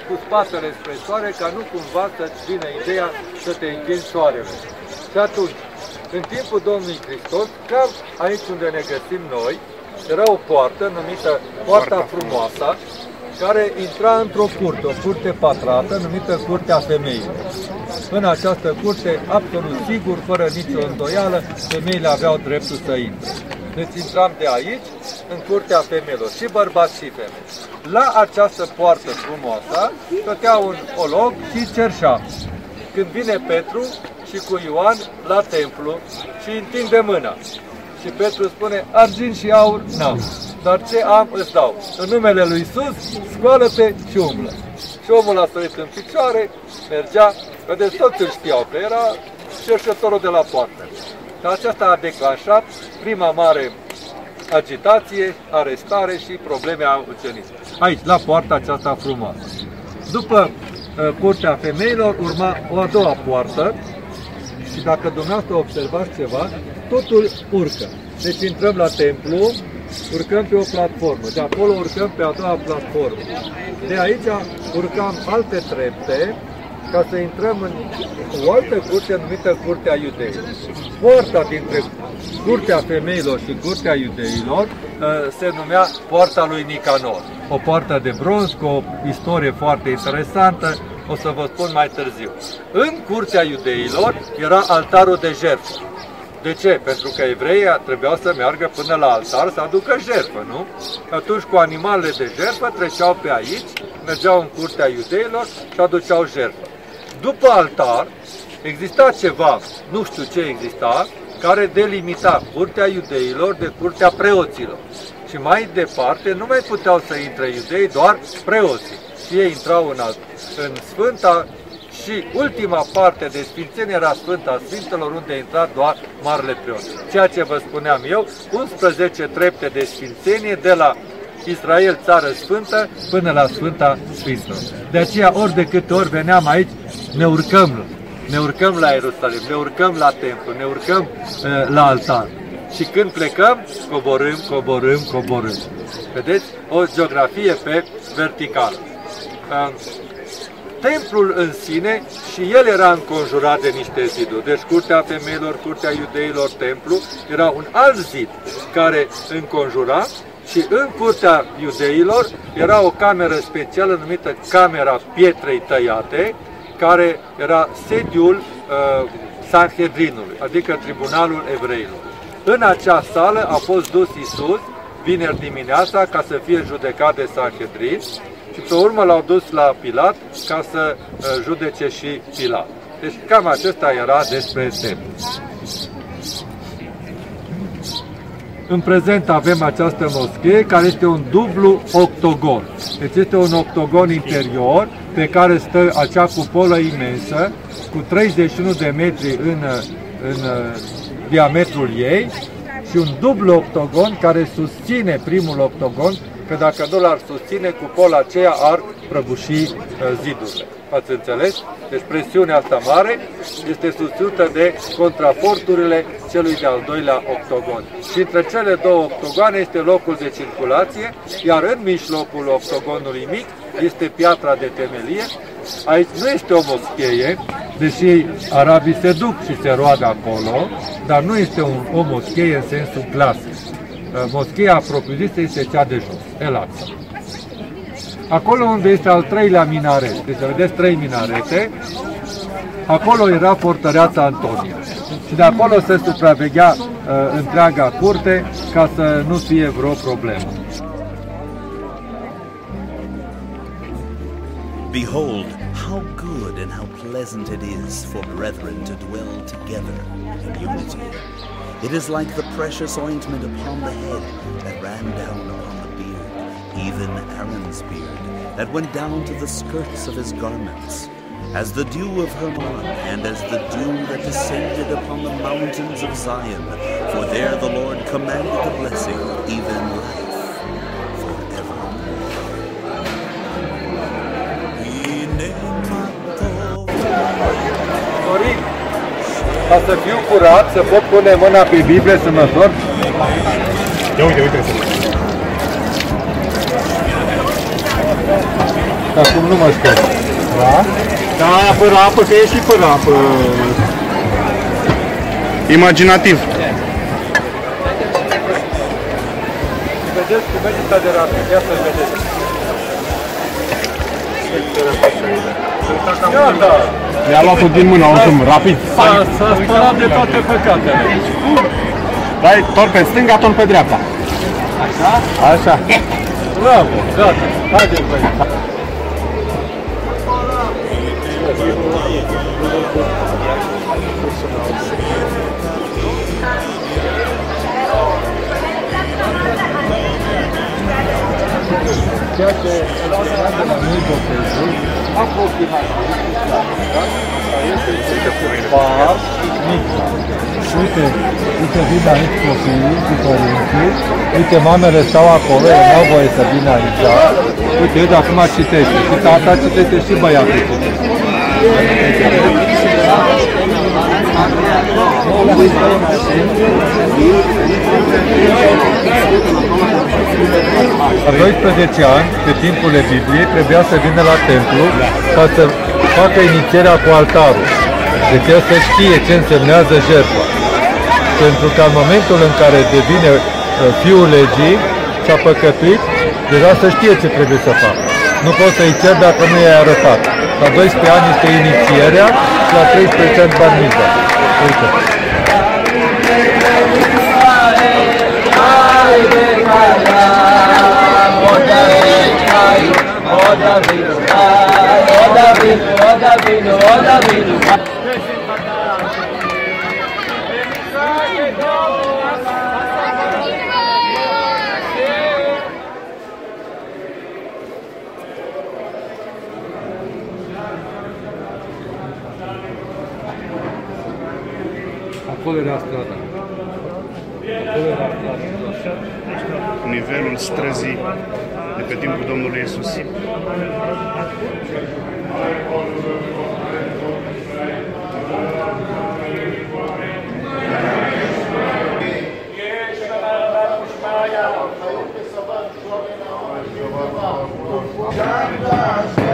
cu spatele spre soare, ca nu cumva să-ți vină ideea să te închini soarele. Și atunci, în timpul Domnului Hristos, chiar aici unde ne găsim noi, era o poartă numită Poarta Frumoasă, care intra într-o curte, o curte patrată, numită Curtea Femeilor. În această curte, absolut sigur, fără nicio îndoială, femeile aveau dreptul să intre. Deci intram de aici, în curtea femeilor, și bărbați și femei. La această poartă frumoasă stătea un olog și cerșea. Când vine Petru și cu Ioan la templu și întinde mâna. Și Petru spune, argint și aur n-am, dar ce am îți dau. În numele lui Isus, scoală-te și umblă. Și omul a sărit în picioare, mergea, vedeți, toți îl știau, că era cerșătorul de la poartă. Dar aceasta a declanșat prima mare agitație, arestare și probleme a ucenicilor. Aici, la poarta aceasta frumoasă. După uh, curtea femeilor urma o a doua poartă și dacă dumneavoastră observați ceva, totul urcă. Deci intrăm la templu, urcăm pe o platformă, de acolo urcăm pe a doua platformă. De aici urcam alte trepte ca să intrăm în o altă curte numită Curtea Iudeilor. Poarta dintre Curtea Femeilor și Curtea Iudeilor uh, se numea Poarta lui Nicanor. O poartă de bronz cu o istorie foarte interesantă, o să vă spun mai târziu. În Curtea Iudeilor era altarul de jertfă. De ce? Pentru că evreii trebuiau să meargă până la altar să aducă jertfă, nu? Atunci cu animalele de jertfă treceau pe aici, mergeau în curtea iudeilor și aduceau jertfă. După altar exista ceva, nu știu ce exista, care delimita curtea iudeilor de curtea preoților. Și mai departe nu mai puteau să intre iudei, doar preoții. Și ei intrau în, alt, în Sfânta și ultima parte de sfințenie era Sfânta Sfintelor, unde intra doar Marele Preot. Ceea ce vă spuneam eu, 11 trepte de sfințenie de la Israel, țară sfântă, până la Sfânta Sfintelor. De aceea, ori de câte ori veneam aici, ne urcăm, ne urcăm la Ierusalim, ne urcăm la templu, ne urcăm uh, la altar. Și când plecăm, coborâm, coborâm, coborâm. Vedeți? O geografie pe verticală. Uh, templul în sine și el era înconjurat de niște ziduri. Deci curtea femeilor, curtea iudeilor, templu, era un alt zid care înconjura și în curtea iudeilor era o cameră specială numită Camera Pietrei Tăiate, care era sediul uh, Sanhedrinului, adică Tribunalul Evreilor. În acea sală a fost dus Isus vineri dimineața ca să fie judecat de Sanhedrin și pe urmă l-au dus la Pilat ca să uh, judece și Pilat. Deci cam acesta era despre templu. În prezent avem această moschee care este un dublu octogon. Deci este un octogon interior pe care stă acea cupolă imensă cu 31 de metri în, în diametrul ei și un dublu octogon care susține primul octogon, că dacă nu l-ar susține, cupola aceea ar prăbuși uh, zidurile. Ați înțeles? Deci presiunea asta mare este susținută de contraforturile celui de-al doilea octogon. Și între cele două octogoane este locul de circulație, iar în mijlocul octogonului mic este piatra de temelie. Aici nu este o moschee, deși arabii se duc și se roagă acolo, dar nu este un, o moschee în sensul clasic. Moscheea propriu-zisă este cea de jos, El Aqsa. Acolo unde este al treilea minaret, deci vedeți trei minarete, acolo era fortăreața Antonia. Și de acolo se supraveghea uh, întreaga curte ca să nu fie vreo problemă.
Behold, how good and how pleasant it is for brethren to dwell together in unity. It is like the precious ointment upon the head that ran down upon the beard, even Aaron's beard, that went down to the skirts of his garments, as the dew of Hermon, and as the dew that descended upon the mountains of Zion. For there the Lord commanded the blessing, even life
Dorin, ca să fiu curat, să pot pune mâna pe Biblie să mă întorc?
Ia uite, uite.
Acum nu mă scăp.
Da? Da, fără apă, că e și fără apă. Imaginativ.
Vedeți cum merge de rapid, ia să vedeți. Ia, da.
Mi-a luat-o din mână, oricum, rapid.
S-a s-a spălat de toate păcatele.
Dai tot pe stânga, tot pe dreapta.
Așa?
Așa.
Bravo, gata. Haideți, băi. Ceea ce înseamnă la noi botezul, aproximativ, este par mic. Uite, uite, vin aici copiii cu părinții, uite, mamele stau acolo, ele nu au voie să vină aici. Uite, uite, acum citește, și tata citește și băiatul citește. La 12 ani, pe timpul Bibliei, trebuia să vină la templu ca să facă inițierea cu altarul. Deci el să știe ce însemnează jertfa. Pentru că în momentul în care devine uh, fiul legii și a păcătuit, deja să știe ce trebuie să facă. Nu poți să-i cer dacă nu i-ai arătat. La 12 ani este inițierea și la 13 ani bar mitzvah. Uite. Acolo era strada. Acolo era strada.
Nivelul străzii de pe timpul Domnului Isus.
Jantar,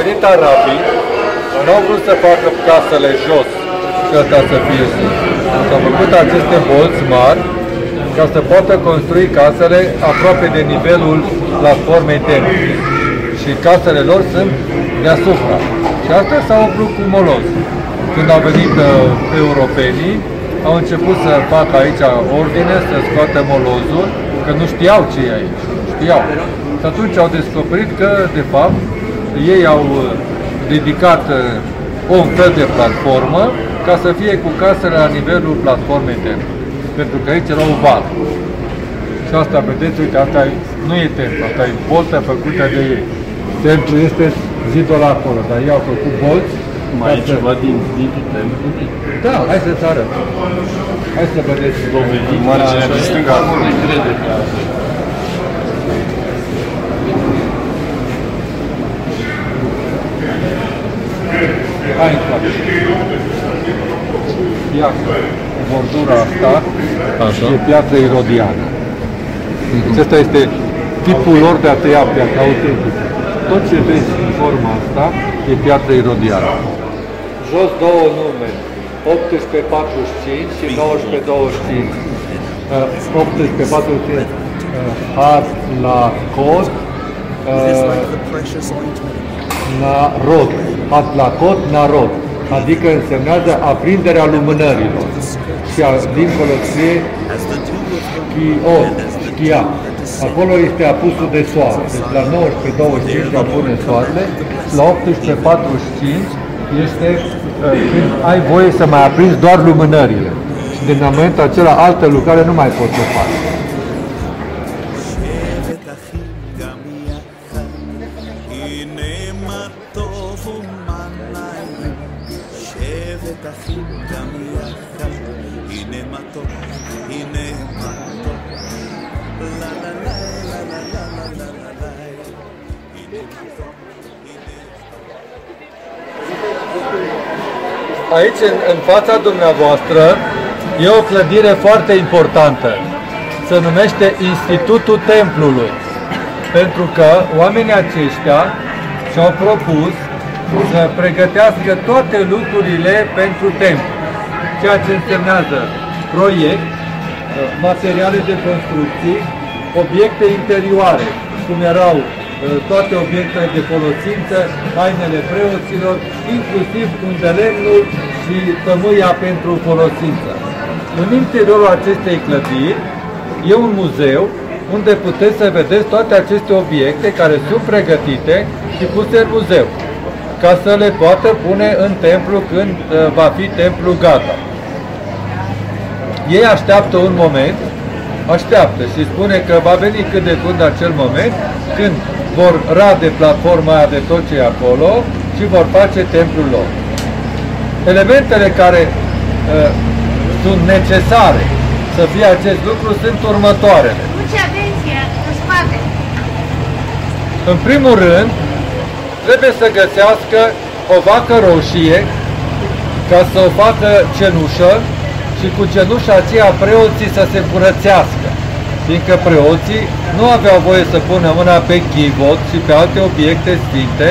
venit arabii, nu au vrut să facă casele jos și asta să fie sus. S-au făcut aceste bolți mari ca să poată construi casele aproape de nivelul platformei termice. Și casele lor sunt deasupra. Și asta s-a umplut cu moloz. Când au venit uh, europenii, au început să facă aici ordine, să scoată molozul, că nu știau ce e aici. Știau. Și atunci au descoperit că, de fapt, ei au uh, ridicat uh, un fel de platformă ca să fie cu casele la nivelul platformei interne. Pentru că aici era o val. Și asta, vedeți, uite, asta e, nu e templu, asta e boltă făcută de ei. Templu este zidul acolo, dar ei au făcut bolți.
Mai e ceva din zidul templu?
Da, hai să-ți arăt. Hai să vedeți.
Dovedit. Marginea de stânga.
Hai încoace. Iată, bordura asta
Așa.
e piatră irodiană. Deci ăsta este tipul lor de a tăia piatră autentică. Tot ce vezi în forma asta e piatră irodiană. Jos două numere, 1845 și 1925. Uh, 1845 uh, har la cod, uh, Narod, Atlacot Narod, adică însemnează aprinderea lumânărilor. Și a, dincolo scrie Chiot, Chia. Acolo este apusul de soare. Deci la 19.25 va pune soarele, la 18.45 este uh, când ai voie să mai aprinzi doar lumânările. Și din momentul acela altă lucrare nu mai poți să faci. Aici, în, în fața dumneavoastră, e o clădire foarte importantă. Se numește Institutul Templului. Pentru că oamenii aceștia și-au propus să pregătească toate lucrurile pentru templu. Ceea ce însemnează proiect, materiale de construcții, obiecte interioare, cum erau uh, toate obiectele de folosință, hainele preoților, inclusiv undelemnul și tămâia pentru folosință. În interiorul acestei clădiri e un muzeu unde puteți să vedeți toate aceste obiecte care sunt pregătite și puse în muzeu, ca să le poată pune în templu când uh, va fi templu gata. Ei așteaptă un moment, așteaptă și spune că va veni cât de curând acel moment când vor rade platforma aia de tot ce e acolo și vor face templul lor. Elementele care uh, sunt necesare să fie acest lucru sunt următoarele.
Multe atenție în spate.
În primul rând, trebuie să găsească o vacă roșie ca să o facă cenușă și cu cenușa aceea preoții să se curățească. Fiindcă preoții nu aveau voie să pună mâna pe chivot și pe alte obiecte sfinte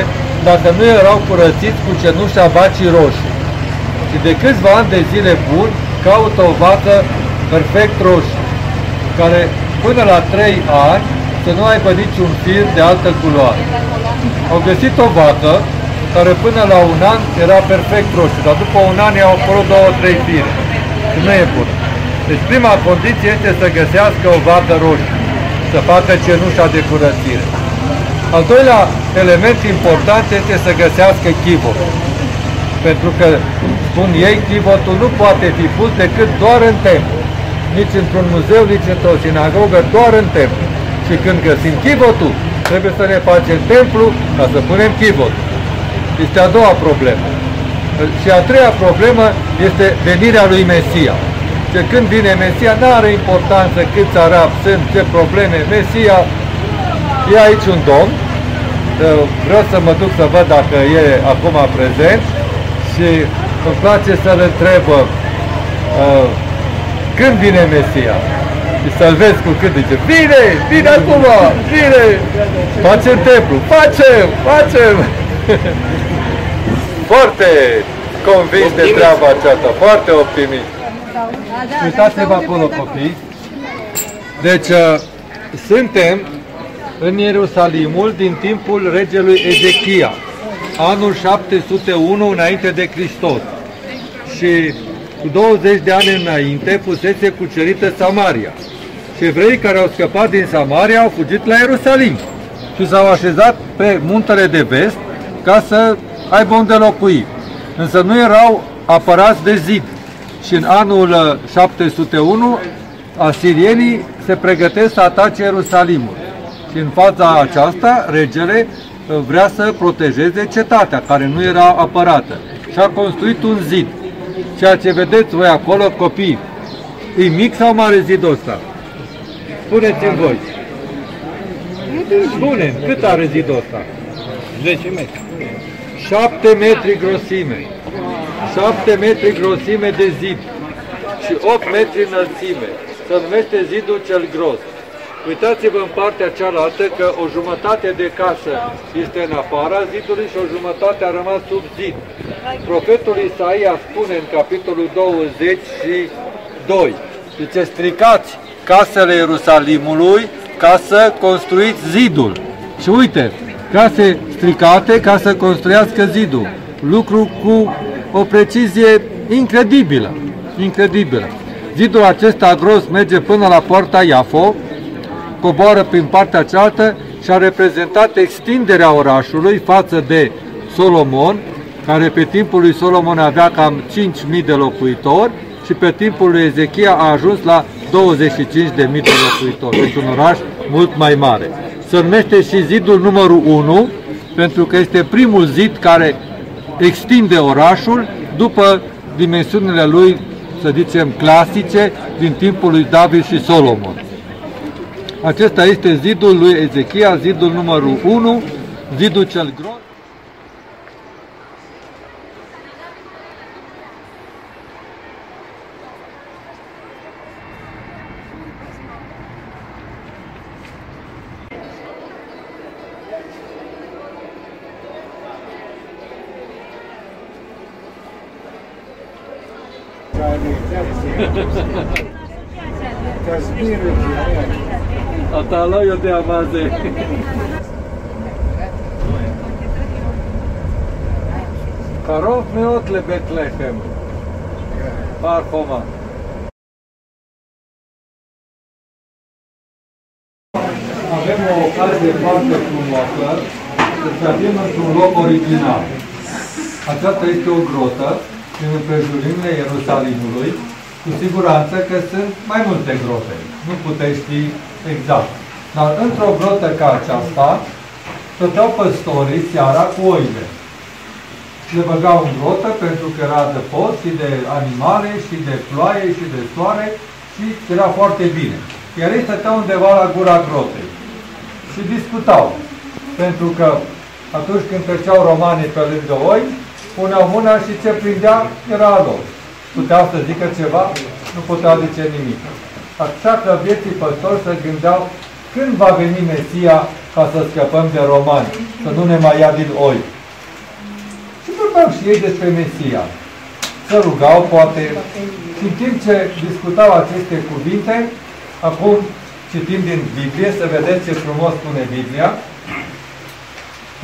dacă nu erau curățiți cu cenușa vacii roșii. Și de câțiva ani de zile buni caută o vacă perfect roșie, care până la 3 ani să nu aibă niciun fir de altă culoare. Au găsit o vacă care până la un an era perfect roșie, dar după un an i-au apărut două, trei fire. Și nu e bună. Deci prima condiție este să găsească o vacă roșie, să facă cenușa de curățire. Al doilea element important este să găsească chivotul. Pentru că, spun ei, chivotul nu poate fi pus decât doar în templu. Nici într-un muzeu, nici într-o sinagogă, doar în templu. Și când găsim chivotul, trebuie să ne facem templu ca să punem chivotul. Este a doua problemă. Și a treia problemă este venirea lui Mesia. Și când vine Mesia, nu are importanță câți arabi sunt, ce probleme. Mesia e aici un domn, vreau să mă duc să văd dacă e acum prezent și îmi place să-l întrebă uh, când vine Mesia și să-l vezi cu cât zice, vine, vine acum, vine, facem templu, facem, facem. Foarte convins de treaba aceasta, foarte optimist. Uitați-vă acolo, copii. Deci, uh, suntem în Ierusalimul din timpul regelui Ezechia, anul 701 înainte de Hristos. Și cu 20 de ani înainte fusese cucerită Samaria. Și evreii care au scăpat din Samaria au fugit la Ierusalim și s-au așezat pe muntele de vest ca să aibă unde locui. Însă nu erau apărați de zid. Și în anul 701 asirienii se pregătesc să atace Ierusalimul. Și în fața aceasta, regele uh, vrea să protejeze cetatea, care nu era apărată. Și a construit un zid. Ceea ce vedeți voi acolo, copii, e mic sau mare zidul ăsta? Spuneți-mi voi. Spune, cât are zidul ăsta? 10 metri. 7 metri grosime. 7 metri grosime de zid și 8 metri înălțime. Se numește zidul cel gros. Uitați-vă în partea cealaltă că o jumătate de casă este în afara zidului și o jumătate a rămas sub zid. Profetul Isaia spune în capitolul 22, zice, stricați casele Ierusalimului ca să construiți zidul. Și uite, case stricate ca să construiască zidul. Lucru cu o precizie incredibilă. Incredibilă. Zidul acesta gros merge până la poarta Iafo, coboară prin partea cealaltă și a reprezentat extinderea orașului față de Solomon, care pe timpul lui Solomon avea cam 5.000 de locuitori și pe timpul lui Ezechia a ajuns la 25.000 de locuitori, deci un oraș mult mai mare. Se numește și zidul numărul 1, pentru că este primul zid care extinde orașul după dimensiunile lui, să zicem, clasice, din timpul lui David și Solomon. Acesta este zidul lui Ezechia, zidul numărul 1, zidul cel gros. אתה לא יודע מה זה. קרוב מאוד לבית לחם, הר חומה. Avem o ocazie foarte frumoasă să stabilim într-un loc original. Aceasta este o grotă din împrejurimile Ierusalimului, cu siguranță că sunt mai multe grote. Nu puteți ști exact. Dar într-o grotă ca aceasta, stăteau păstorii seara cu oile. Le băgau în grotă pentru că era de post și de animale și de ploaie și de soare și era foarte bine. Iar ei stăteau undeva la gura grotei și discutau. Pentru că atunci când treceau romanii pe lângă oi, puneau mâna și ce prindea era a lor. Puteau să zică ceva, nu puteau zice nimic. Așa că vieții păstori se gândeau când va veni Mesia ca să scăpăm de romani, să nu ne mai ia din oi. Și vorbeau și ei despre Mesia. Se rugau, poate, și în timp ce discutau aceste cuvinte, acum citim din Biblie, să vedeți ce frumos spune Biblia,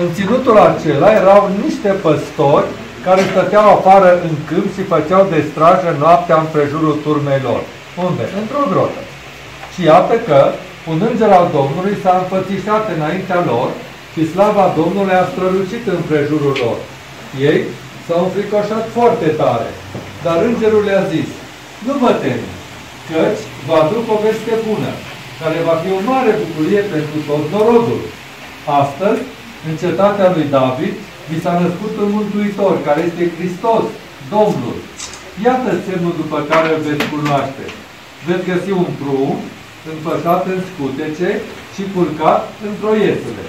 în ținutul acela erau niște păstori care stăteau afară în câmp și făceau de strajă noaptea în prejurul turmei lor. Unde? Într-o grotă. Și iată că un înger al Domnului s-a înfățișat înaintea lor și slava Domnului a strălucit în prejurul lor. Ei s-au înfricoșat foarte tare, dar îngerul le-a zis, nu vă temi, căci vă aduc o veste bună, care va fi o mare bucurie pentru tot norodul. Astăzi, în cetatea lui David, vi s-a născut un Mântuitor, care este Hristos, Domnul. Iată semnul după care îl veți cunoaște. Veți găsi un prunc împășat în scutece și culcat într-o iesule.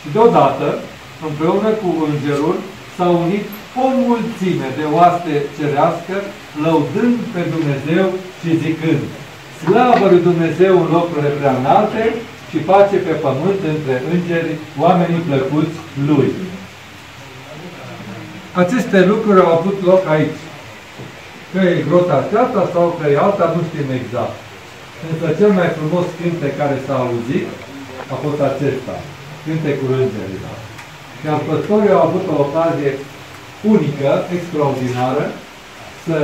Și deodată, împreună cu îngerul, s-a unit o mulțime de oaste cerească, lăudând pe Dumnezeu și zicând, Slavă lui Dumnezeu în locurile prea înalte și pace pe pământ între îngeri, oamenii plăcuți lui. Aceste lucruri au avut loc aici. Că e grota aceasta sau că e alta, nu știm exact. Însă cel mai frumos cântec care s-a auzit a fost acesta, cântecul îngerilor. Iar păstorii au avut o ocazie unică, extraordinară, să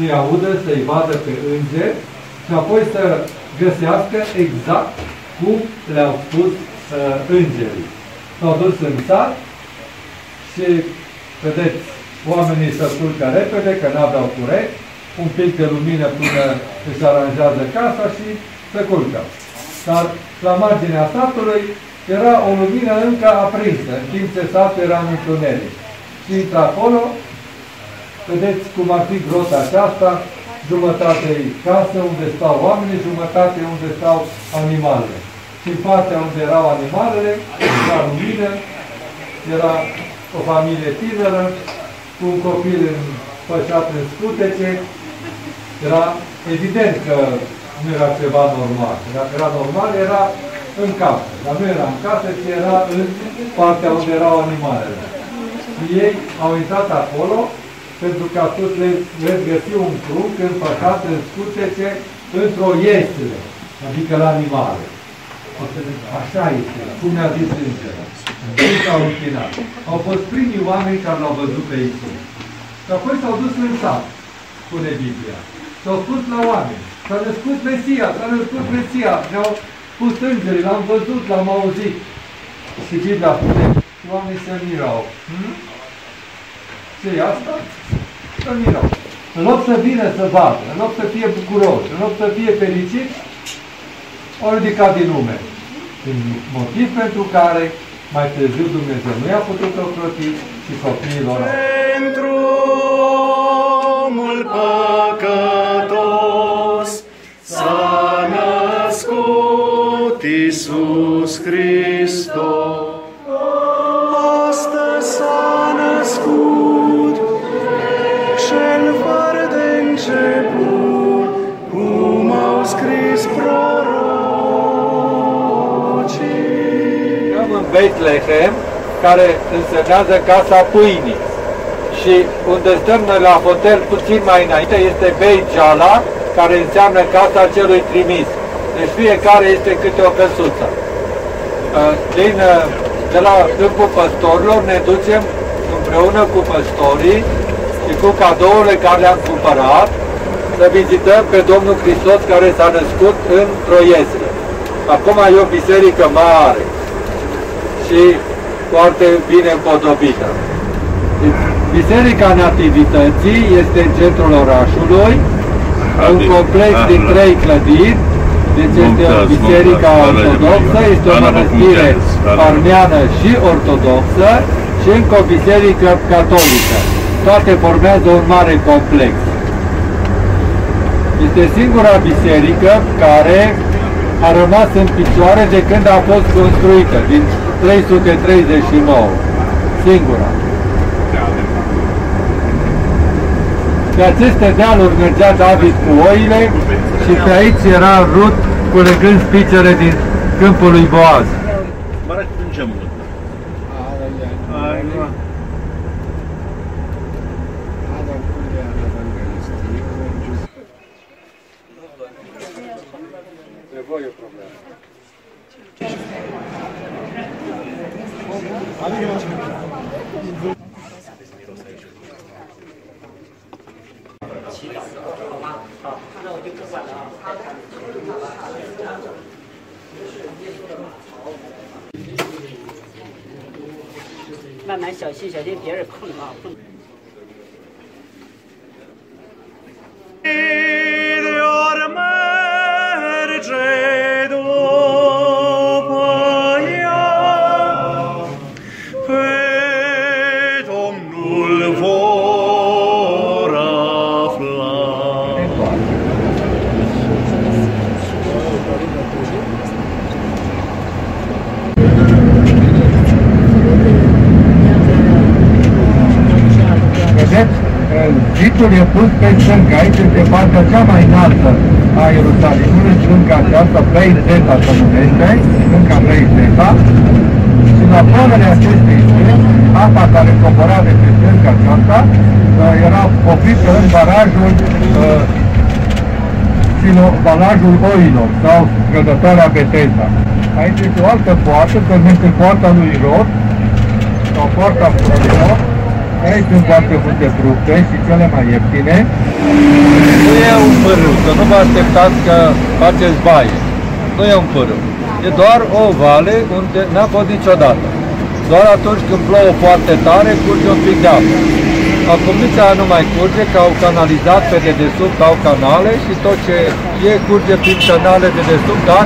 îi audă, să-i vadă pe îngeri și apoi să găsească exact cum le-au spus uh, îngerii. S-au dus în sat și, vedeți, oamenii se culcă repede, că n-aveau curent, un pic de lumină până își aranjează casa și se culcă. Dar la marginea satului era o lumină încă aprinsă, în timp ce satul era în întuneric. Și intră acolo, vedeți cum ar fi grota aceasta, jumătate casă unde stau oamenii, jumătate unde stau animalele. Și în partea unde erau animalele, era lumină, era o familie tineră, cu un copil pășat în scutece, era evident că nu era ceva normal. Dacă era normal, era în casă. Dar nu era în casă, ci era în partea unde erau animalele. Și ei au intrat acolo pentru că atunci le, le găsi un prunc împăcat în scutece într-o iesile, adică la animale. Așa este, cum ne-a zis Îngerul. Ei s-au închinat. Au fost primii oameni care l-au văzut pe Isus. Și apoi s-au dus în sat, spune Biblia. S-au spus la oameni. S-a născut Mesia, s-a născut Mesia. Ne-au spus îngerii, l-am văzut, l-am auzit. Și Biblia spune, și oamenii se mirau. Hmm? ce e asta? Să mirau. În loc să vină să vadă, în loc să fie bucuros, în loc să fie fericit, au ridicat din lume. Din motiv pentru care mai târziu Dumnezeu nu i-a putut ocroti și copiilor.
Pentru omul păcătos Iisus Hristos. Astăzi s-a născut cel fără de început, cum au scris prorocii.
Am în Betlehem, care însemnează casa pâinii. Și unde stăm noi la hotel puțin mai înainte este Beit Jala, care înseamnă casa celui trimis. Deci fiecare este câte o căsuță. Uh, Din, uh, de la câmpul păstorilor ne ducem împreună cu păstorii și cu cadourile care le-am cumpărat să vizităm pe Domnul Hristos care s-a născut în Troiesle. Acum e o biserică mare și foarte bine împodobită. Biserica Nativității este în centrul orașului, un complex din trei clădiri, deci este o biserică ortodoxă, este o mănăstire armeană și ortodoxă și încă o biserică catolică. Toate formează un mare complex. Este singura biserică care a rămas în picioare de când a fost construită, din 339. Singura. Pe aceste dealuri mergea David cu oile și pe aici era Rut culegând spicere din câmpul lui Boaz.
Jadi.
Pe
stânga, aici este partea cea mai înaltă a Ierusalimului, stânga aceasta, Plei Zeta se numește, stânga Plei Zeta, și la ploarele acestei stângi, apa care cobora de pe stânga biserica aceasta uh, era oprită în barajul uh, silo, barajul oilor sau scădătoarea Betesda. Aici este o altă poartă, se numește poarta lui Rod sau poarta frurilor. Aici sunt foarte multe fructe și cele mai ieftine.
Nu e un pârâu, să nu vă așteptați că faceți baie. Nu e un pârâu. E doar o vale unde n-a fost niciodată. Doar atunci când plouă foarte tare, curge un pic de apă. Acum nici aia nu mai curge, că au canalizat pe dedesubt, au canale și tot ce e curge prin canale de dedesubt, dar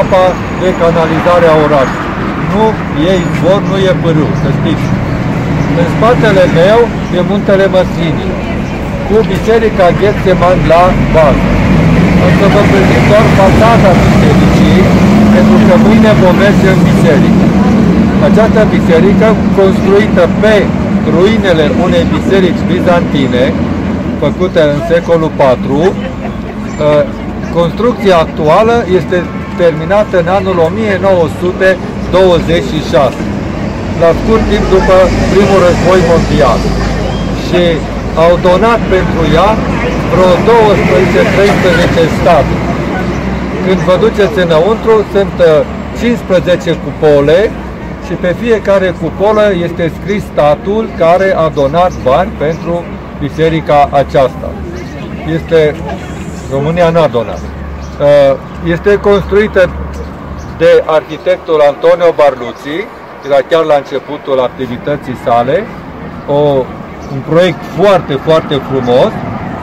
apa de canalizare a orașului. Nu e izvor, nu e pârâu, să știți. În spatele meu e muntele Măslinii, cu biserica Ghețeman la bază. O să vă prezint doar fațada bisericii, pentru că mâine vom merge în biserică. Această biserică, construită pe ruinele unei biserici bizantine, făcute în secolul IV, ă, construcția actuală este terminată în anul 1926, la scurt timp după primul război mondial. Și au donat pentru ea vreo 12-13 state. Când vă duceți înăuntru, sunt 15 cupole și pe fiecare cupolă este scris statul care a donat bani pentru biserica aceasta. Este România n-a donat. Este construită de arhitectul Antonio Barlucci, era chiar la începutul activității sale, o, un proiect foarte, foarte frumos.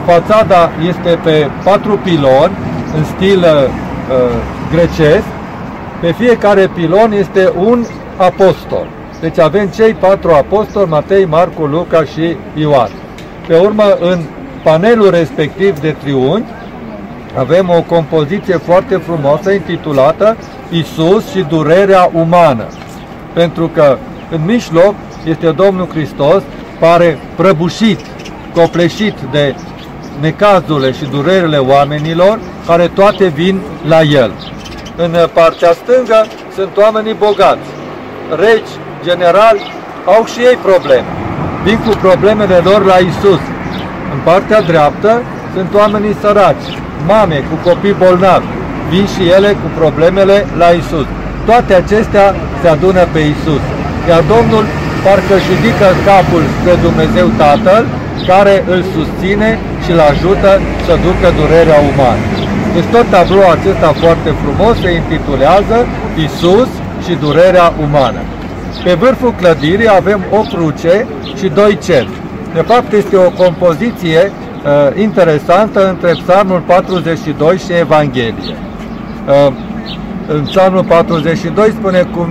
Fațada este pe patru piloni în stil uh, grecesc. Pe fiecare pilon este un apostol. Deci avem cei patru apostoli, Matei, Marcu, Luca și Ioan. Pe urmă, în panelul respectiv de triunghi, avem o compoziție foarte frumoasă intitulată Isus și durerea umană. Pentru că în mijloc este Domnul Hristos, pare prăbușit, copleșit de necazurile și durerile oamenilor, care toate vin la El. În partea stângă sunt oamenii bogați, regi, generali, au și ei probleme. Vin cu problemele lor la Isus. În partea dreaptă sunt oamenii săraci, mame cu copii bolnavi. Vin și ele cu problemele la Isus. Toate acestea se adună pe Isus. Iar Domnul parcă își ridică capul spre Dumnezeu Tatăl, care îl susține și îl ajută să ducă durerea umană. Deci tot tabloul acesta foarte frumos se intitulează Isus și durerea umană. Pe vârful clădirii avem o cruce și doi ceri. De fapt, este o compoziție uh, interesantă între Psalmul 42 și Evanghelie. Uh, în Psalmul 42 spune cum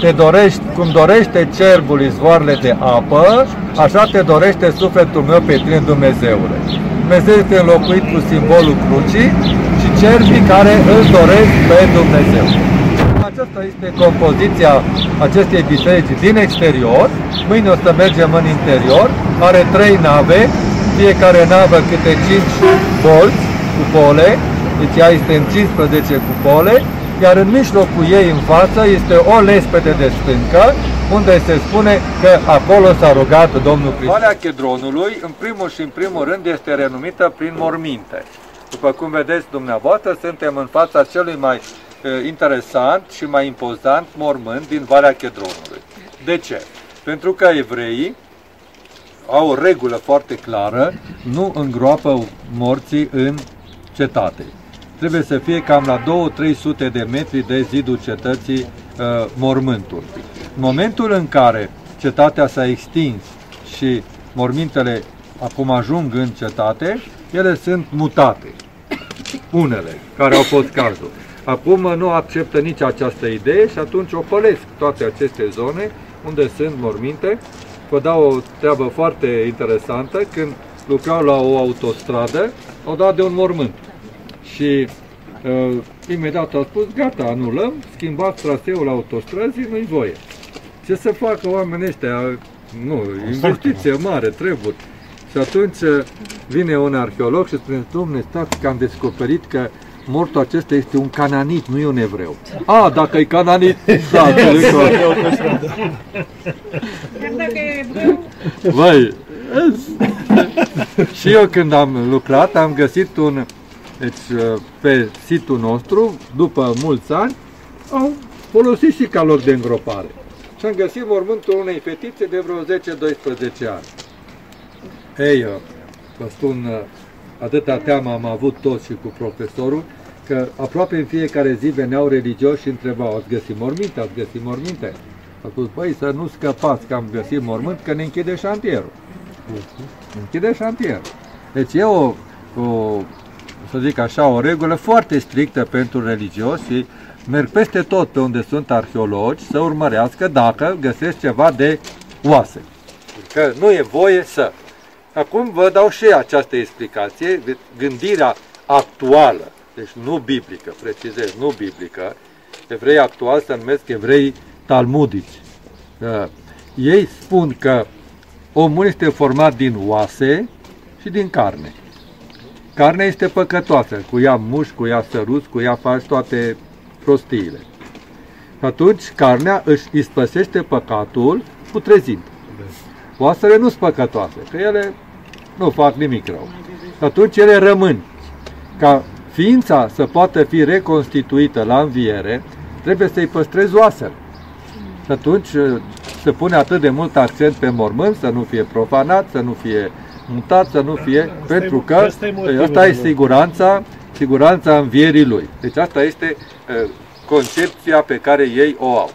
te dorești, cum dorește cerbul izvoarele de apă, așa te dorește sufletul meu pe tine, Dumnezeule. Dumnezeu este înlocuit cu simbolul crucii și cerbii care îl doresc pe Dumnezeu. Aceasta este compoziția acestei biserici din exterior. Mâine o să mergem în interior. Are trei nave, fiecare navă câte 5 bolți, cupole, deci ea este în 15 cupole, iar în mijlocul ei în față este o lespede de stâncă, unde se spune că acolo s-a rugat Domnul Hristos. Valea Chedronului, în primul și în primul rând, este renumită prin morminte. După cum vedeți dumneavoastră, suntem în fața celui mai interesant și mai impozant mormânt din Valea Chedronului. De ce? Pentru că evreii au o regulă foarte clară, nu îngroapă morții în cetate. Trebuie să fie cam la 2-300 de metri de zidul cetății uh, mormântul. În momentul în care cetatea s-a extins și mormintele acum ajung în cetate, ele sunt mutate. Unele care au fost cazul. Acum nu acceptă nici această idee și atunci opălesc toate aceste zone unde sunt morminte. Vă dau o treabă foarte interesantă. Când lucrau la o autostradă, au dat de un mormânt. Și uh, imediat au spus, gata, anulăm, schimbați traseul autostrăzii, nu-i voie. Ce să facă oamenii ăștia? Nu, investiție mare, trebuie. Și atunci uh, vine un arheolog și spune, domne, stați că am descoperit că mortul acesta este un cananit, nu e un evreu. A, dacă e cananit, da, înțeleg că...
Chiar dacă e evreu...
Vai, și eu când am lucrat am găsit un, deci uh, pe situl nostru, după mulți ani, au folosit și ca loc de îngropare. Și am găsit mormântul unei fetițe de vreo 10-12 ani. Ei, uh, vă spun, uh, atâta teamă am avut toți și cu profesorul, că aproape în fiecare zi veneau religioși și întrebau, ați găsit morminte, ați găsit morminte? A spus, băi, să nu scăpați că am găsit mormânt, că ne închide șantierul. Închide șantierul. Deci e o, o, să zic așa, o regulă foarte strictă pentru religioși și merg peste tot pe unde sunt arheologi să urmărească dacă găsesc ceva de oase. Că nu e voie să. Acum vă dau și această explicație, gândirea actuală, deci nu biblică, precizez, nu biblică, evrei actuali se numesc evrei talmudici. Uh, ei spun că omul este format din oase și din carne. Carnea este păcătoasă, cu ea muși, cu ea săruți, cu ea faci toate prostiile. Atunci carnea își ispăsește păcatul putrezind. Oasele nu sunt păcătoase, că ele nu fac nimic rău. Atunci ele rămân. Ca ființa să poată fi reconstituită la înviere, trebuie să-i păstrezi oasele. Și atunci uh, se pune atât de mult accent pe mormânt, să nu fie profanat, să nu fie mutat, să nu fie, asta pentru că asta e siguranța, siguranța învierii lui. Deci asta este uh, concepția pe care ei o au.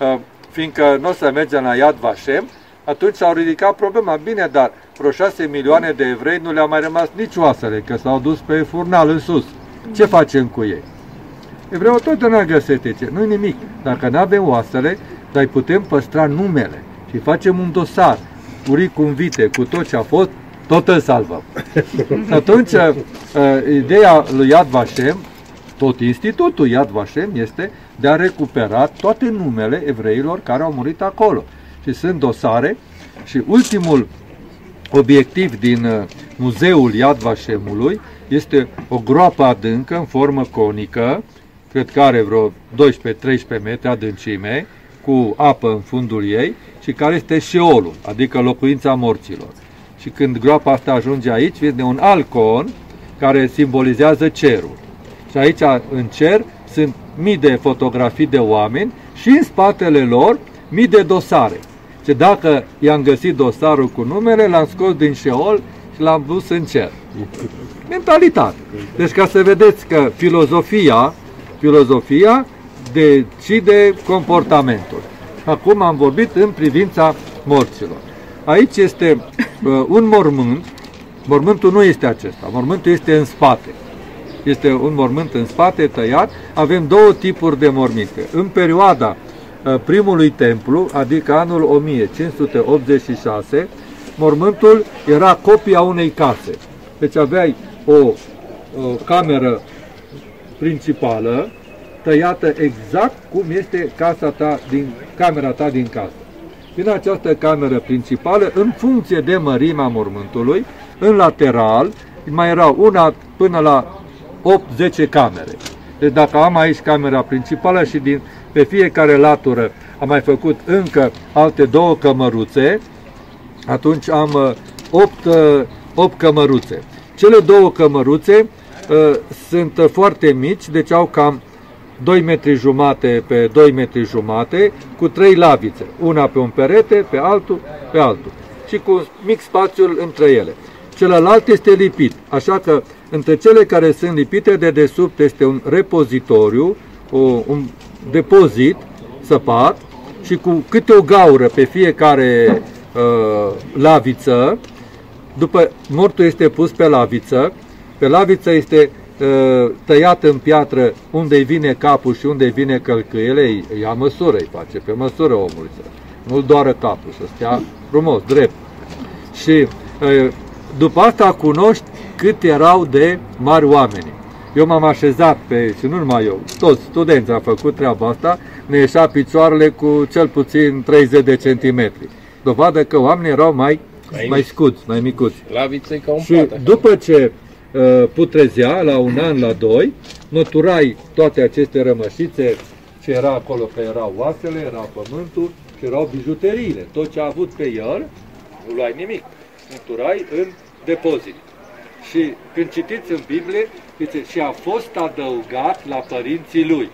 Uh, fiindcă nu o să mergem la Iad Vashem, atunci s-au ridicat problema. Bine, dar vreo 6 milioane de evrei nu le-a mai rămas nici oasele, că s-au dus pe furnal în sus. Ce facem cu ei? Evreul totdeauna găsește ce, nu nimic. Dacă nu avem oasele, dar putem păstra numele și facem un dosar curicum vite cu tot ce a fost, tot îl salvăm. Atunci, uh, ideea lui Yad Vashem, tot institutul Yad Vashem este de a recupera toate numele evreilor care au murit acolo. Și sunt dosare și ultimul obiectiv din uh, muzeul Yad Vashemului este o groapă adâncă în formă conică, cred că are vreo 12-13 metri adâncime, cu apă în fundul ei și care este șeolul, adică locuința morților. Și când groapa asta ajunge aici, vine un alt con care simbolizează cerul. Și aici, în cer, sunt mii de fotografii de oameni și în spatele lor mii de dosare. Și dacă i-am găsit dosarul cu numele, l-am scos din șeol și l-am dus în cer. Mentalitate. Deci ca să vedeți că filozofia, filozofia decide comportamentul. Acum am vorbit în privința morților. Aici este uh, un mormânt, mormântul nu este acesta, mormântul este în spate. Este un mormânt în spate tăiat, avem două tipuri de morminte. În perioada uh, primului templu, adică anul 1586, mormântul era copia unei case. Deci aveai o, o cameră principală tăiată exact cum este casa ta din, camera ta din casă. Din această cameră principală, în funcție de mărimea mormântului, în lateral, mai erau una până la 8-10 camere. Deci dacă am aici camera principală și din, pe fiecare latură am mai făcut încă alte două cămăruțe, atunci am 8, uh, 8 uh, cămăruțe. Cele două cămăruțe uh, sunt foarte mici, deci au cam 2 metri jumate pe 2 metri jumate, cu trei lavițe, una pe un perete, pe altul, pe altul, și cu mic spațiul între ele. Celălalt este lipit, așa că între cele care sunt lipite de desubt este un repozitoriu, o, un depozit săpat și cu câte o gaură pe fiecare uh, laviță. După mortul este pus pe laviță, pe laviță este Ă, tăiat în piatră unde îi vine capul și unde îi vine călcâiele, ia măsură, îi face pe măsură omului să nu-l doară capul, să stea frumos, drept. Și ă, după asta cunoști cât erau de mari oameni. Eu m-am așezat pe, și nu numai eu, toți studenții au făcut treaba asta, ne ieșea picioarele cu cel puțin 30 de centimetri. Dovadă că oamenii erau mai, mai, mai scuți, mai micuți.
La ca un
și plat, după ce Uh, putrezea la un an, la doi, măturai toate aceste rămășițe ce era acolo, că erau oasele, era pământul și erau bijuteriile. Tot ce a avut pe el, nu luai nimic. un turai în depozit. Și când citiți în Biblie, zice, și a fost adăugat la părinții lui.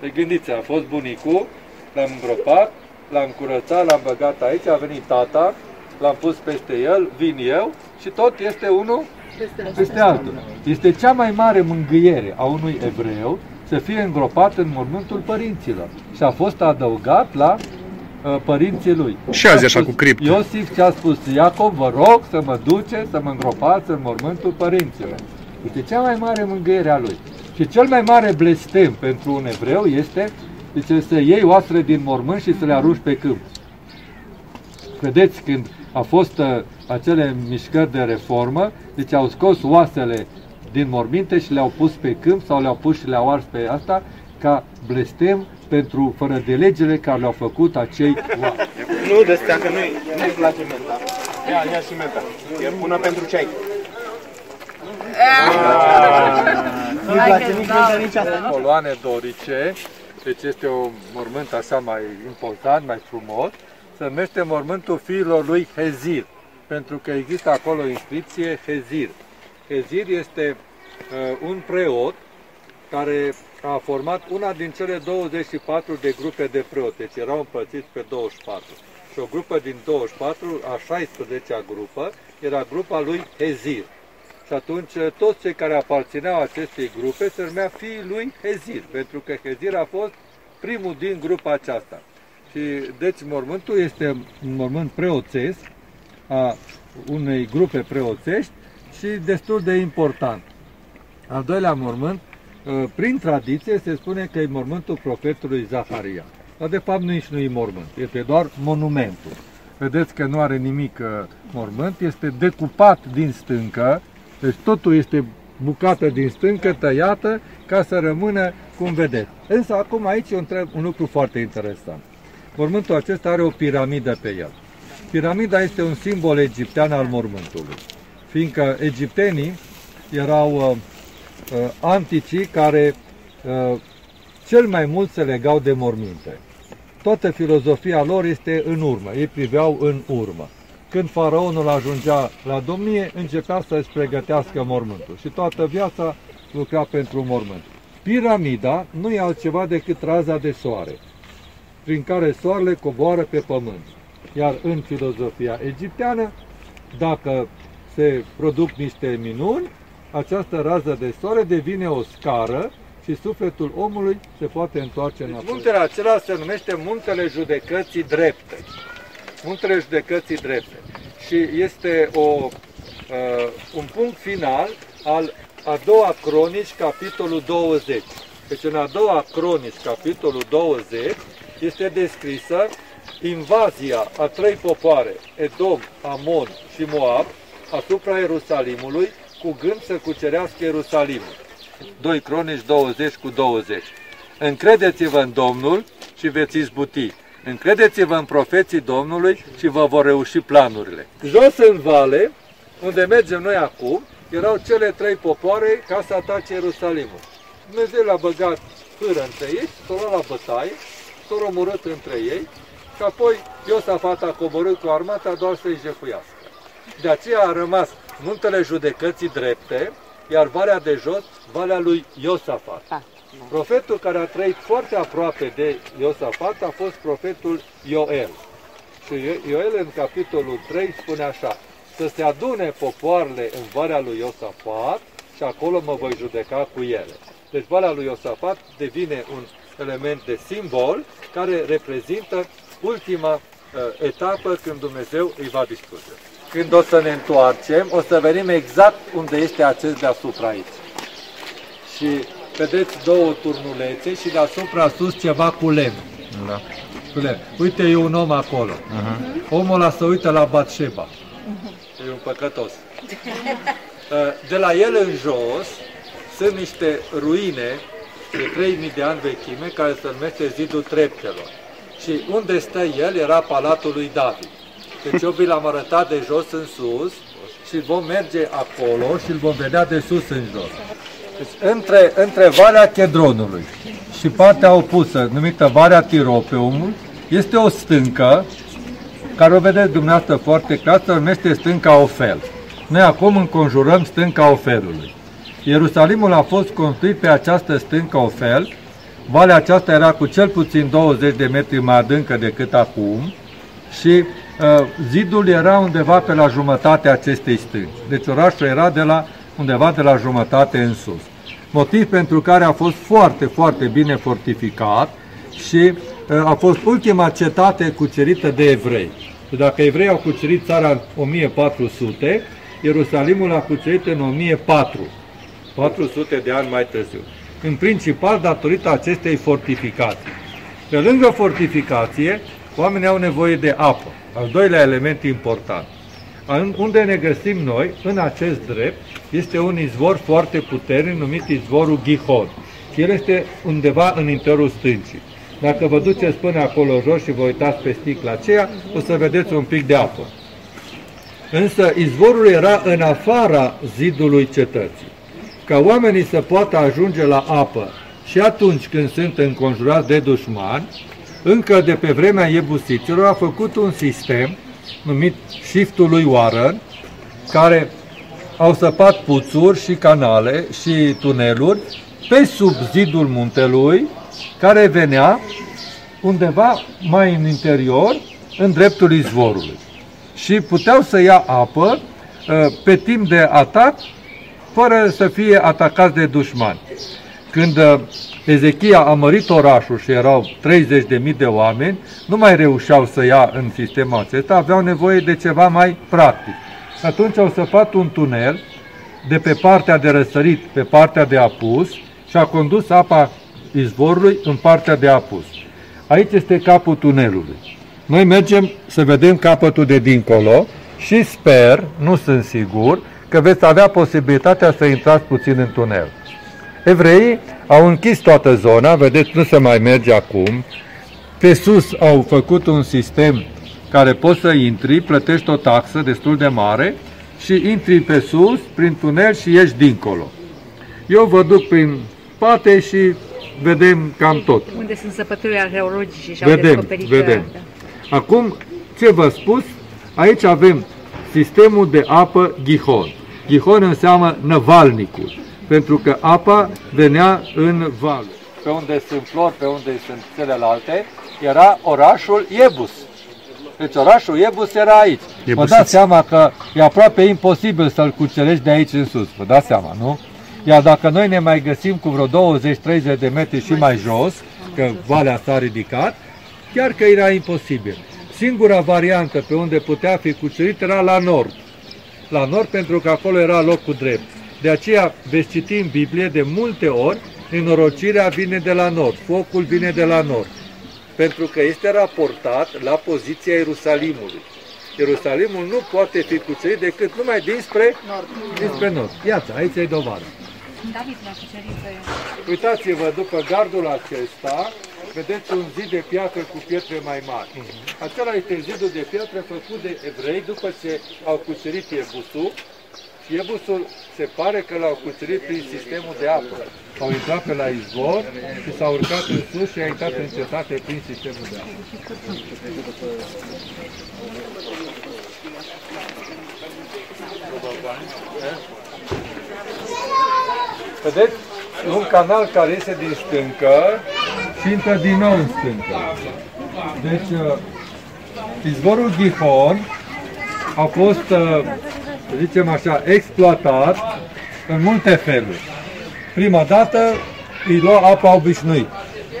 Deci gândiți, a fost bunicul, l-am îngropat, l-am curățat, l-am băgat aici, a venit tata, l-am pus peste el, vin eu și tot este unul peste altul. Este cea mai mare mângâiere a unui evreu să fie îngropat în mormântul părinților. Și a fost adăugat la uh, părinții lui.
Și azi așa cu criptă.
Iosif ce a spus, Iacov, vă rog să mă duce să mă îngropați în mormântul părinților. Este cea mai mare mângâiere a lui. Și cel mai mare blestem pentru un evreu este zice, să iei oasele din mormânt și să le arunci pe câmp. Vedeți, când a fost uh, acele mișcări de reformă, deci au scos oasele din morminte și le-au pus pe câmp sau le-au pus și le-au ars pe asta ca blestem pentru fără de legele care le-au făcut acei oameni.
Nu de astea, că nu-i nu place menta. Ia, ia și menta. E bună pentru ceai. Nu-i place nici menta, nici asta, nu?
Coloane dorice, deci este un mormânt așa mai impozant, mai frumos, se numește mormântul fiilor lui Hezir, pentru că există acolo o inscripție Hezir. Hezir este uh, un preot care a format una din cele 24 de grupe de preoți, deci erau împărțiți pe 24. Și o grupă din 24, a 16-a grupă, era grupa lui Hezir. Și atunci toți cei care aparțineau acestei grupe se numea fiii lui Hezir, pentru că Hezir a fost primul din grupa aceasta. Și deci mormântul este un mormânt preoțesc a unei grupe preoțești și destul de important. Al doilea mormânt, prin tradiție se spune că e mormântul profetului Zaharia. Dar de fapt nici nu e mormânt, este doar monumentul. Vedeți că nu are nimic mormânt, este decupat din stâncă, deci totul este bucată din stâncă, tăiată, ca să rămână cum vedeți. Însă acum aici eu întreb un lucru foarte interesant. Mormântul acesta are o piramidă pe el. Piramida este un simbol egiptean al mormântului, fiindcă egiptenii erau uh, uh, anticii care uh, cel mai mult se legau de morminte. Toată filozofia lor este în urmă, ei priveau în urmă. Când faraonul ajungea la domnie, începea să-și pregătească mormântul și toată viața lucra pentru mormânt. Piramida nu e altceva decât raza de soare, prin care soarele coboară pe pământ. Iar în filozofia egipteană, dacă se produc niște minuni, această rază de soare devine o scară și sufletul omului se poate întoarce înapoi. Muntele acela se numește Muntele Judecății Drepte. Muntele Judecății Drepte. Și este o, uh, un punct final al a doua cronici, capitolul 20. Deci în a doua cronici, capitolul 20, este descrisă invazia a trei popoare, Edom, Amon și Moab, asupra Ierusalimului, cu gând să cucerească Ierusalimul. 2 Cronici 20 cu 20. Încredeți-vă în Domnul și veți izbuti. Încredeți-vă în profeții Domnului și vă vor reuși planurile. Jos în vale, unde mergem noi acum, erau cele trei popoare ca să atace Ierusalimul. Dumnezeu l-a băgat pâră între ei, s-a luat la bătaie, s-a omorât între ei și apoi Iosafat a coborât cu armata doar să-i jefuiască. De aceea a rămas muntele judecății drepte, iar Valea de Jos, Valea lui Iosafat. Profetul care a trăit foarte aproape de Iosafat a fost profetul Ioel. Și Ioel în capitolul 3 spune așa, să se adune popoarele în Valea lui Iosafat și acolo mă voi judeca cu ele. Deci Valea lui Iosafat devine un element de simbol care reprezintă ultima uh, etapă când Dumnezeu îi va distruge. Când o să ne întoarcem, o să venim exact unde este acest deasupra aici. Și vedeți două turnulețe și deasupra sus ceva cu lemn.
Da.
Cu lemn. Uite, e un om acolo. Uh-huh. Omul ăla se uită la Batșeba. Uh-huh. E un păcătos. De la el în jos sunt niște ruine de 3000 de ani vechime care se numește Zidul Treptelor. Și unde stă el era Palatul lui David. Deci eu vi l-am arătat de jos în sus și vom merge acolo și îl vom vedea de sus în jos. Deci, între, între Valea Chedronului și partea opusă, numită Valea Tiropeumul, este o stâncă care o vedeți dumneavoastră foarte clar, se numește stânca Ofel. Noi acum înconjurăm stânca Ofelului. Ierusalimul a fost construit pe această stâncă Ofel. Valea aceasta era cu cel puțin 20 de metri mai adâncă decât acum și uh, zidul era undeva pe la jumătatea acestei stânci. Deci orașul era de la undeva de la jumătate în sus. Motiv pentru care a fost foarte, foarte bine fortificat și uh, a fost ultima cetate cucerită de evrei. Dacă evrei au cucerit țara în 1400, Ierusalimul a cucerit în 1004, 400 de ani mai târziu. În principal datorită acestei fortificații. Pe lângă fortificație, oamenii au nevoie de apă, al doilea element important. Unde ne găsim noi, în acest drept, este un izvor foarte puternic numit izvorul Gihon. El este undeva în interiorul stâncii. Dacă vă duceți până acolo jos și vă uitați pe sticla aceea, o să vedeți un pic de apă. Însă izvorul era în afara zidului cetății. Ca oamenii să poată ajunge la apă și atunci când sunt înconjurați de dușmani, încă de pe vremea iebusiților a făcut un sistem numit shiftul lui Warren, care au săpat puțuri și canale și tuneluri pe sub zidul muntelui, care venea undeva mai în interior, în dreptul izvorului. Și puteau să ia apă uh, pe timp de atac, fără să fie atacați de dușmani. Când uh, Ezechia a mărit orașul și erau 30.000 de oameni, nu mai reușeau să ia în sistemul acesta, aveau nevoie de ceva mai practic. Atunci au săpat un tunel de pe partea de răsărit pe partea de apus și a condus apa izvorului în partea de apus. Aici este capul tunelului. Noi mergem să vedem capătul de dincolo și sper, nu sunt sigur, că veți avea posibilitatea să intrați puțin în tunel. Evreii au închis toată zona, vedeți, nu se mai merge acum. Pe sus au făcut un sistem care poți să intri, plătești o taxă destul de mare și intri pe sus, prin tunel și ieși dincolo. Eu vă duc prin spate și vedem cam tot.
Unde sunt săpăturile arheologice și
vedem,
au descoperit
vedem. Acum, ce vă spus? Aici avem sistemul de apă Gihon. Gihon înseamnă năvalnicul, pentru că apa venea în val. Pe unde sunt flori, pe unde sunt celelalte, era orașul Iebus. Deci orașul Iebus era aici. Iebusiți. Vă dați seama că e aproape imposibil să-l cucerești de aici în sus. Vă dați seama, nu? Iar dacă noi ne mai găsim cu vreo 20-30 de metri și mai jos, că valea s-a ridicat, chiar că era imposibil. Singura variantă pe unde putea fi cucerit era la nord. La nord pentru că acolo era locul drept. De aceea veți citi în Biblie de multe ori, nenorocirea vine de la nord, focul vine de la nord. Pentru că este raportat la poziția Ierusalimului. Ierusalimul nu poate fi cucerit decât numai dinspre nord. Dinspre nord. Iată, aici e dovadă.
David l-a cucerit pe...
Uitați-vă, după gardul acesta, vedeți un zid de piatră cu pietre mai mari. Acela este zidul de piatră făcut de evrei după ce au cucerit Iebusul. Iebusul se pare că l-au cucerit prin sistemul de apă. Au intrat pe la izvor și s-au urcat în sus și au intrat în cetate prin sistemul de apă. Vedeți? Un canal care iese din stâncă și intră din nou în stâncă. Deci, uh, izvorul Gihon a fost, uh, să zicem așa, exploatat în multe feluri. Prima dată îi lua apa obișnuit.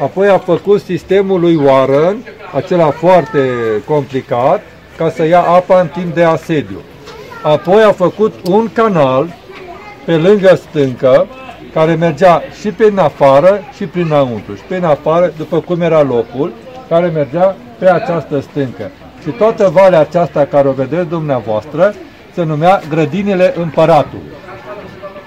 Apoi a făcut sistemul lui Warren, acela foarte complicat, ca să ia apa în timp de asediu. Apoi a făcut un canal pe lângă stâncă, care mergea și prin afară și prin înăuntru. Și prin afară, după cum era locul, care mergea pe această stâncă. Și toată valea aceasta care o vedeți dumneavoastră se numea Grădinile Împăratului.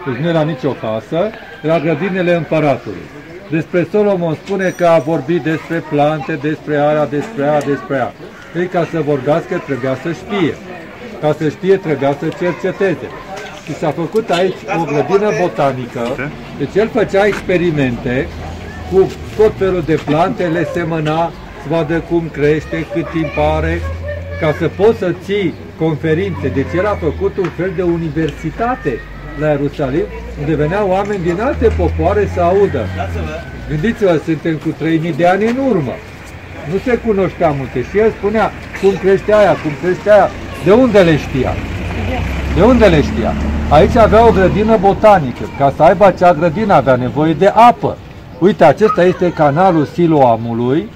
Deci nu era nicio casă, era Grădinile Împăratului. Despre Solomon spune că a vorbit despre plante, despre aia, despre aia, despre aia. Ei, ca să vorbească, trebuia să știe. Ca să știe, trebuia să cerceteze și s-a făcut aici o grădină botanică, deci el făcea experimente cu tot felul de plante, le semăna, să vadă cum crește, cât timp are, ca să poți să ții conferințe. Deci era făcut un fel de universitate la Ierusalim, unde veneau oameni din alte popoare să audă. Gândiți-vă, suntem cu 3000 de ani în urmă. Nu se cunoștea multe și el spunea cum crește aia, cum crește aia. De unde le știa? De unde le știa? Aici avea o grădină botanică. Ca să aibă acea grădină avea nevoie de apă. Uite, acesta este canalul Siloamului,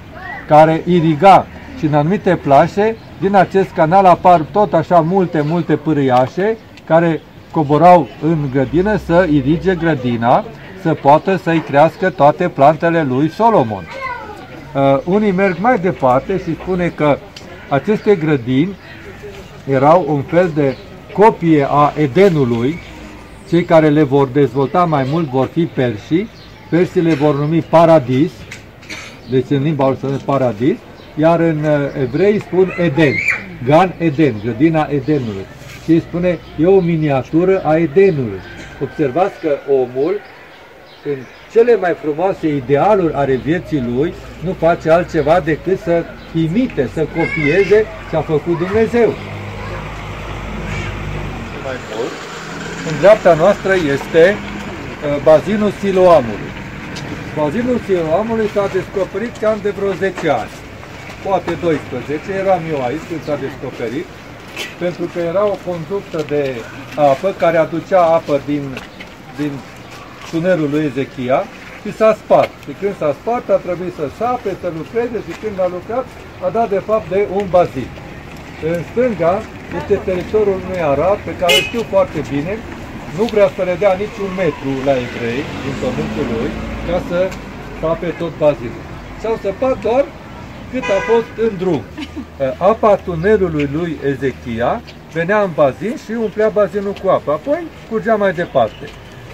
care iriga și în anumite plașe, din acest canal apar tot așa multe, multe pârâiașe care coborau în grădină să irige grădina, să poată să-i crească toate plantele lui Solomon. Uh, unii merg mai departe și spune că aceste grădini erau un fel de copie a Edenului, cei care le vor dezvolta mai mult vor fi persii, persii le vor numi paradis, deci în limba lor se paradis, iar în uh, evrei spun Eden, Gan Eden, grădina Edenului. Și îi spune, e o miniatură a Edenului. Observați că omul, în cele mai frumoase idealuri ale vieții lui, nu face altceva decât să imite, să copieze ce a făcut Dumnezeu. Mai mult, în dreapta noastră este uh, bazinul Siloamului. Bazinul Siloamului s-a descoperit cam de vreo 10 ani, poate 12, eram eu aici când s-a descoperit, pentru că era o conductă de apă care aducea apă din, din tunelul lui Ezechia și s-a spart. Și când s-a spart a trebuit să sape, să lucreze și când a lucrat a dat de fapt de un bazin. În stânga este teritoriul unui arab pe care știu foarte bine, nu vrea să le dea niciun metru la evrei din pământul lui ca să sape tot bazinul. S-au săpat doar cât a fost în drum. Apa tunelului lui Ezechia venea în bazin și umplea bazinul cu apă. Apoi curgea mai departe.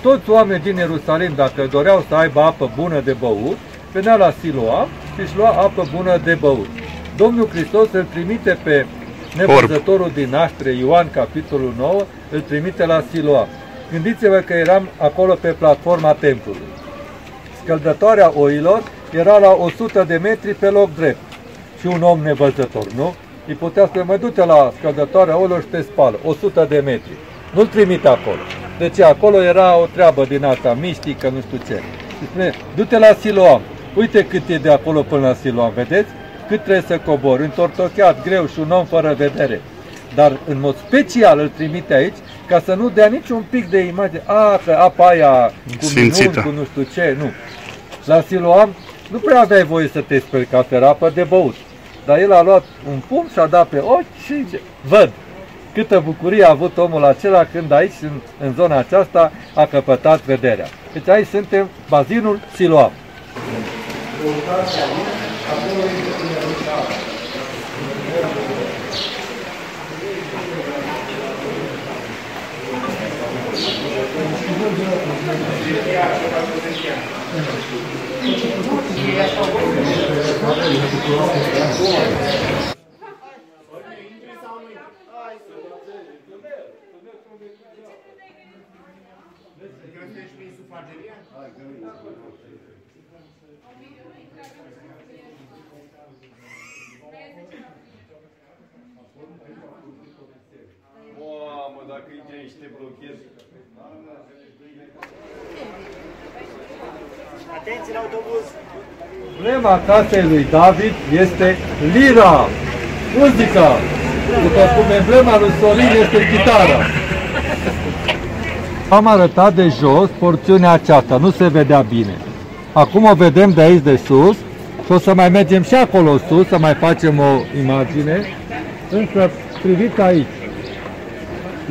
Toți oamenii din Ierusalim, dacă doreau să aibă apă bună de băut, venea la Siloam și își lua apă bună de băut. Domnul Hristos îl trimite pe nevăzătorul din naștere, Ioan, capitolul 9, îl trimite la Siloam. Gândiți-vă că eram acolo pe platforma templului. Scăldătoarea oilor era la 100 de metri pe loc drept. Și un om nevăzător, nu? Îi putea să mă du la scăldătoarea oilor și te spală, 100 de metri. Nu-l trimite acolo. Deci acolo era o treabă din asta, mistică, nu știu ce. Și spune, du-te la Siloam. Uite cât e de acolo până la Siloam, vedeți? Cât trebuie să cobor, întortocheat, greu și un om fără vedere. Dar în mod special îl trimite aici ca să nu dea niciun pic de imagine. A, că apa aia cu minuni, cu nu știu ce, nu. La Siloam nu prea aveai voie să te speli ca era apă de băut. Dar el a luat un pumn și a dat pe ochi și văd câtă bucurie a avut omul acela când aici, în, în zona aceasta, a căpătat vederea. Deci aici suntem bazinul Siloam.
Mamă, dacă îi aici te blochezi.
Atenție la autobuz!
Problema casei lui David este lira, muzica, după cum emblema lui Sorin este chitara. Am arătat de jos porțiunea aceasta, nu se vedea bine. Acum o vedem de aici de sus și o să mai mergem și acolo sus să mai facem o imagine. Însă priviți aici.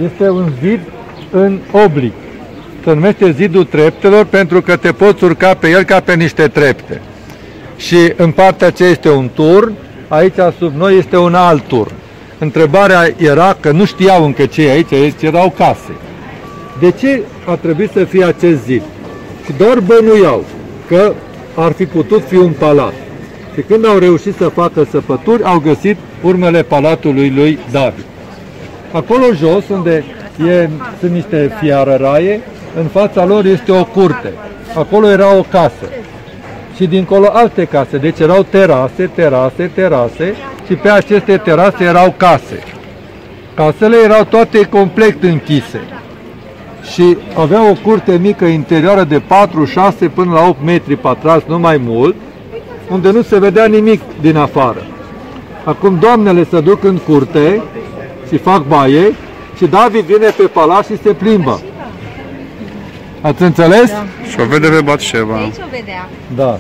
Este un zid în oblic. Se numește zidul treptelor pentru că te poți urca pe el ca pe niște trepte. Și în partea aceea este un turn, aici sub noi este un alt turn. Întrebarea era că nu știau încă ce e aici, aici erau case. De ce a trebuit să fie acest zid? Și doar bănuiau că ar fi putut fi un palat. Și când au reușit să facă săpături, au găsit urmele palatului lui David. Acolo jos, unde e, sunt niște fiarăraie, în fața lor este o curte. Acolo era o casă. Și dincolo alte case. Deci erau terase, terase, terase și pe aceste terase erau case. Casele erau toate complet închise și aveau o curte mică interioară de 4, 6 până la 8 metri pătrați, nu mai mult, unde nu se vedea nimic din afară. Acum doamnele se duc în curte și fac baie și David vine pe palat și se plimbă. Ați înțeles? Da.
Și o vede pe Batșeva.
Aici o vedea.
Da.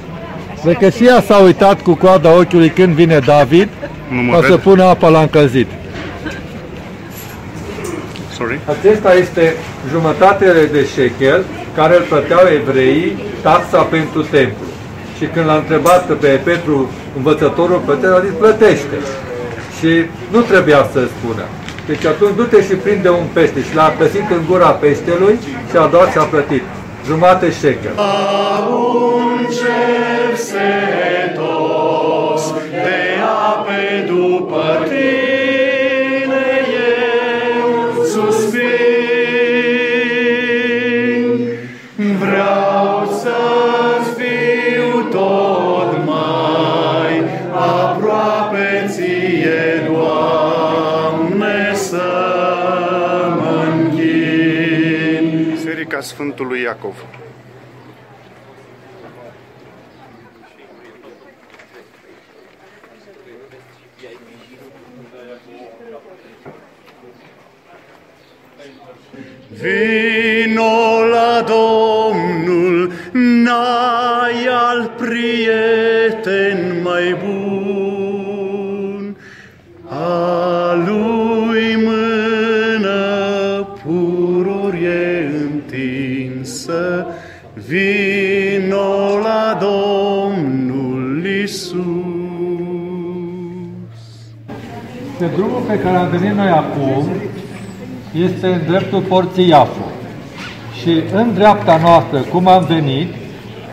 Cred că și ea s-a uitat cu coada ochiului când vine David
Nu mă
ca să
vede.
pună apa la încălzit.
Sorry.
Acesta este jumătatele de șechel care îl plăteau evreii taxa pentru templu. Și când l-a întrebat pe Petru, învățătorul plătea, a zis plătește. Și nu trebuia să spună. Deci atunci du-te și prinde un pește și l-a găsit în gura peștelui și a dat și a plătit. Jumate șechel.
Un cer setos
Biserica Sfântului Iacov.
Vino la Domnul, n-ai alt prieten
Pe drumul pe care am venit noi acum este în dreptul porții Iafo. Și în dreapta noastră, cum am venit,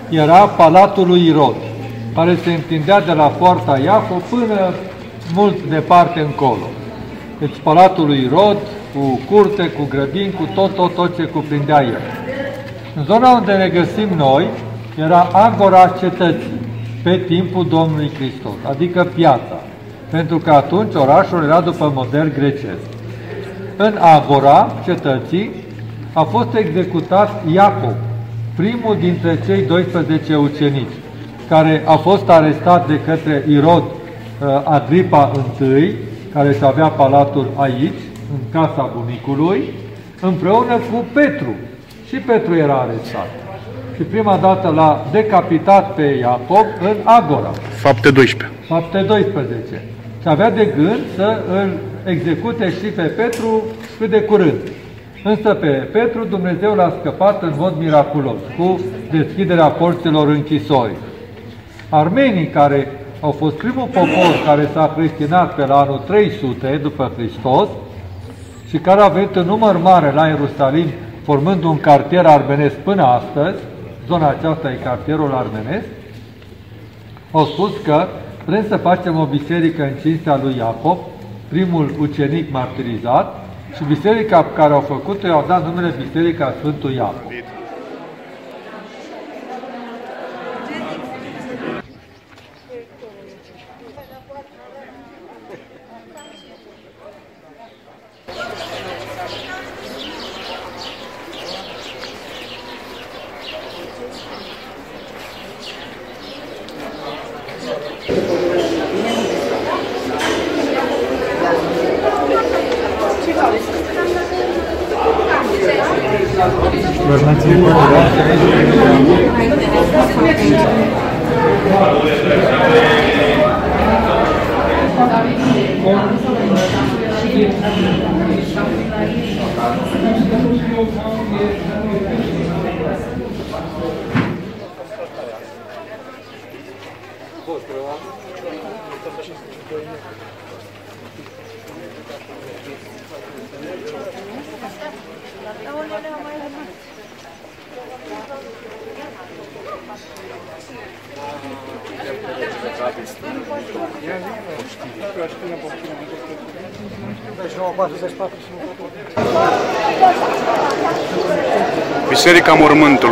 era Palatul lui Irod, care se întindea de la poarta Iafo până mult departe încolo. Deci Palatul lui Irod, cu curte, cu grădini, cu tot, tot, tot ce cuprindea el. În zona unde ne găsim noi, era agora cetății, pe timpul Domnului Hristos, adică piața, pentru că atunci orașul era după model grecesc. În agora cetății a fost executat Iacob, primul dintre cei 12 ucenici, care a fost arestat de către Irod uh, Agripa I, care și avea palatul aici, în casa bunicului, împreună cu Petru. Și Petru era arestat. Și prima dată l-a decapitat pe Iacob în Agora.
Fapte 12.
Fapte 12. Și avea de gând să îl execute și pe Petru cât de curând. Însă pe Petru Dumnezeu l-a scăpat în mod miraculos, cu deschiderea porților închisorii. Armenii, care au fost primul popor care s-a creștinat pe la anul 300 după Hristos și care a venit în număr mare la Ierusalim, formând un cartier armenesc până astăzi, zona aceasta e cartierul armenesc, au spus că vrem să facem o biserică în cinstea lui Iacob, primul ucenic martirizat, și biserica pe care au făcut-o i-au dat numele Biserica Sfântul Iacob.
Biserica Mormântului.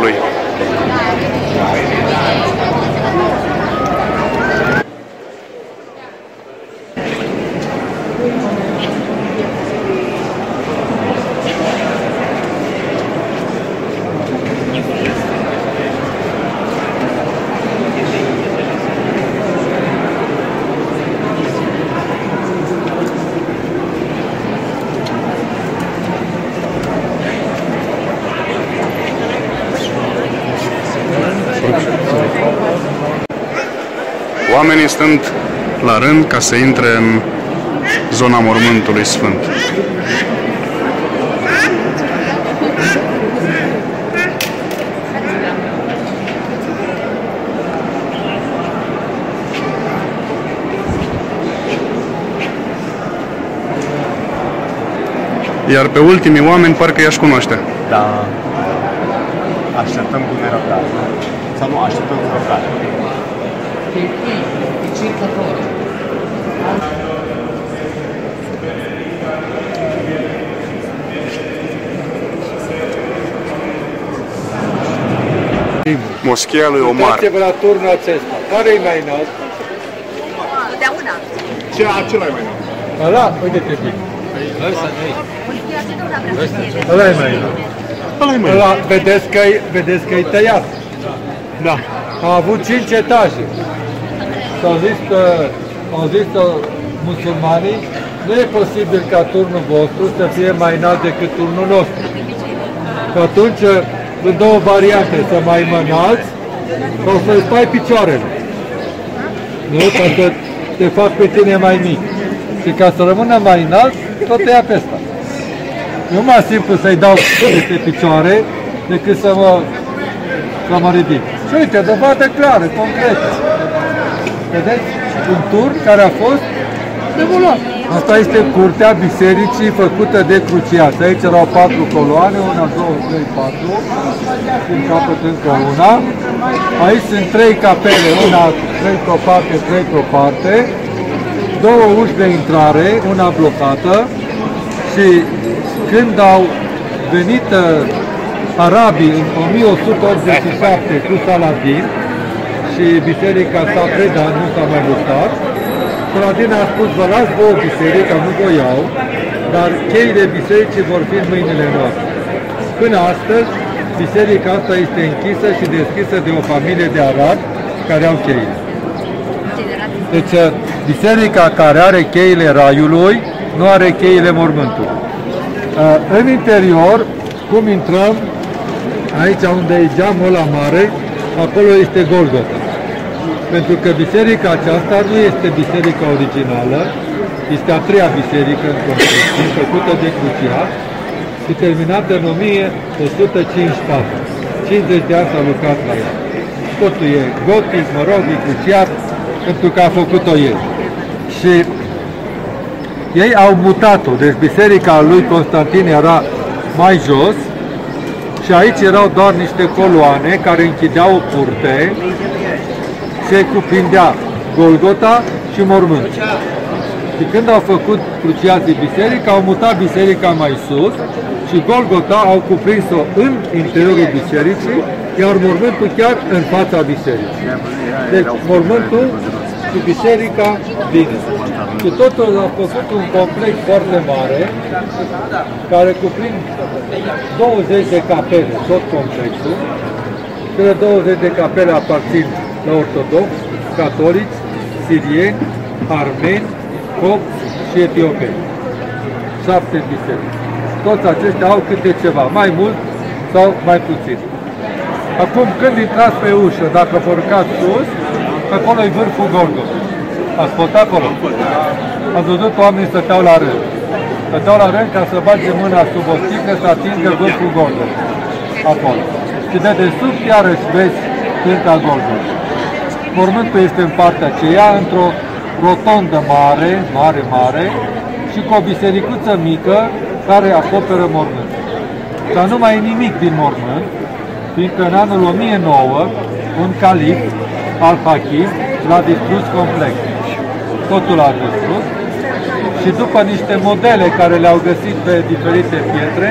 Oamenii stând la rând ca să intre în zona mormântului sfânt. Iar pe ultimii oameni parcă i-aș cunoaște.
Da. Așteptăm cu nerăbdare. Sau nu, așteptăm cu răbdare.
Moschea lui Omar.
Uitați-vă la turnul acesta. Care e mai înalt?
Totdeauna.
Ce, acela e mai înalt?
Ăla? Uite-te bine.
Ăsta nu
Ăla e mai înalt. Ăla, vedeți că vedeți că e tăiat.
Da.
A avut 5 etaje. S-au zis că, au zis că musulmanii, nu e posibil ca turnul vostru să fie mai înalt decât turnul nostru. Și atunci, în două variante, să mai mă înalți sau să-ți stai picioarele. Nu? Ca să te fac pe tine mai mic. Și ca să rămână mai înalt, tot ia pe ăsta. Nu mai simplu să-i dau peste picioare decât să mă, să mă ridic. Și uite, dovadă clară, concretă. Vedeți? Un tur care a fost demolat. Asta este curtea bisericii făcută de cruciați. Aici erau patru coloane, una, două, trei, patru. În capăt încă una. Aici sunt trei capele, una, trei pe o parte, trei pe o parte. Două uși de intrare, una blocată. Și când au venit uh, arabii în 1187 cu Saladin și biserica s-a predat, nu s-a mai luptat, Saladin a spus, vă las vouă biserica, nu vă iau, dar cheile bisericii vor fi în mâinile noastre. Până astăzi, biserica asta este închisă și deschisă de o familie de arabi care au cheile. Deci, uh, biserica care are cheile raiului, nu are cheile mormântului. Uh, În interior, cum intrăm, aici unde e geamul la mare, acolo este Golgota. Pentru că biserica aceasta nu este biserica originală, este a treia biserică în construcție, făcută de Cruciat și terminată în 1154. 50 de ani s-a lucrat la ea. Totul e gotic, mă rog, e Cruciat, pentru că a făcut-o el. Și ei au mutat-o, deci biserica lui Constantin era mai jos și aici erau doar niște coloane care închideau o curte se cuprindea Golgota și mormânt. Și când au făcut cruciații biserica, au mutat biserica mai sus și Golgota au cuprins-o în interiorul bisericii, iar mormântul chiar în fața bisericii. Deci mormântul și biserica vine. Și totul a făcut un complex foarte mare, care cuprind 20 de capele, tot complexul. Cele 20 de capele aparțin la ortodoxi, catolici, sirieni, armeni, copți și etiopeni. Șapte biserici. Toți aceștia au câte ceva, mai mult sau mai puțin. Acum, când intrați pe ușă, dacă vă urcați sus, acolo e vârful Golgota. Ați fost acolo? Ați văzut oamenii stăteau la rând. Stăteau la rând ca să bage mâna sub o sticlă să atingă vârful Golgota. Acolo. Și de desubt iarăși vezi Sfânta Golgota. Mormântul este în partea aceea, într-o rotondă mare, mare, mare, și cu o bisericuță mică care acoperă mormântul. Dar nu mai e nimic din mormânt, fiindcă în anul 1009 un calif, al-Hakim, l-a distrus complet. Totul a distrus și după niște modele care le-au găsit pe diferite pietre,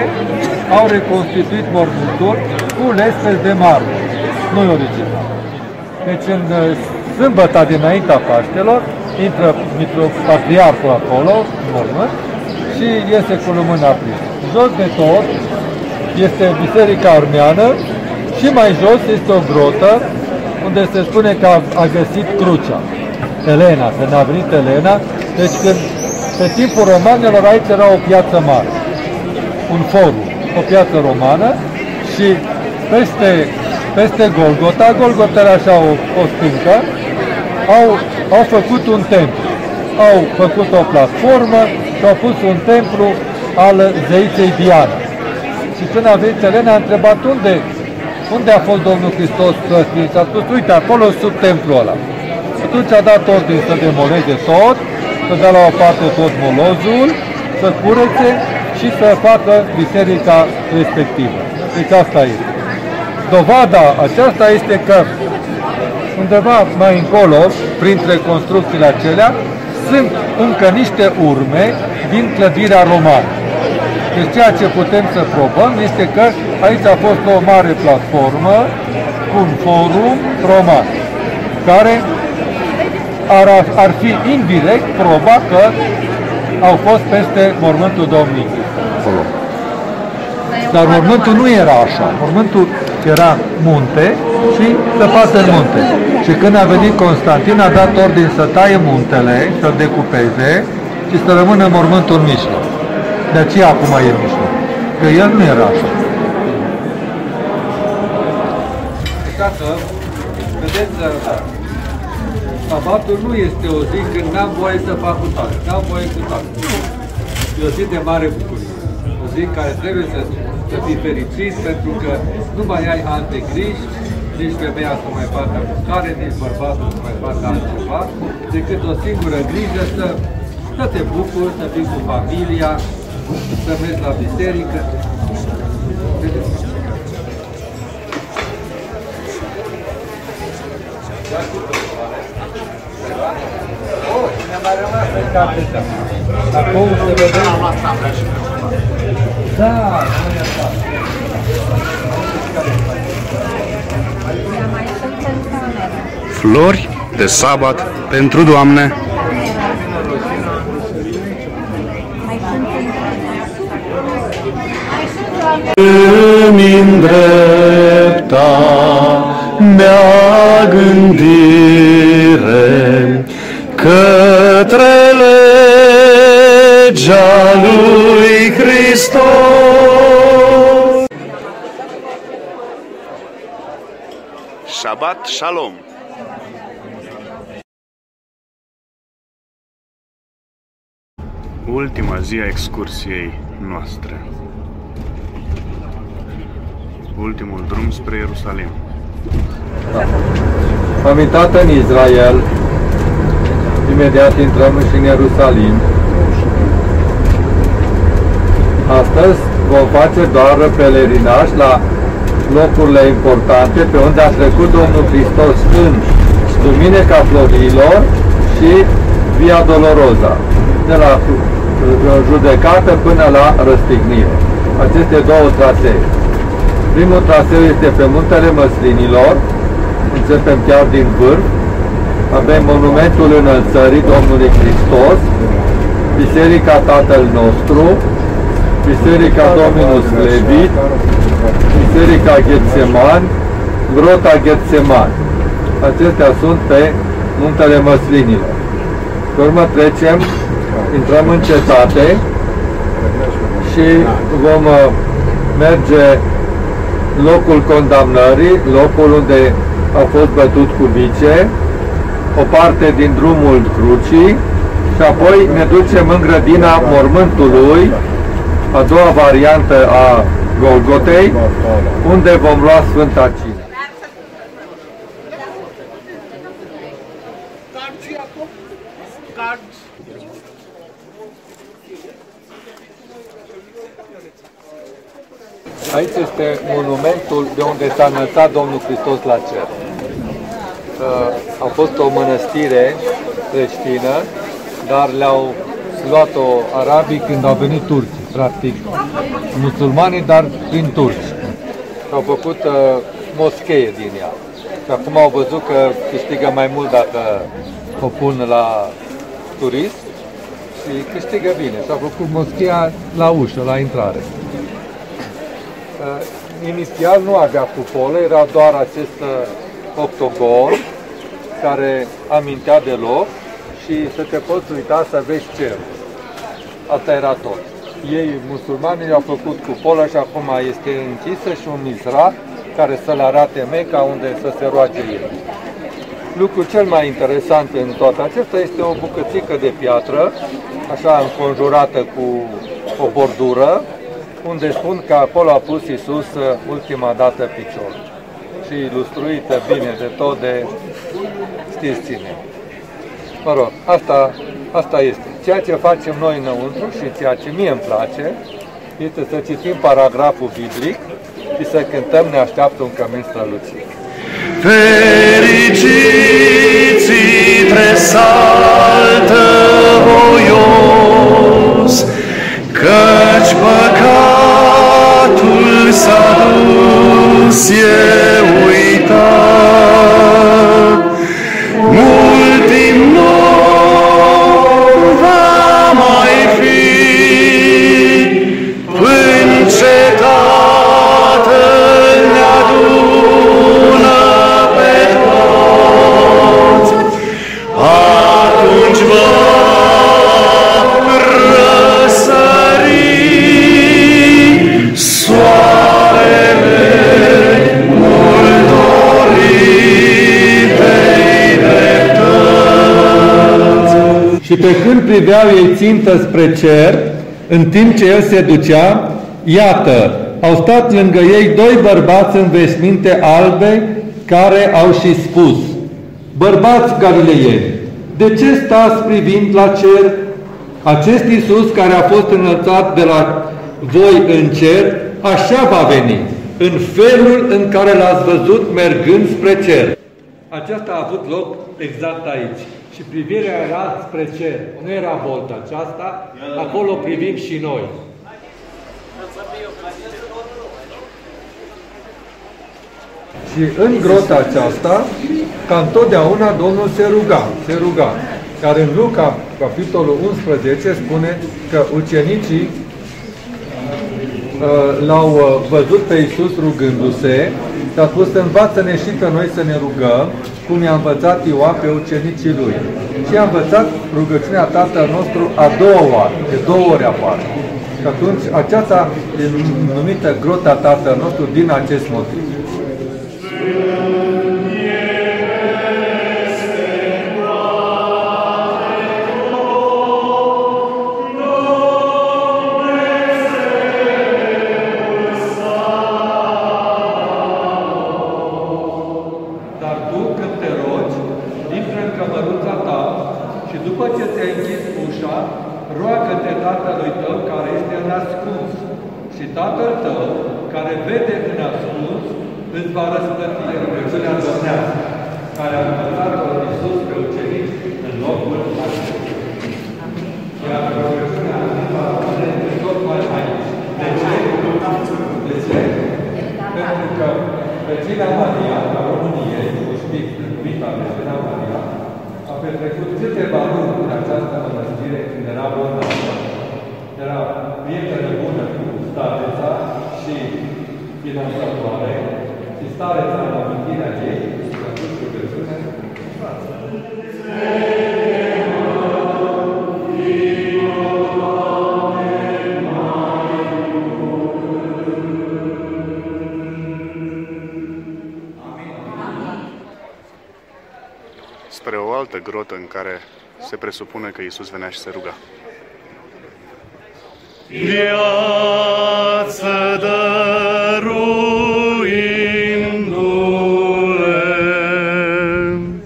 au reconstituit mormântul cu lespezi de marmură. Nu e original. Deci în uh, sâmbăta dinaintea Paștelor, intră patriarhul acolo, în mormânt, și iese cu lumâna aprinsă. Jos de tot este biserica armeană și mai jos este o grotă unde se spune că a, a găsit crucea. Elena, când a venit Elena, deci când pe timpul romanilor aici era o piață mare, un forum, o piață romană și peste, peste Golgota, Golgota era așa o, o stâncă, au, au făcut un templu. Au făcut o platformă și au pus un templu al zeiței Diana. Și când a venit Elena, a întrebat unde, unde a fost Domnul Hristos răstit? Și a spus, uite, acolo sub templul ăla. Atunci a dat ordin să demoleze tot, să dea la o parte tot molozul, să curețe și să facă biserica respectivă. Deci asta este. Dovada aceasta este că undeva mai încolo, printre construcțiile acelea, sunt încă niște urme din clădirea romană. Deci ceea ce putem să probăm este că aici a fost o mare platformă cu un forum roman, care ar, ar fi indirect proba că au fost peste mormântul Domnului acolo. Dar mormântul nu era așa. Mormântul era munte și săpat în munte. Și când a venit Constantin, a dat ordin să taie muntele, să decupeze și să rămână mormântul în mijloc. De aceea acum e în mijloc. Că el nu era așa. Iată, vedeți, sabatul nu este o zi când n-am voie să fac cu tare, n-am voie cu tare. E o zi de mare bucurie. O zi care trebuie să, să fii fericit pentru că nu mai ai alte griji, nici femeia să mai facă mâncare, nici bărbatul să mai facă altceva, decât o singură grijă să, să te bucuri, să fii cu familia, să mergi la biserică. Oh, ne-a mai rămas în capeta. Acum să vedem. Da, nu e așa.
Flori de sabat pentru Doamne.
Îmi îndrepta mea gândire către legea lui Hristos.
Shabbat Shalom! Ultima zi a excursiei noastre. Ultimul drum spre Ierusalim.
Am intrat în Israel, imediat intrăm și în Ierusalim. Astăzi vom face doar pelerinaj la locurile importante pe unde a trecut Domnul Hristos în Duminica Florilor și Via Dolorosa, de la judecată până la răstignire. Aceste două trasee. Primul traseu este pe Muntele Măslinilor, începem chiar din vârf, avem monumentul înălțării Domnului Hristos, Biserica Tatăl nostru, Biserica Dominus Levit, Biserica Ghetseman, Grota Ghetseman. Acestea sunt pe Muntele Măslinilor. Pe urmă trecem, intrăm în cetate și vom uh, merge locul condamnării, locul unde a fost bătut cu bice, o parte din drumul crucii și apoi ne ducem în grădina mormântului, a doua variantă a Golgotei, unde vom lua Sfânta Cină. Aici este monumentul de unde s-a înălțat Domnul Hristos la cer. A fost o mănăstire creștină, dar le-au luat-o arabii când au venit turci, practic musulmanii, dar prin turci. Au făcut uh, moschee din ea. Și acum au văzut că câștigă mai mult dacă o pun la turist și câștigă bine. Și au făcut moscheea la ușă, la intrare. Uh, inițial nu avea cupolă, era doar acest uh, octogon care amintea de loc și să te poți uita să vezi cerul. Asta era tot. Ei, musulmanii, au făcut cupolă și acum este închisă și un mizrah care să-l arate Meca unde să se roage ei. lucrul cel mai interesant în toate acestea este o bucățică de piatră, așa înconjurată cu o bordură, unde spun că acolo a pus Iisus uh, ultima dată picior și ilustruită bine de tot de știți cine. Mă rog, asta, asta este. Ceea ce facem noi înăuntru și ceea ce mie îmi place este să citim paragraful biblic și să cântăm Ne așteaptă un cămin strălucit.
Fericiți tresaltă voios, căci păcatul s-a dus e uitat.
Și pe când priveau ei țintă spre cer, în timp ce el se ducea, iată, au stat lângă ei doi bărbați în veșminte albe, care au și spus, Bărbați galileieni, de ce stați privind la cer? Acest Iisus care a fost înălțat de la voi în cer, așa va veni, în felul în care l-ați văzut mergând spre cer. Aceasta a avut loc exact aici. Și privirea era spre cer. Nu era volta aceasta, acolo privim și noi. Și în grota aceasta, ca întotdeauna, Domnul se ruga, se ruga. Care în Luca, capitolul 11, spune că ucenicii uh, l-au uh, văzut pe Iisus rugându-se și a spus, învață-ne și pe noi să ne rugăm, cum i-a învățat Ioan pe ucenicii lui. Și a învățat rugăciunea Tatăl nostru a doua oară, de două ori apare. Și atunci aceasta e numită grota Tatăl nostru din acest motiv.
Presupune că Iisus venea și se ruga.
Viață dăruindu-le.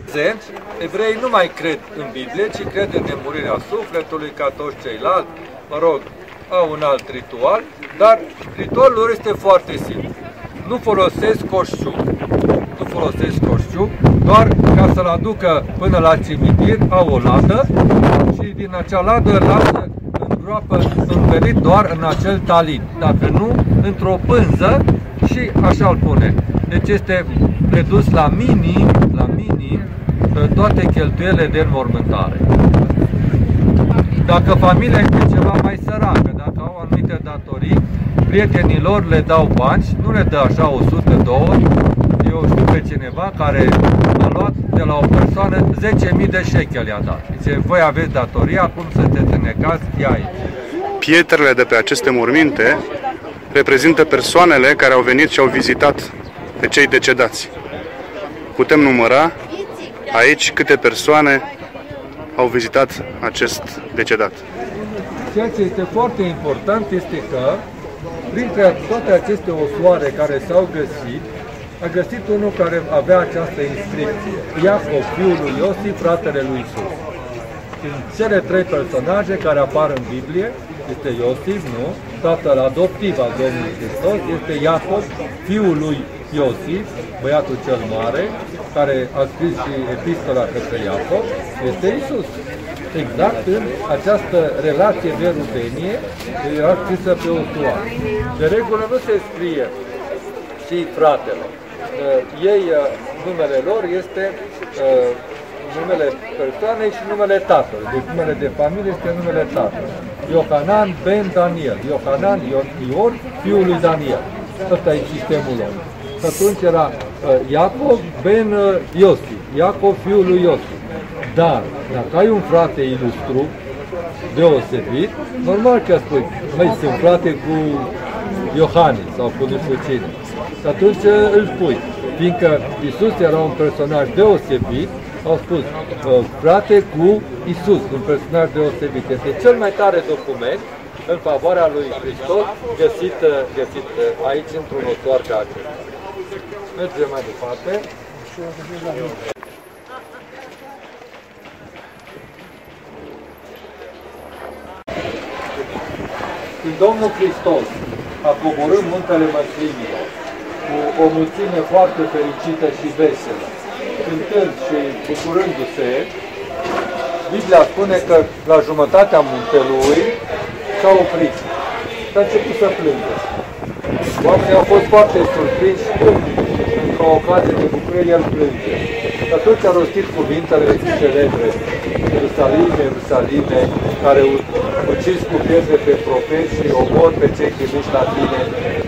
Prezent, evreii nu mai cred în Biblie, ci cred în nemurirea sufletului ca toți ceilalți. Mă rog, au un alt ritual, dar ritualul lor este foarte simplu. Nu folosesc coșciuc. Nu folosesc coșciuc, doar ca să-l aducă până la cimitir, au o ladă și din acea ladă îl lasă în groapă învelit doar în acel talin. Dacă nu, într-o pânză și așa îl pune. Deci este redus la minim, la minim, toate cheltuielile de înmormântare. Dacă familia este ceva mai săracă, dacă au anumite datorii, prietenii lor le dau bani, și nu le dă așa 100 2 Eu știu pe cineva care a luat de la o persoană 10.000 de shekel i-a dat. Zice, voi aveți datorii, acum sunteți înnecați, ia aici.
Pietrele de pe aceste morminte reprezintă persoanele care au venit și au vizitat pe cei decedați. Putem număra Aici câte persoane au vizitat acest decedat?
Ceea ce este foarte important este că, printre toate aceste osoare care s-au găsit, a găsit unul care avea această inscripție. Iacov, fiul lui Iosif, fratele lui Isus. Din cele trei personaje care apar în Biblie, este Iosif, nu? Tatăl adoptiv al Domnului Hristos, este Iacov, fiul lui Iosif, băiatul cel mare, care a scris și epistola către Iacov, este Isus. Exact în această relație de rudenie era scrisă pe o toare. De regulă nu se scrie și fratele. Uh, ei, uh, numele lor este uh, numele persoanei și numele tatălui. Deci numele de familie este numele tatălui. Iohanan ben Daniel. Iohanan Ion, fiul lui Daniel. Ăsta e sistemul lor. Și atunci era uh, Iacov ben uh, Iosif. Iacov fiul lui Iosif. Dar, dacă ai un frate ilustru, deosebit, normal că spui, măi, sunt frate cu Iohannis sau cu nu știu cine. Și atunci uh, îl spui. Fiindcă Isus era un personaj deosebit, au spus, uh, frate cu Isus, un personaj deosebit. Este cel mai tare document în favoarea lui Hristos găsit, uh, găsit aici într-un otoar ca acesta. Mergem mai departe. Când Domnul Hristos a coborât muntele măslimilor cu o mulțime foarte fericită și veselă, cântând și bucurându-se, Biblia spune că la jumătatea muntelui s-a oprit și a început să plângă. Oamenii au fost foarte surprinși cum, într-o ocazie de bucurie, el plânge. Și atunci a rostit cuvintele celebre, Ierusalime, Ierusalime, care uciți cu pietre pe profeți și omor pe cei chemiți la tine.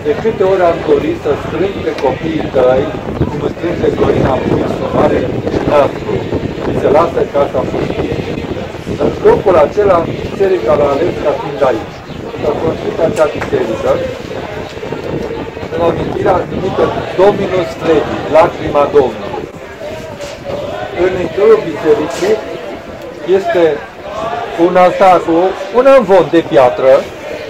De câte ori am dorit să strâng pe copiii tăi, cum strânge Dorina Puisu, mare nastru, și se lasă casa pustie. În locul acela, biserica l-a ales ca fiind aici. S-a construit acea biserică, în amintirea numită Dominus Flevi, lacrima Domnului. În interiorul bisericii este un altar cu un amvon de piatră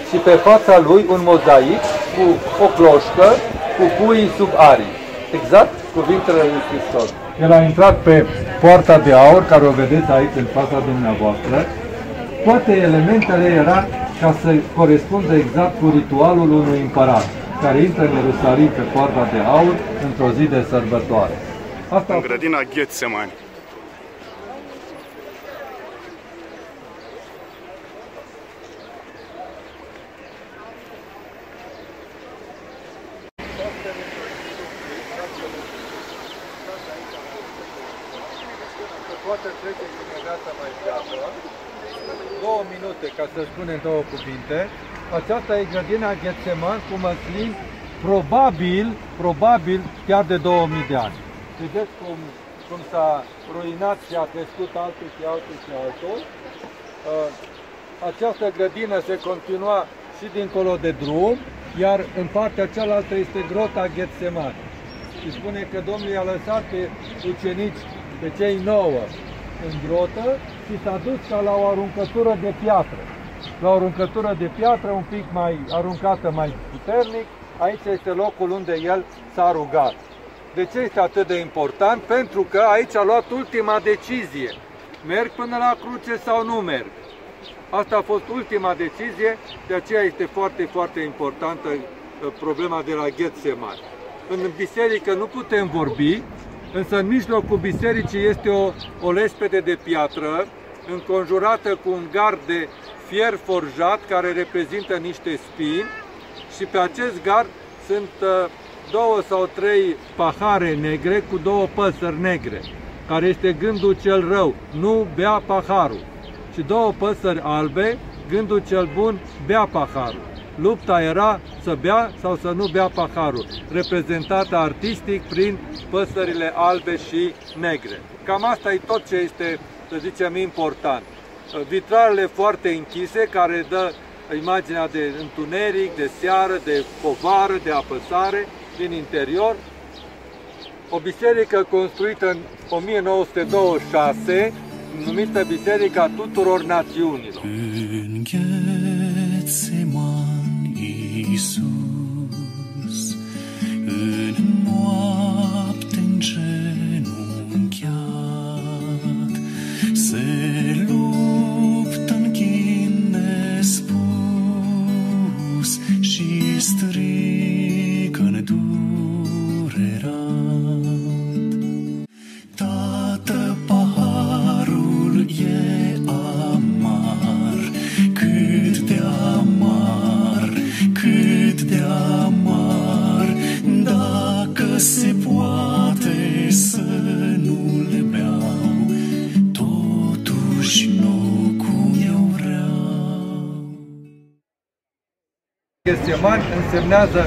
și pe fața lui un mozaic cu o cloșcă cu puii sub arii. Exact cuvintele lui Hristos. El a intrat pe poarta de aur, care o vedeți aici în fața dumneavoastră. Toate elementele era ca să corespundă exact cu ritualul unui împărat, care intră în Ierusalim pe poarta de aur într-o zi de sărbătoare.
Asta în grădina Ghețemani.
poate trece imediat mai pleacă. Două minute, ca să spunem două cuvinte. Aceasta e grădina Ghețeman cu măslin, probabil, probabil chiar de 2000 de ani. Vedeți cum, cum s-a ruinat și a crescut altul și altul și altul. Uh, această grădină se continua și dincolo de drum, iar în partea cealaltă este grota Ghețeman. Și spune că Domnul i-a lăsat pe ucenici pe cei nouă în grotă și s-a dus ca la o aruncătură de piatră. La o aruncătură de piatră un pic mai aruncată mai puternic, aici este locul unde el s-a rugat. De ce este atât de important? Pentru că aici a luat ultima decizie. Merg până la cruce sau nu merg? Asta a fost ultima decizie, de aceea este foarte, foarte importantă uh, problema de la Ghețeman. În biserică nu putem vorbi, însă în mijlocul bisericii este o, o lespede de piatră, înconjurată cu un gard de fier forjat care reprezintă niște spini și pe acest gard sunt uh, două sau trei pahare negre cu două păsări negre, care este gândul cel rău, nu bea paharul, și două păsări albe, gândul cel bun, bea paharul. Lupta era să bea sau să nu bea paharul, reprezentată artistic prin păsările albe și negre. Cam asta e tot ce este, să zicem, important. Vitralele foarte închise, care dă imaginea de întuneric, de seară, de povară, de apăsare din interior o biserică construită în 1926, numită Biserica Tuturor Națiunilor.
În Ghețeman, Iisus, în noapte îngenunchiat, se luptă în chin nespus și strigă-n se poate să nu-l beau, totuși nu cum eu vreau.
Ghesemani însemnează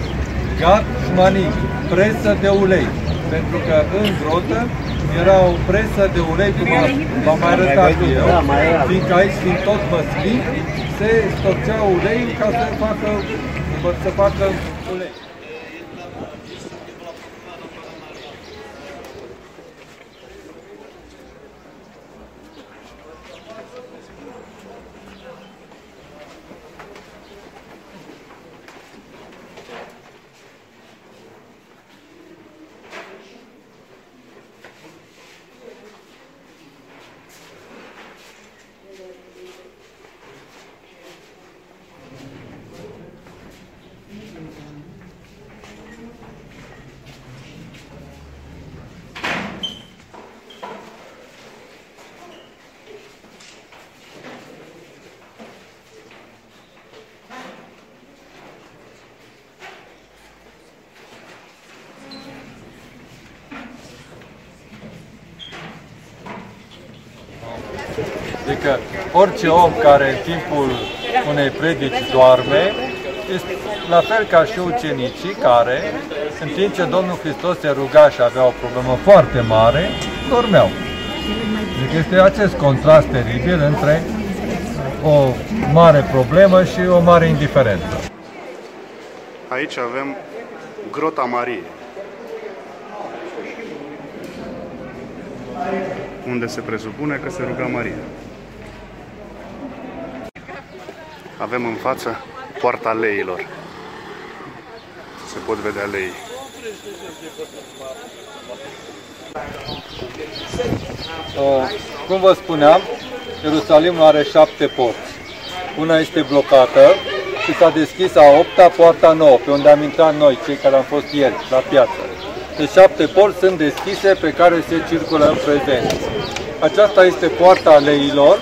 gat shmani, presă de ulei. Pentru că în grotă era o presă de ulei, cum a- v-am mai arătat eu, fiindcă aici, fiind tot măslin, se storcea ulei ca să facă, să facă ulei. Adică orice om care în timpul unei predici doarme, este la fel ca și ucenicii care, în timp ce Domnul Hristos se ruga și avea o problemă foarte mare, dormeau. Deci este acest contrast teribil între o mare problemă și o mare indiferență.
Aici avem Grota Mariei. Unde se presupune că se ruga Maria. Avem în față poarta leilor. Se pot vedea lei.
Uh, cum vă spuneam, Ierusalimul are șapte porți. Una este blocată și s-a deschis a opta, poarta nouă, pe unde am intrat noi, cei care am fost ieri, la piață. Deci șapte porți sunt deschise pe care se circulă în prezent. Aceasta este poarta leilor,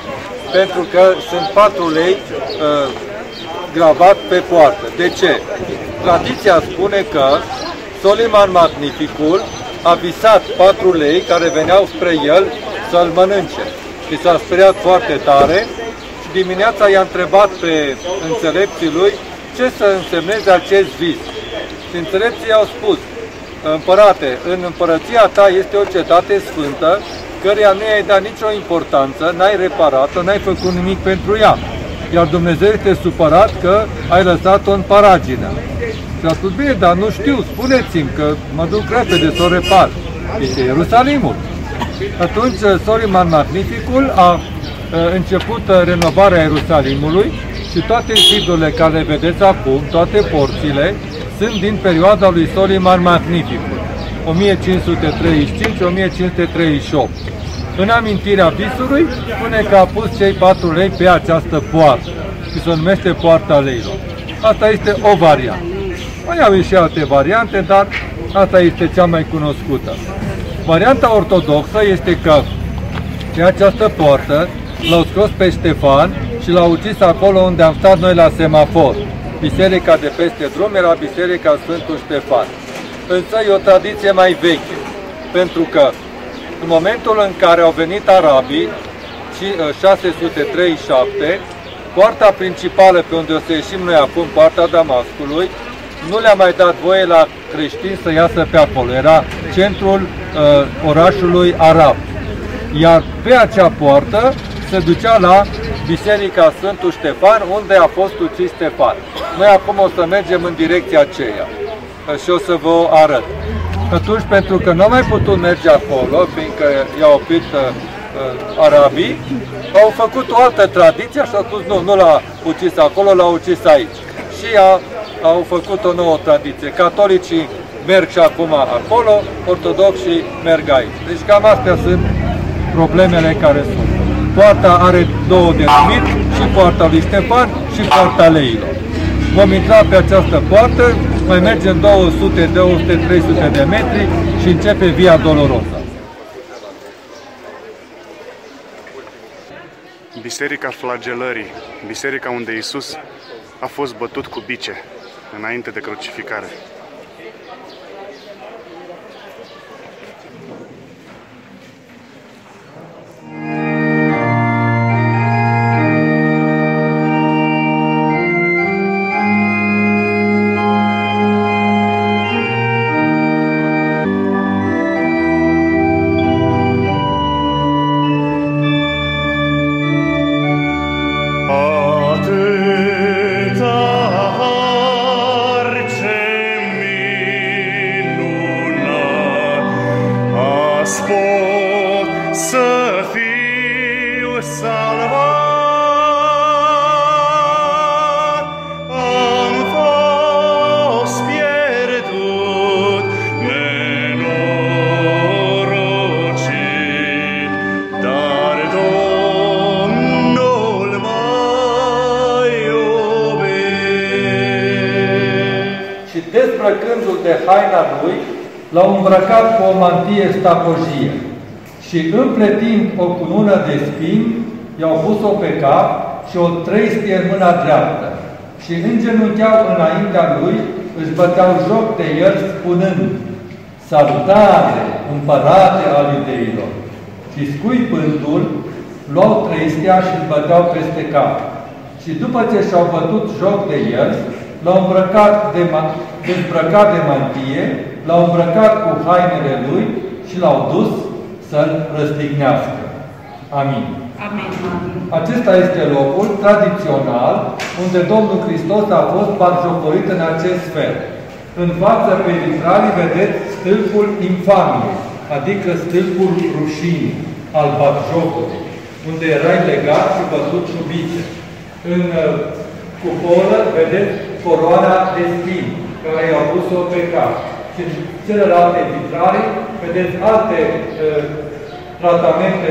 pentru că sunt patru lei uh, gravat pe poartă. De ce? Tradiția spune că Soliman Magnificul a visat patru lei care veneau spre el să-l mănânce. Și s-a speriat foarte tare și dimineața i-a întrebat pe înțelepții lui ce să însemneze acest vis. Și înțelepții au spus, Împărate, în împărăția ta este o cetate sfântă, căreia nu i-ai dat nicio importanță, n-ai reparat-o, n-ai făcut nimic pentru ea. Iar Dumnezeu este supărat că ai lăsat-o în paragină. Și a spus, bine, dar nu știu, spuneți-mi că mă duc repede să o repar. Este Ierusalimul. Atunci Soliman Magnificul a uh, început uh, renovarea Ierusalimului și toate zidurile care le vedeți acum, toate porțile, sunt din perioada lui Soliman Magnificul, 1535-1538. În amintirea visului, spune că a pus cei patru lei pe această poartă și se numește Poarta Leilor. Asta este o variantă. Mai au și alte variante, dar asta este cea mai cunoscută. Varianta ortodoxă este că pe această poartă l-au scos pe Ștefan și l-au ucis acolo unde am stat noi la semafor. Biserica de peste drum era Biserica Sfântul Ștefan. Însă e o tradiție mai veche, pentru că în momentul în care au venit arabii, ci- 637, poarta principală pe unde o să ieșim noi acum, poarta Damascului, nu le-a mai dat voie la creștini să iasă pe acolo. Era centrul uh, orașului arab. Iar pe acea poartă se ducea la Biserica Sfântul Ștefan, unde a fost ucis Ștefan. Noi acum o să mergem în direcția aceea uh, și o să vă o arăt. Atunci, pentru că nu au mai putut merge acolo, fiindcă i-au oprit uh, uh, arabii, au făcut o altă tradiție și au spus nu, nu l-a ucis acolo, l-a ucis aici. Și a, au făcut o nouă tradiție. Catolicii merg și acum acolo, ortodoxii merg aici. Deci cam astea sunt problemele care sunt. Poarta are două denumiri, și poarta lui Ștefan și poarta leilor. Vom intra pe această poartă, mai mergem 200, 200, 300 de metri și începe Via Dolorosa.
Biserica Flagelării, biserica unde Isus a fost bătut cu bice înainte de crucificare.
Atâta
îmbrăcat cu o mantie stapojie și împletind o cunună de spini, i-au pus-o pe cap și o treistie în mâna dreaptă și îngenuncheau înaintea lui, își băteau joc de el spunând, Salutare, împărate al iudeilor! Și scuipându-l, luau treistia și îl băteau peste cap. Și după ce și-au bătut joc de el, l-au îmbrăcat de, ma- dezbrăcat de mantie, l-au îmbrăcat cu hainele lui și l-au dus să-l răstignească. Amin.
Amin.
Acesta este locul tradițional unde Domnul Hristos a fost batjocorit în acest fel. În față pe vitralii vedeți stâlpul infamiei, adică stâlpul rușinii al batjocului, unde erai legat și bătut cu bice. În uh, cupolă vedeți coroana de spini, care i-au pus-o pe cap. Și în celelalte vitralii vedeți alte uh, tratamente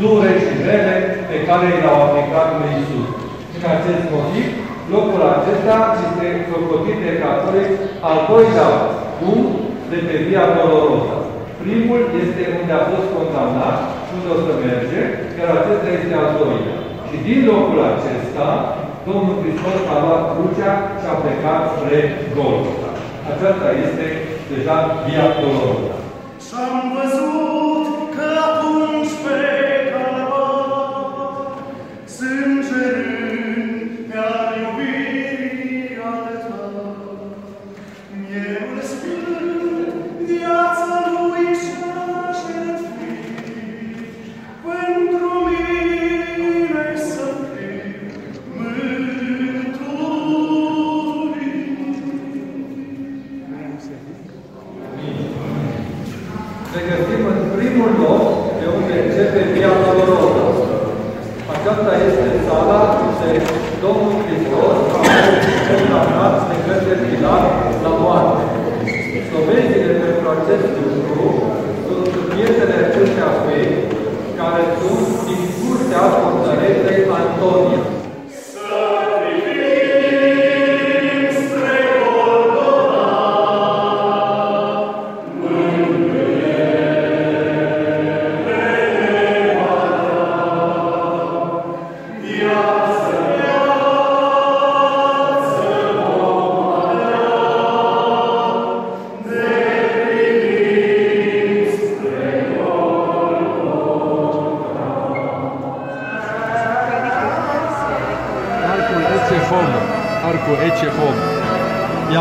dure și rele pe care le-au aplicat lui Isus. Din acest motiv, locul acesta este socotit de catolic al doilea punct de pe Via Dolorosa. Primul este unde a fost condamnat, unde o să merge, iar acesta este al doilea. Și din locul acesta, Domnul Hristos a luat crucea și a plecat spre Golgota. Aceasta este deja Via Dolorosa.
Și-am văzut că atunci pe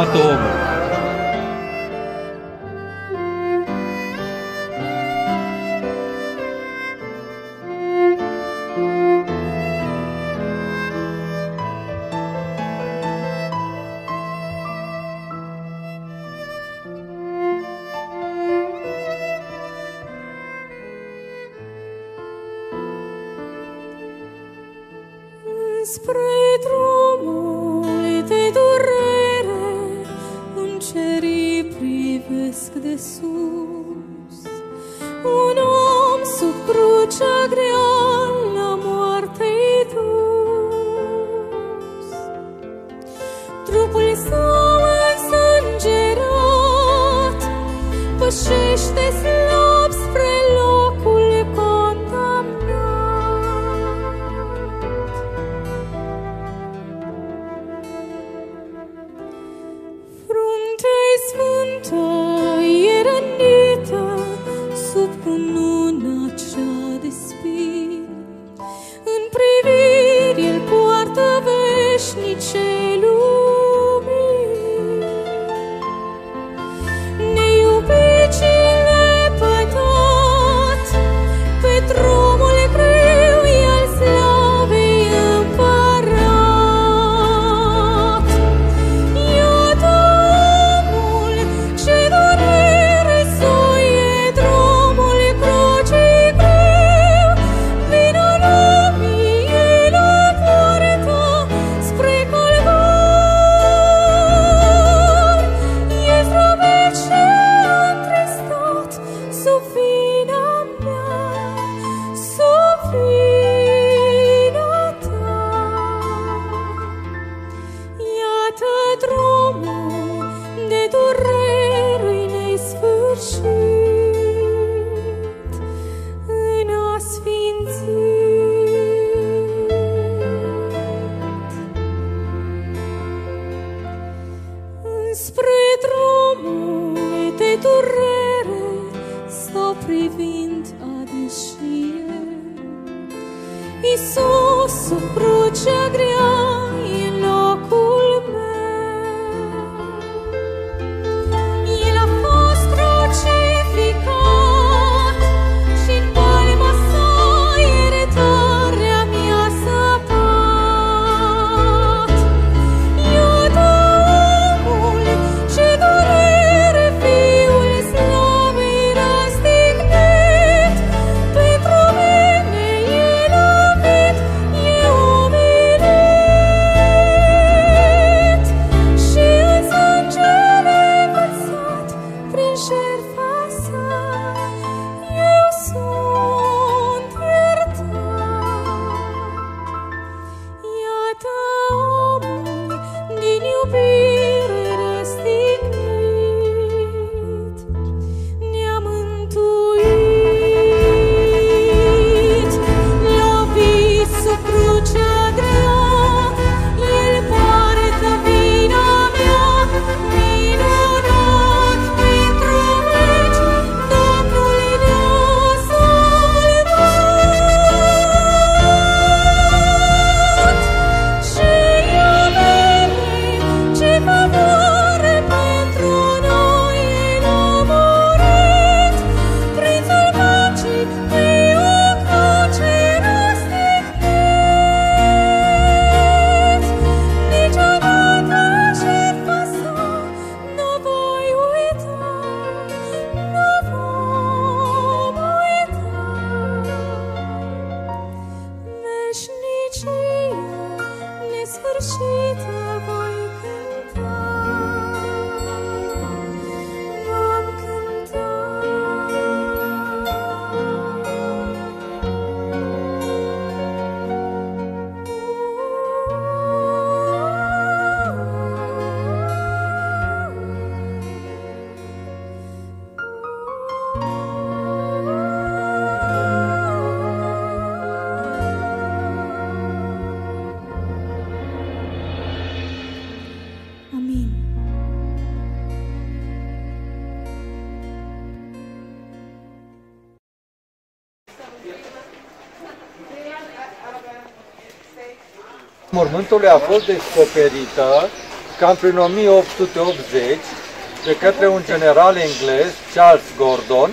Iată omul.
Pământului a fost
descoperită cam prin 1880 de către un general englez, Charles Gordon,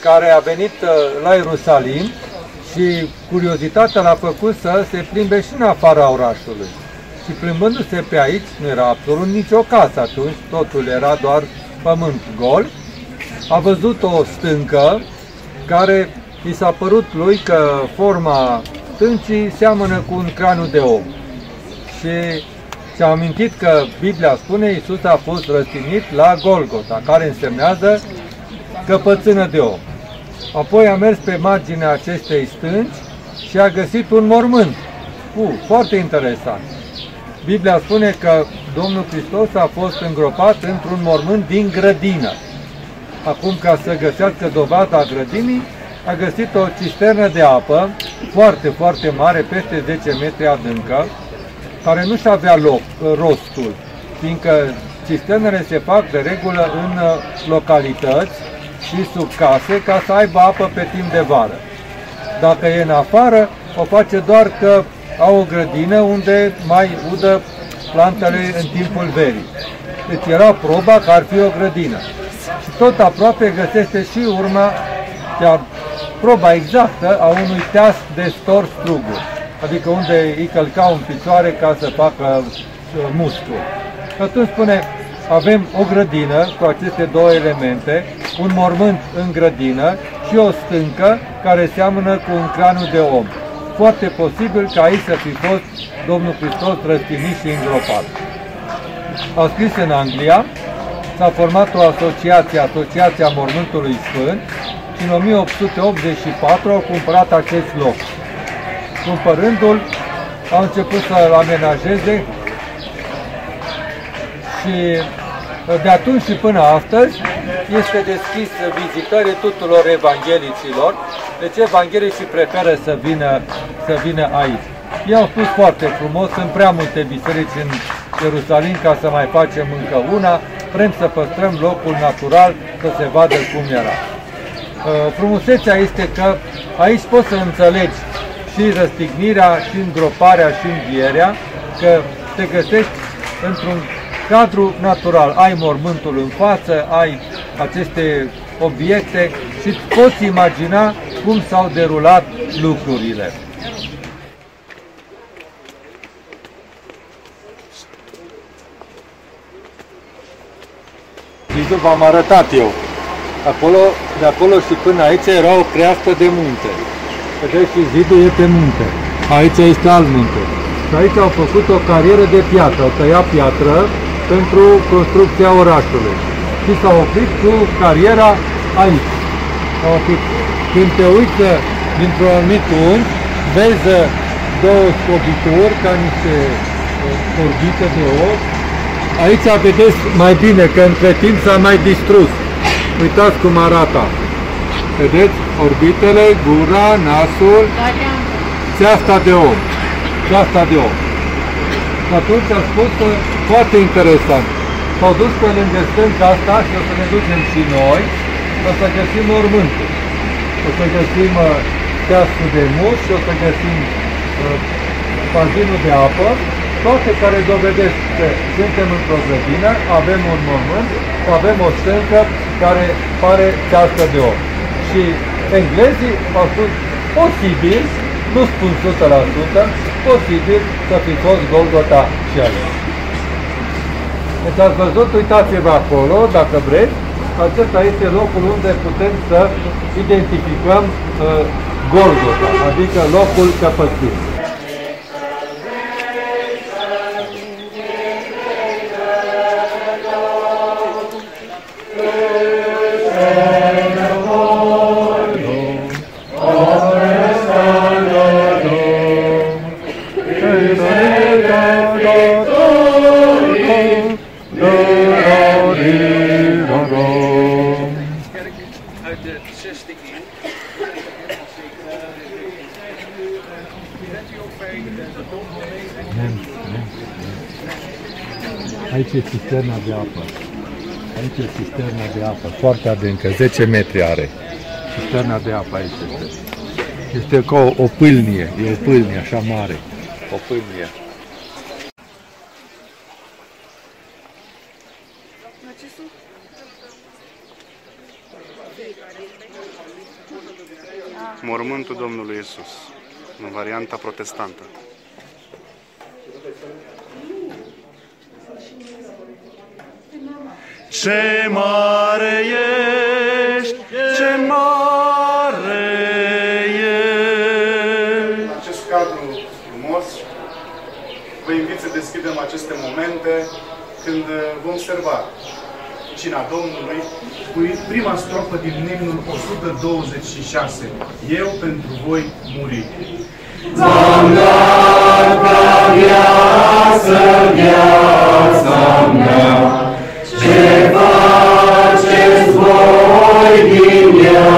care a venit uh, la Ierusalim și curiozitatea l-a făcut să se plimbe și în afara orașului. Și plimbându-se pe aici, nu era absolut nicio casă atunci, totul era doar pământ gol, a văzut o stâncă care i s-a părut lui că forma stâncii seamănă cu un craniu de om și și-a amintit că Biblia spune Iisus a fost răstignit la Golgota, care însemnează căpățână de om. Apoi a mers pe marginea acestei stânci și a găsit un mormânt. Uh, foarte interesant. Biblia spune că Domnul Hristos a fost îngropat într-un mormânt din grădină. Acum, ca să găsească dovada grădinii, a găsit o cisternă de apă foarte, foarte mare, peste 10 metri adâncă, care nu și avea loc, rostul, fiindcă cisternele se fac de regulă în uh, localități și sub case ca să aibă apă pe timp de vară. Dacă e în afară, o face doar că au o grădină unde mai udă plantele în timpul verii. Deci era proba că ar fi o grădină. Și tot aproape găsește și urma, chiar proba exactă a unui teas de stor struguri, adică unde îi călcau în picioare ca să facă uh, muscul. Și atunci spune, avem o grădină cu aceste două elemente, un mormânt în grădină și o stâncă care seamănă cu un craniu de om. Foarte posibil ca aici să fi fost Domnul Hristos răstignit și îngropat. A scris în Anglia, s-a format o asociație, Asociația Mormântului Sfânt, și în 1884 au cumpărat acest loc. Cumpărându-l, au început să-l amenajeze și de atunci și până astăzi este deschis vizitării tuturor evanghelicilor, deci evanghelicii preferă să vină, să vină aici. Ei au spus foarte frumos, sunt prea multe biserici în Ierusalim ca să mai facem încă una, vrem să păstrăm locul natural, să se vadă cum era. Uh, frumusețea este că aici poți să înțelegi și răstignirea, și îngroparea, și învierea, că te găsești într-un cadru natural. Ai mormântul în față, ai aceste obiecte și poți imagina cum s-au derulat lucrurile. Zidul v-am arătat eu. Acolo, de acolo și până aici era o creastă de munte. Vedeți și zidul e pe munte. Aici este alt munte. Și aici au făcut o carieră de piatră, au tăiat piatră pentru construcția orașului. Și s-au oprit cu cariera aici. Au oprit. Când te uiți dintr-un anumit unghi, vezi două scobituri ca niște uh, orbite de ochi. Aici vedeți mai bine că între timp s-a mai distrus. Uitați cum arată. Vedeți orbitele, gura, nasul, țeasta de om. Țeasta de om. Și atunci a spus că foarte interesant. S-au dus pe lângă stânca asta și o să ne ducem și noi, o să găsim mormântul. O să găsim uh, teastul de mus și o să găsim uh, bazinul de apă, toate care dovedesc că suntem într-o grădină, avem un mormânt și avem o stâncă care pare tească de om. Și englezii au spus posibil, nu spun 100%, posibil să fi fost Golgota și aici. Deci ați văzut, uitați-vă acolo, dacă vreți, acesta este locul unde putem să identificăm uh, Golgota, adică locul căpății. De apă. Aici e cisterna de apă, foarte adâncă, 10 metri are. Cisterna de apă aici este. Este ca o, o pâlnie, e o pâlnie așa mare. O pâlnie.
Mormântul Domnului Isus, în varianta protestantă.
Ce mare ești, ce mare ești.
Acest cadru frumos vă invit să deschidem aceste momente când uh, vom serva cina Domnului cu prima strofă din imnul 126. Eu pentru voi muri.
Ți-am dat ca viață, viața mea, ce faceți voi din ea?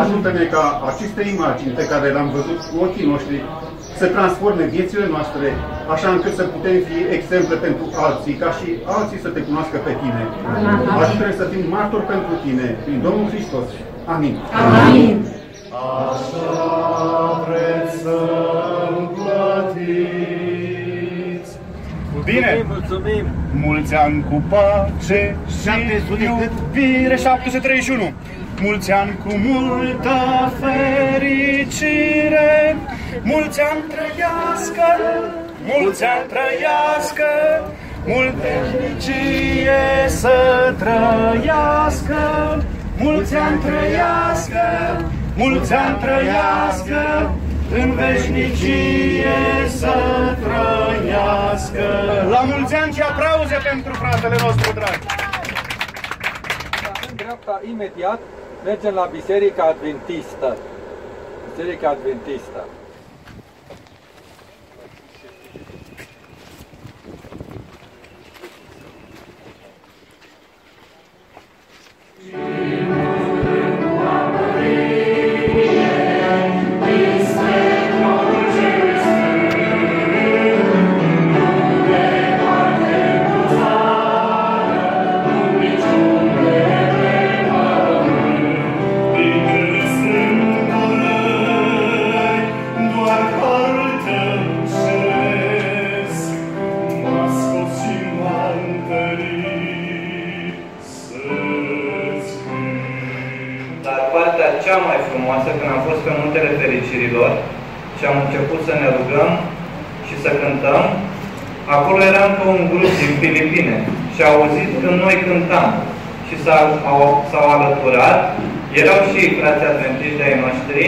Ajută-ne ca aceste imagini pe care le-am văzut cu ochii noștri să transforme viețile noastre așa încât să putem fi exemple pentru alții, ca și alții să te cunoască pe tine. Ajută-ne să fim martori pentru tine, prin Domnul Hristos. Amin.
Amin.
Așa vreți să-mi plătiți.
Cu bine?
Mulțumim!
Mulți ani cu pace și iubire 731. Mulți ani cu multă fericire, mulți ani trăiască, mulți ani trăiască, mult veșnicie să trăiască, mulți ani trăiască, mulți ani trăiască, în veșnicie să trăiască. La mulți ani și aplauze pentru fratele nostru drag!
În dreapta, imediat, mergem la Biserica Adventistă. Biserica Adventistă.
Doar și
am început să ne rugăm și să cântăm, acolo eram cu un grup din Filipine și au auzit când noi cântam și s-au, au- s-au alăturat, erau și frații adventiști ai noștri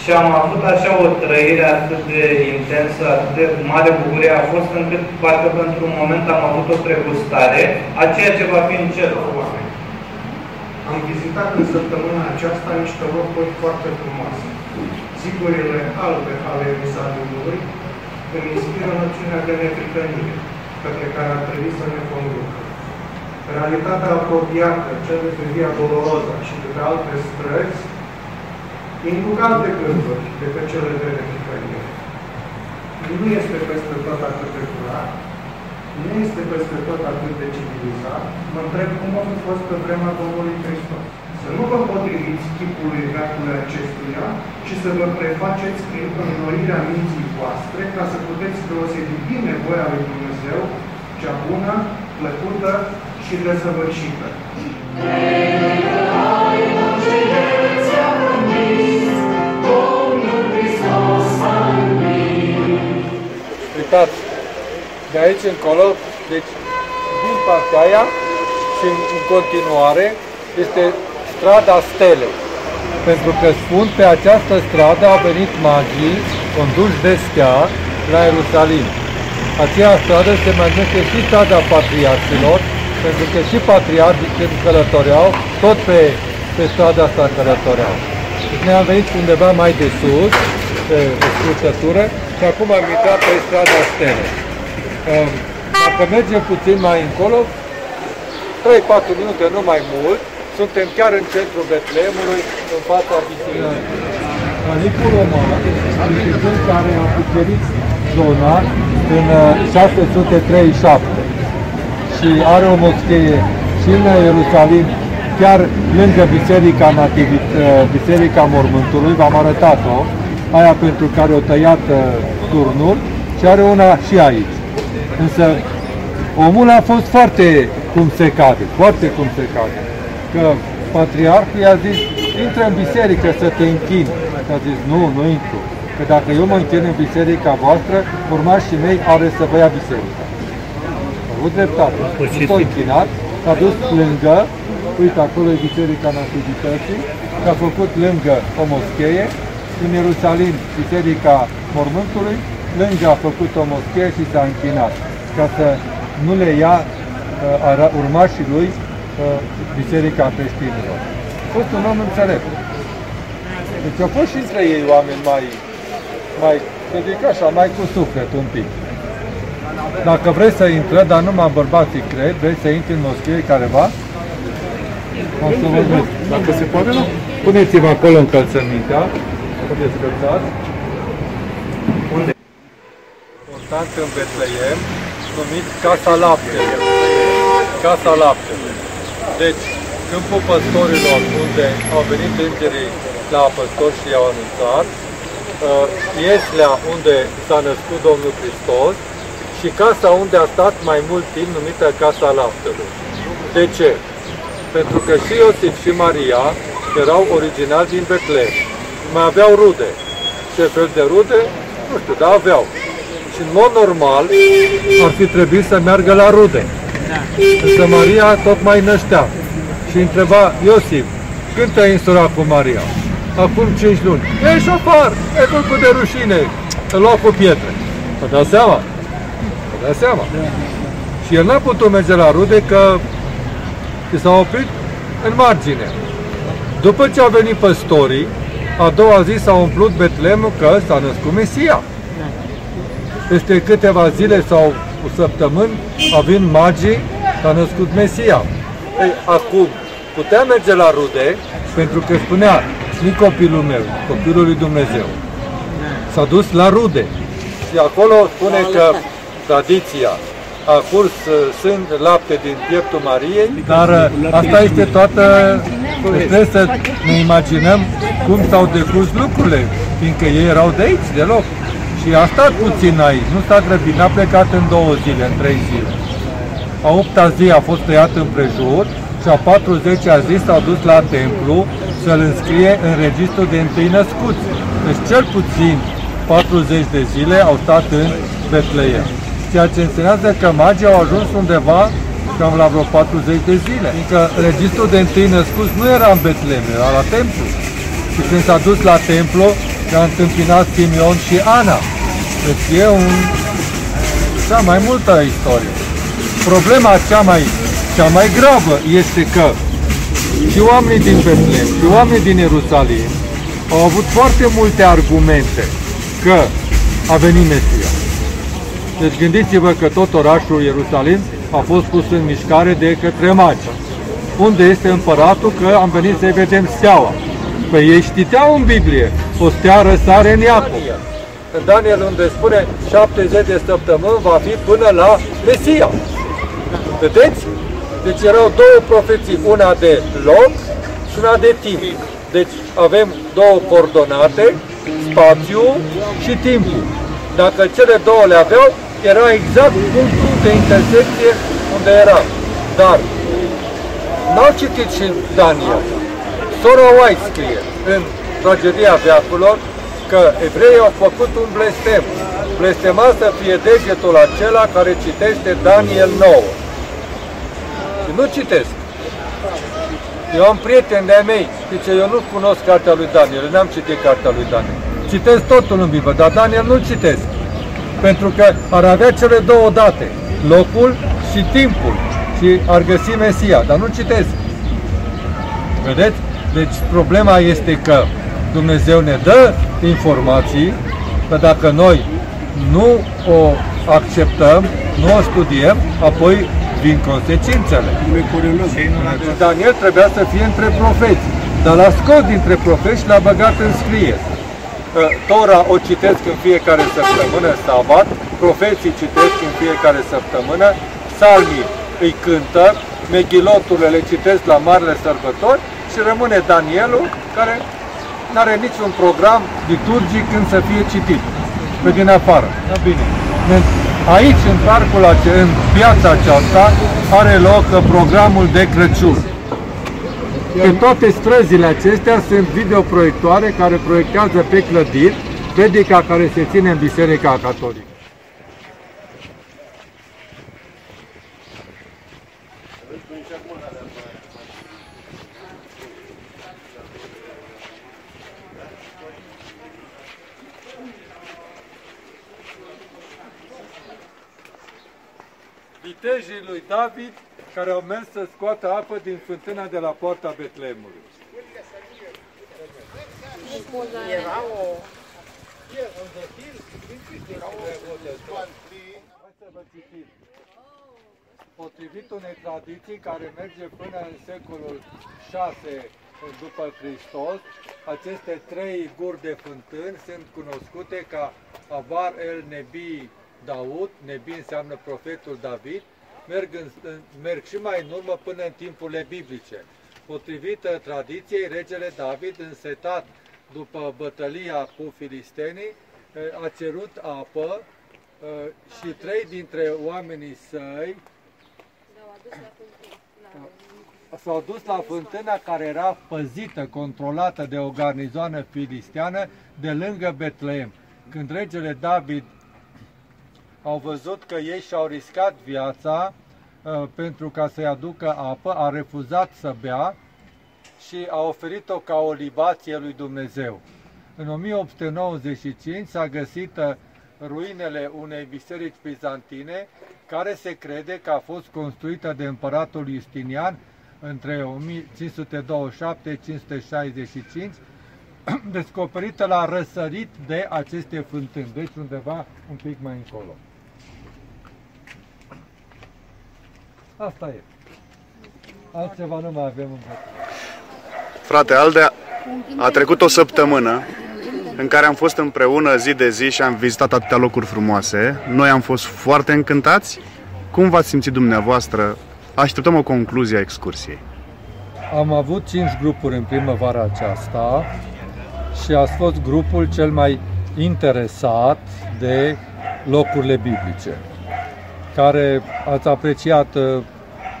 și am avut așa o trăire atât de intensă, atât de mare bucurie a fost încât parcă pentru un moment am avut o pregustare a ceea ce va fi în cer.
Am vizitat în săptămâna aceasta niște locuri foarte frumoase. Zigurile albe ale Ierusalimului îmi inspiră noțiunea de nepricănire, către care ar trebui să ne conducă. Realitatea apropiată, cea de pe Via Dolorosa și de pe alte străzi, induc alte gânduri decât cele de nepricănire. Nu este peste tot atât de curat, nu este peste tot atât de civilizat, mă întreb cum a fost pe vremea Domnului Hristos. Să nu vă potriviți chipului veacului acestuia, ci să vă prefaceți prin înnoirea minții voastre, ca să puteți deosebi bine voia lui Dumnezeu, cea bună, plăcută și desăvârșită.
Uitați, de aici încolo, deci din partea aia și în, în continuare este strada Stelei. Pentru că spun pe această stradă au venit magii conduși de stea la Ierusalim. Aceea stradă se mai numește și strada patriarhilor, pentru că și patriarhii când călătoreau, tot pe, pe strada asta călătoreau. Deci ne-am venit undeva mai de sus, pe o scurtătură, și acum am intrat pe strada Stelei. Um, Dacă mergem puțin mai încolo, 3-4 minute, nu mai mult, suntem chiar în centrul Betleemului, în fața bisericii. Calicul Roman este cel care a cucerit zona în uh, 637 și are o moschee și în Ierusalim, chiar lângă Biserica Nativit, uh, Biserica Mormântului, v-am arătat-o, aia pentru care o tăiat uh, turnul și are una și aici. Însă omul a fost foarte cum se cade, foarte cum se cade. Că patriarhul i-a zis, intră în biserică să te închini. Și a zis, nu, nu intru. Că dacă eu mă închin în biserica voastră, urmașii mei are să vă ia biserica. A avut dreptate. Nu s-a închinat, s-a dus lângă, uite acolo e biserica Nativității, și a făcut lângă o moschee, în Ierusalim biserica Mormântului lângă a făcut o moschee și s-a închinat, ca să nu le ia uh, ara- urmașii lui uh, Biserica Creștinilor. A fost un om înțelept. Deci au fost și între ei oameni mai, mai, să zic așa, mai cu suflet un pic. Dacă vreți să intră, dar numai bărbații cred, vreți să intri în moschee careva, o să vă duc. Dacă se poate, nu? Puneți-vă acolo încălțămintea, puteți călțați. Unde? Important în Betleem, numit Casa Laptelui. Casa Laptelui. Deci, câmpul păstorilor, unde au venit îngerii la păstori și i-au anunțat, uh, Ieslea, unde s-a născut Domnul Hristos, și casa unde a stat mai mult timp, numită Casa Laptelui. De ce? Pentru că și Iosif și Maria erau originali din Betlehem. Mai aveau rude. Ce fel de rude? Nu știu, dar aveau. Și în mod normal ar fi trebuit să meargă la rude. Însă Maria tot mai năștea. Și întreba Iosif, când te-ai însurat cu Maria? Acum 5 luni. Ei șofar, e făcut de rușine. Îl lua cu pietre. Vă dați seama? Vă dați seama? Și el n-a putut merge la rude că și s-a oprit în margine. După ce au venit păstorii, a doua zi s-a umplut Betlemul că s-a născut Mesia. Peste câteva zile sau săptămâni au venit magii, s-a născut Mesia. Ei, acum, putea merge la rude, pentru că spunea, nu copilul meu, copilul lui Dumnezeu. S-a dus la rude. Și acolo spune că tradiția a curs uh, sân, lapte din pieptul Mariei, dar uh, asta este toată, deci trebuie să ne imaginăm cum s-au decurs lucrurile, fiindcă ei erau de aici, de loc. Și a stat puțin aici, nu s-a grăbit, n-a plecat în două zile, în trei zile. A opta zi a fost tăiat împrejur și a 40-a zi s-au dus la templu să-l înscrie în registrul de întâi născuți. Deci cel puțin 40 de zile au stat în Betleem ceea ce înseamnă că magii au ajuns undeva cam la vreo 40 de zile. Adică registrul de întâi născuți nu era în Betlehem, era la templu. Și când s-a dus la templu, a întâmpinat Simeon și Ana. Deci e un... cea mai multă istorie. Problema cea mai, cea mai gravă este că și oamenii din Betlehem și oamenii din Ierusalim au avut foarte multe argumente că a venit Mesia. Deci gândiți-vă că tot orașul Ierusalim a fost pus în mișcare de către magi. Unde este împăratul? Că am venit să vedem steaua. Păi ei știteau în Biblie, o stea răsare în Iacov. În Daniel unde spune 70 de săptămâni va fi până la Mesia. Vedeți? Deci erau două profeții, una de loc și una de timp. Deci avem două coordonate, spațiu și timpul. Dacă cele două le aveau, era exact punctul de intersecție unde era. Dar n-au citit și Daniel. Sora White scrie în tragedia veacurilor că evreii au făcut un blestem. Blestemat să fie degetul acela care citește Daniel 9. Și nu citesc. Eu am prieteni de-ai mei, zice, eu nu cunosc cartea lui Daniel, n-am citit cartea lui Daniel. Citesc totul în Biblie, dar Daniel nu citesc pentru că ar avea cele două date, locul și timpul și ar găsi Mesia, dar nu citesc. Vedeți? Deci problema este că Dumnezeu ne dă informații, că dacă noi nu o acceptăm, nu o studiem, apoi vin consecințele. Daniel trebuia să fie între profeți, dar l-a scos dintre profeți și l-a băgat în scriere. Tora o citesc în fiecare săptămână, sabat, profeții citesc în fiecare săptămână, salmii îi cântă, meghiloturile le citesc la marile sărbători și rămâne Danielul, care nu are niciun program liturgic când să fie citit, pe din afară. Da, bine. Aici, în parcul acesta, în piața aceasta, are loc programul de Crăciun. Pe toate străzile acestea sunt videoproiectoare care proiectează pe clădiri predica care se ține în Biserica Catolică. Vitejii lui David care au mers să scoată apă din fântâna de la poarta Betlemului.
Era o...
Potrivit unei tradiții care merge până în secolul 6 după Hristos, aceste trei guri de fântâni sunt cunoscute ca Avar el Nebi Daud, Nebi înseamnă profetul David, merg, în, merg și mai în urmă până în timpurile biblice. Potrivit uh, tradiției, regele David, însetat după bătălia cu filistenii, uh, a cerut apă uh, și trei dintre oamenii săi s-au dus la fântâna care era păzită, controlată de o garnizoană filisteană de lângă Betleem. Când regele David au văzut că ei și-au riscat viața uh, pentru ca să-i aducă apă, a refuzat să bea și a oferit-o ca o libație lui Dumnezeu. În 1895 s-a găsit uh, ruinele unei biserici bizantine care se crede că a fost construită de împăratul Justinian între 1527-565, descoperită la răsărit de aceste fântâni, deci undeva un pic mai încolo. Asta e. Altceva nu mai avem în
Frate Aldea, a trecut o săptămână în care am fost împreună zi de zi și am vizitat atâtea locuri frumoase. Noi am fost foarte încântați. Cum v-ați simțit dumneavoastră? Așteptăm o concluzie a excursiei.
Am avut 5 grupuri în primăvara aceasta și a fost grupul cel mai interesat de locurile biblice, care ați apreciat uh,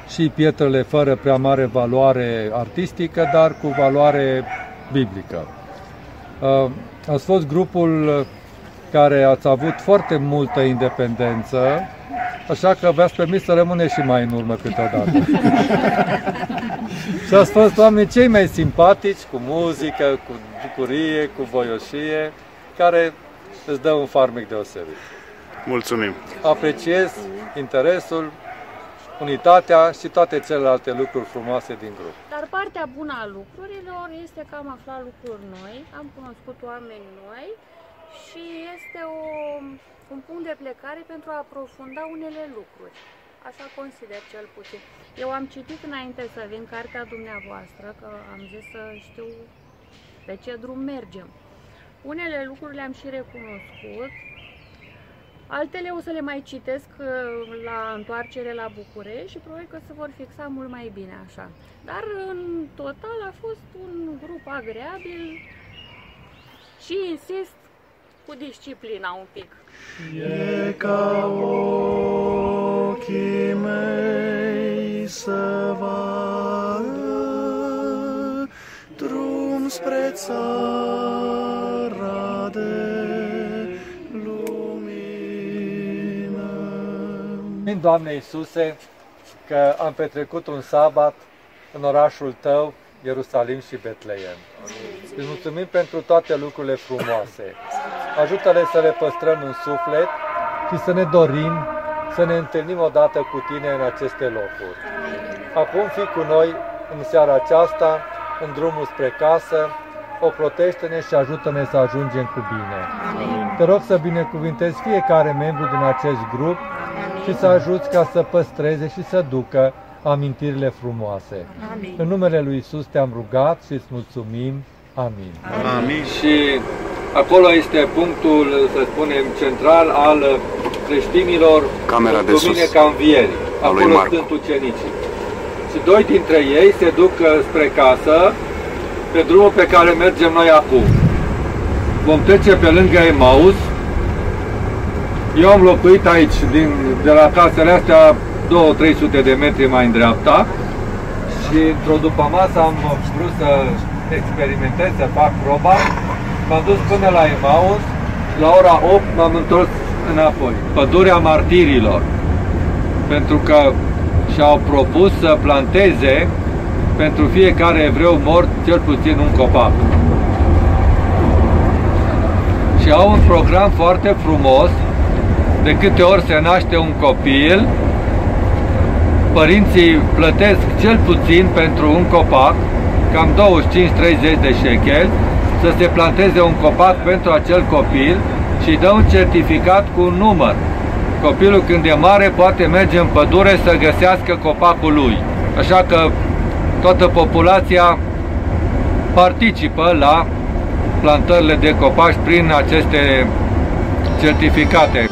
și pietrele fără prea mare valoare artistică, dar cu valoare biblică. Uh, ați fost grupul care ați avut foarte multă independență, așa că v-ați permis să rămâneți și mai în urmă câteodată. și ați fost oameni cei mai simpatici, cu muzică, cu bucurie, cu voioșie, care îți dă un farmec deosebit.
Mulțumim!
Apreciez interesul, unitatea și toate celelalte lucruri frumoase din grup.
Dar partea bună a lucrurilor este că am aflat lucruri noi, am cunoscut oameni noi și este o, un punct de plecare pentru a aprofunda unele lucruri. Așa consider cel puțin. Eu am citit înainte să vin cartea dumneavoastră, că am zis să știu pe ce drum mergem. Unele lucruri le-am și recunoscut, Altele o să le mai citesc uh, la întoarcere la București și probabil că se vor fixa mult mai bine așa. Dar în total a fost un grup agreabil și insist cu disciplina un pic.
E ca ochii mei să vadă drum spre țara de
Mulțumim, Doamne Iisuse, că am petrecut un sabat în orașul Tău, Ierusalim și Betleem. Îți mulțumim pentru toate lucrurile frumoase. Ajută-le să le păstrăm în suflet și să ne dorim să ne întâlnim odată cu Tine în aceste locuri. Acum fi cu noi în seara aceasta, în drumul spre casă, ocrotește-ne și ajută-ne să ajungem cu bine. Amin. Te rog să binecuvintezi fiecare membru din acest grup și să ajuți ca să păstreze și să ducă amintirile frumoase. Amin. În numele Lui Isus te-am rugat și îți mulțumim. Amin.
Amin.
Și acolo este punctul, să spunem, central al creștinilor
Camera de sus.
ca învierii. Acolo sunt ucenicii. Și doi dintre ei se duc uh, spre casă pe drumul pe care mergem noi acum. Vom trece pe lângă Emaus, eu am locuit aici, din, de la casele astea, 2-300 de metri mai în dreapta și într-o după masă am vrut să experimentez, să fac proba. M-am dus până la Emaus, la ora 8 m-am întors înapoi. Pădurea martirilor, pentru că și-au propus să planteze pentru fiecare evreu mort cel puțin un copac. Și au un program foarte frumos de câte ori se naște un copil,
părinții plătesc cel puțin pentru un copac, cam 25-30 de șecheli, să se planteze un copac pentru acel copil și dă un certificat cu un număr. Copilul când e mare poate merge în pădure să găsească copacul lui. Așa că toată populația participă la plantările de copaci prin aceste certificate.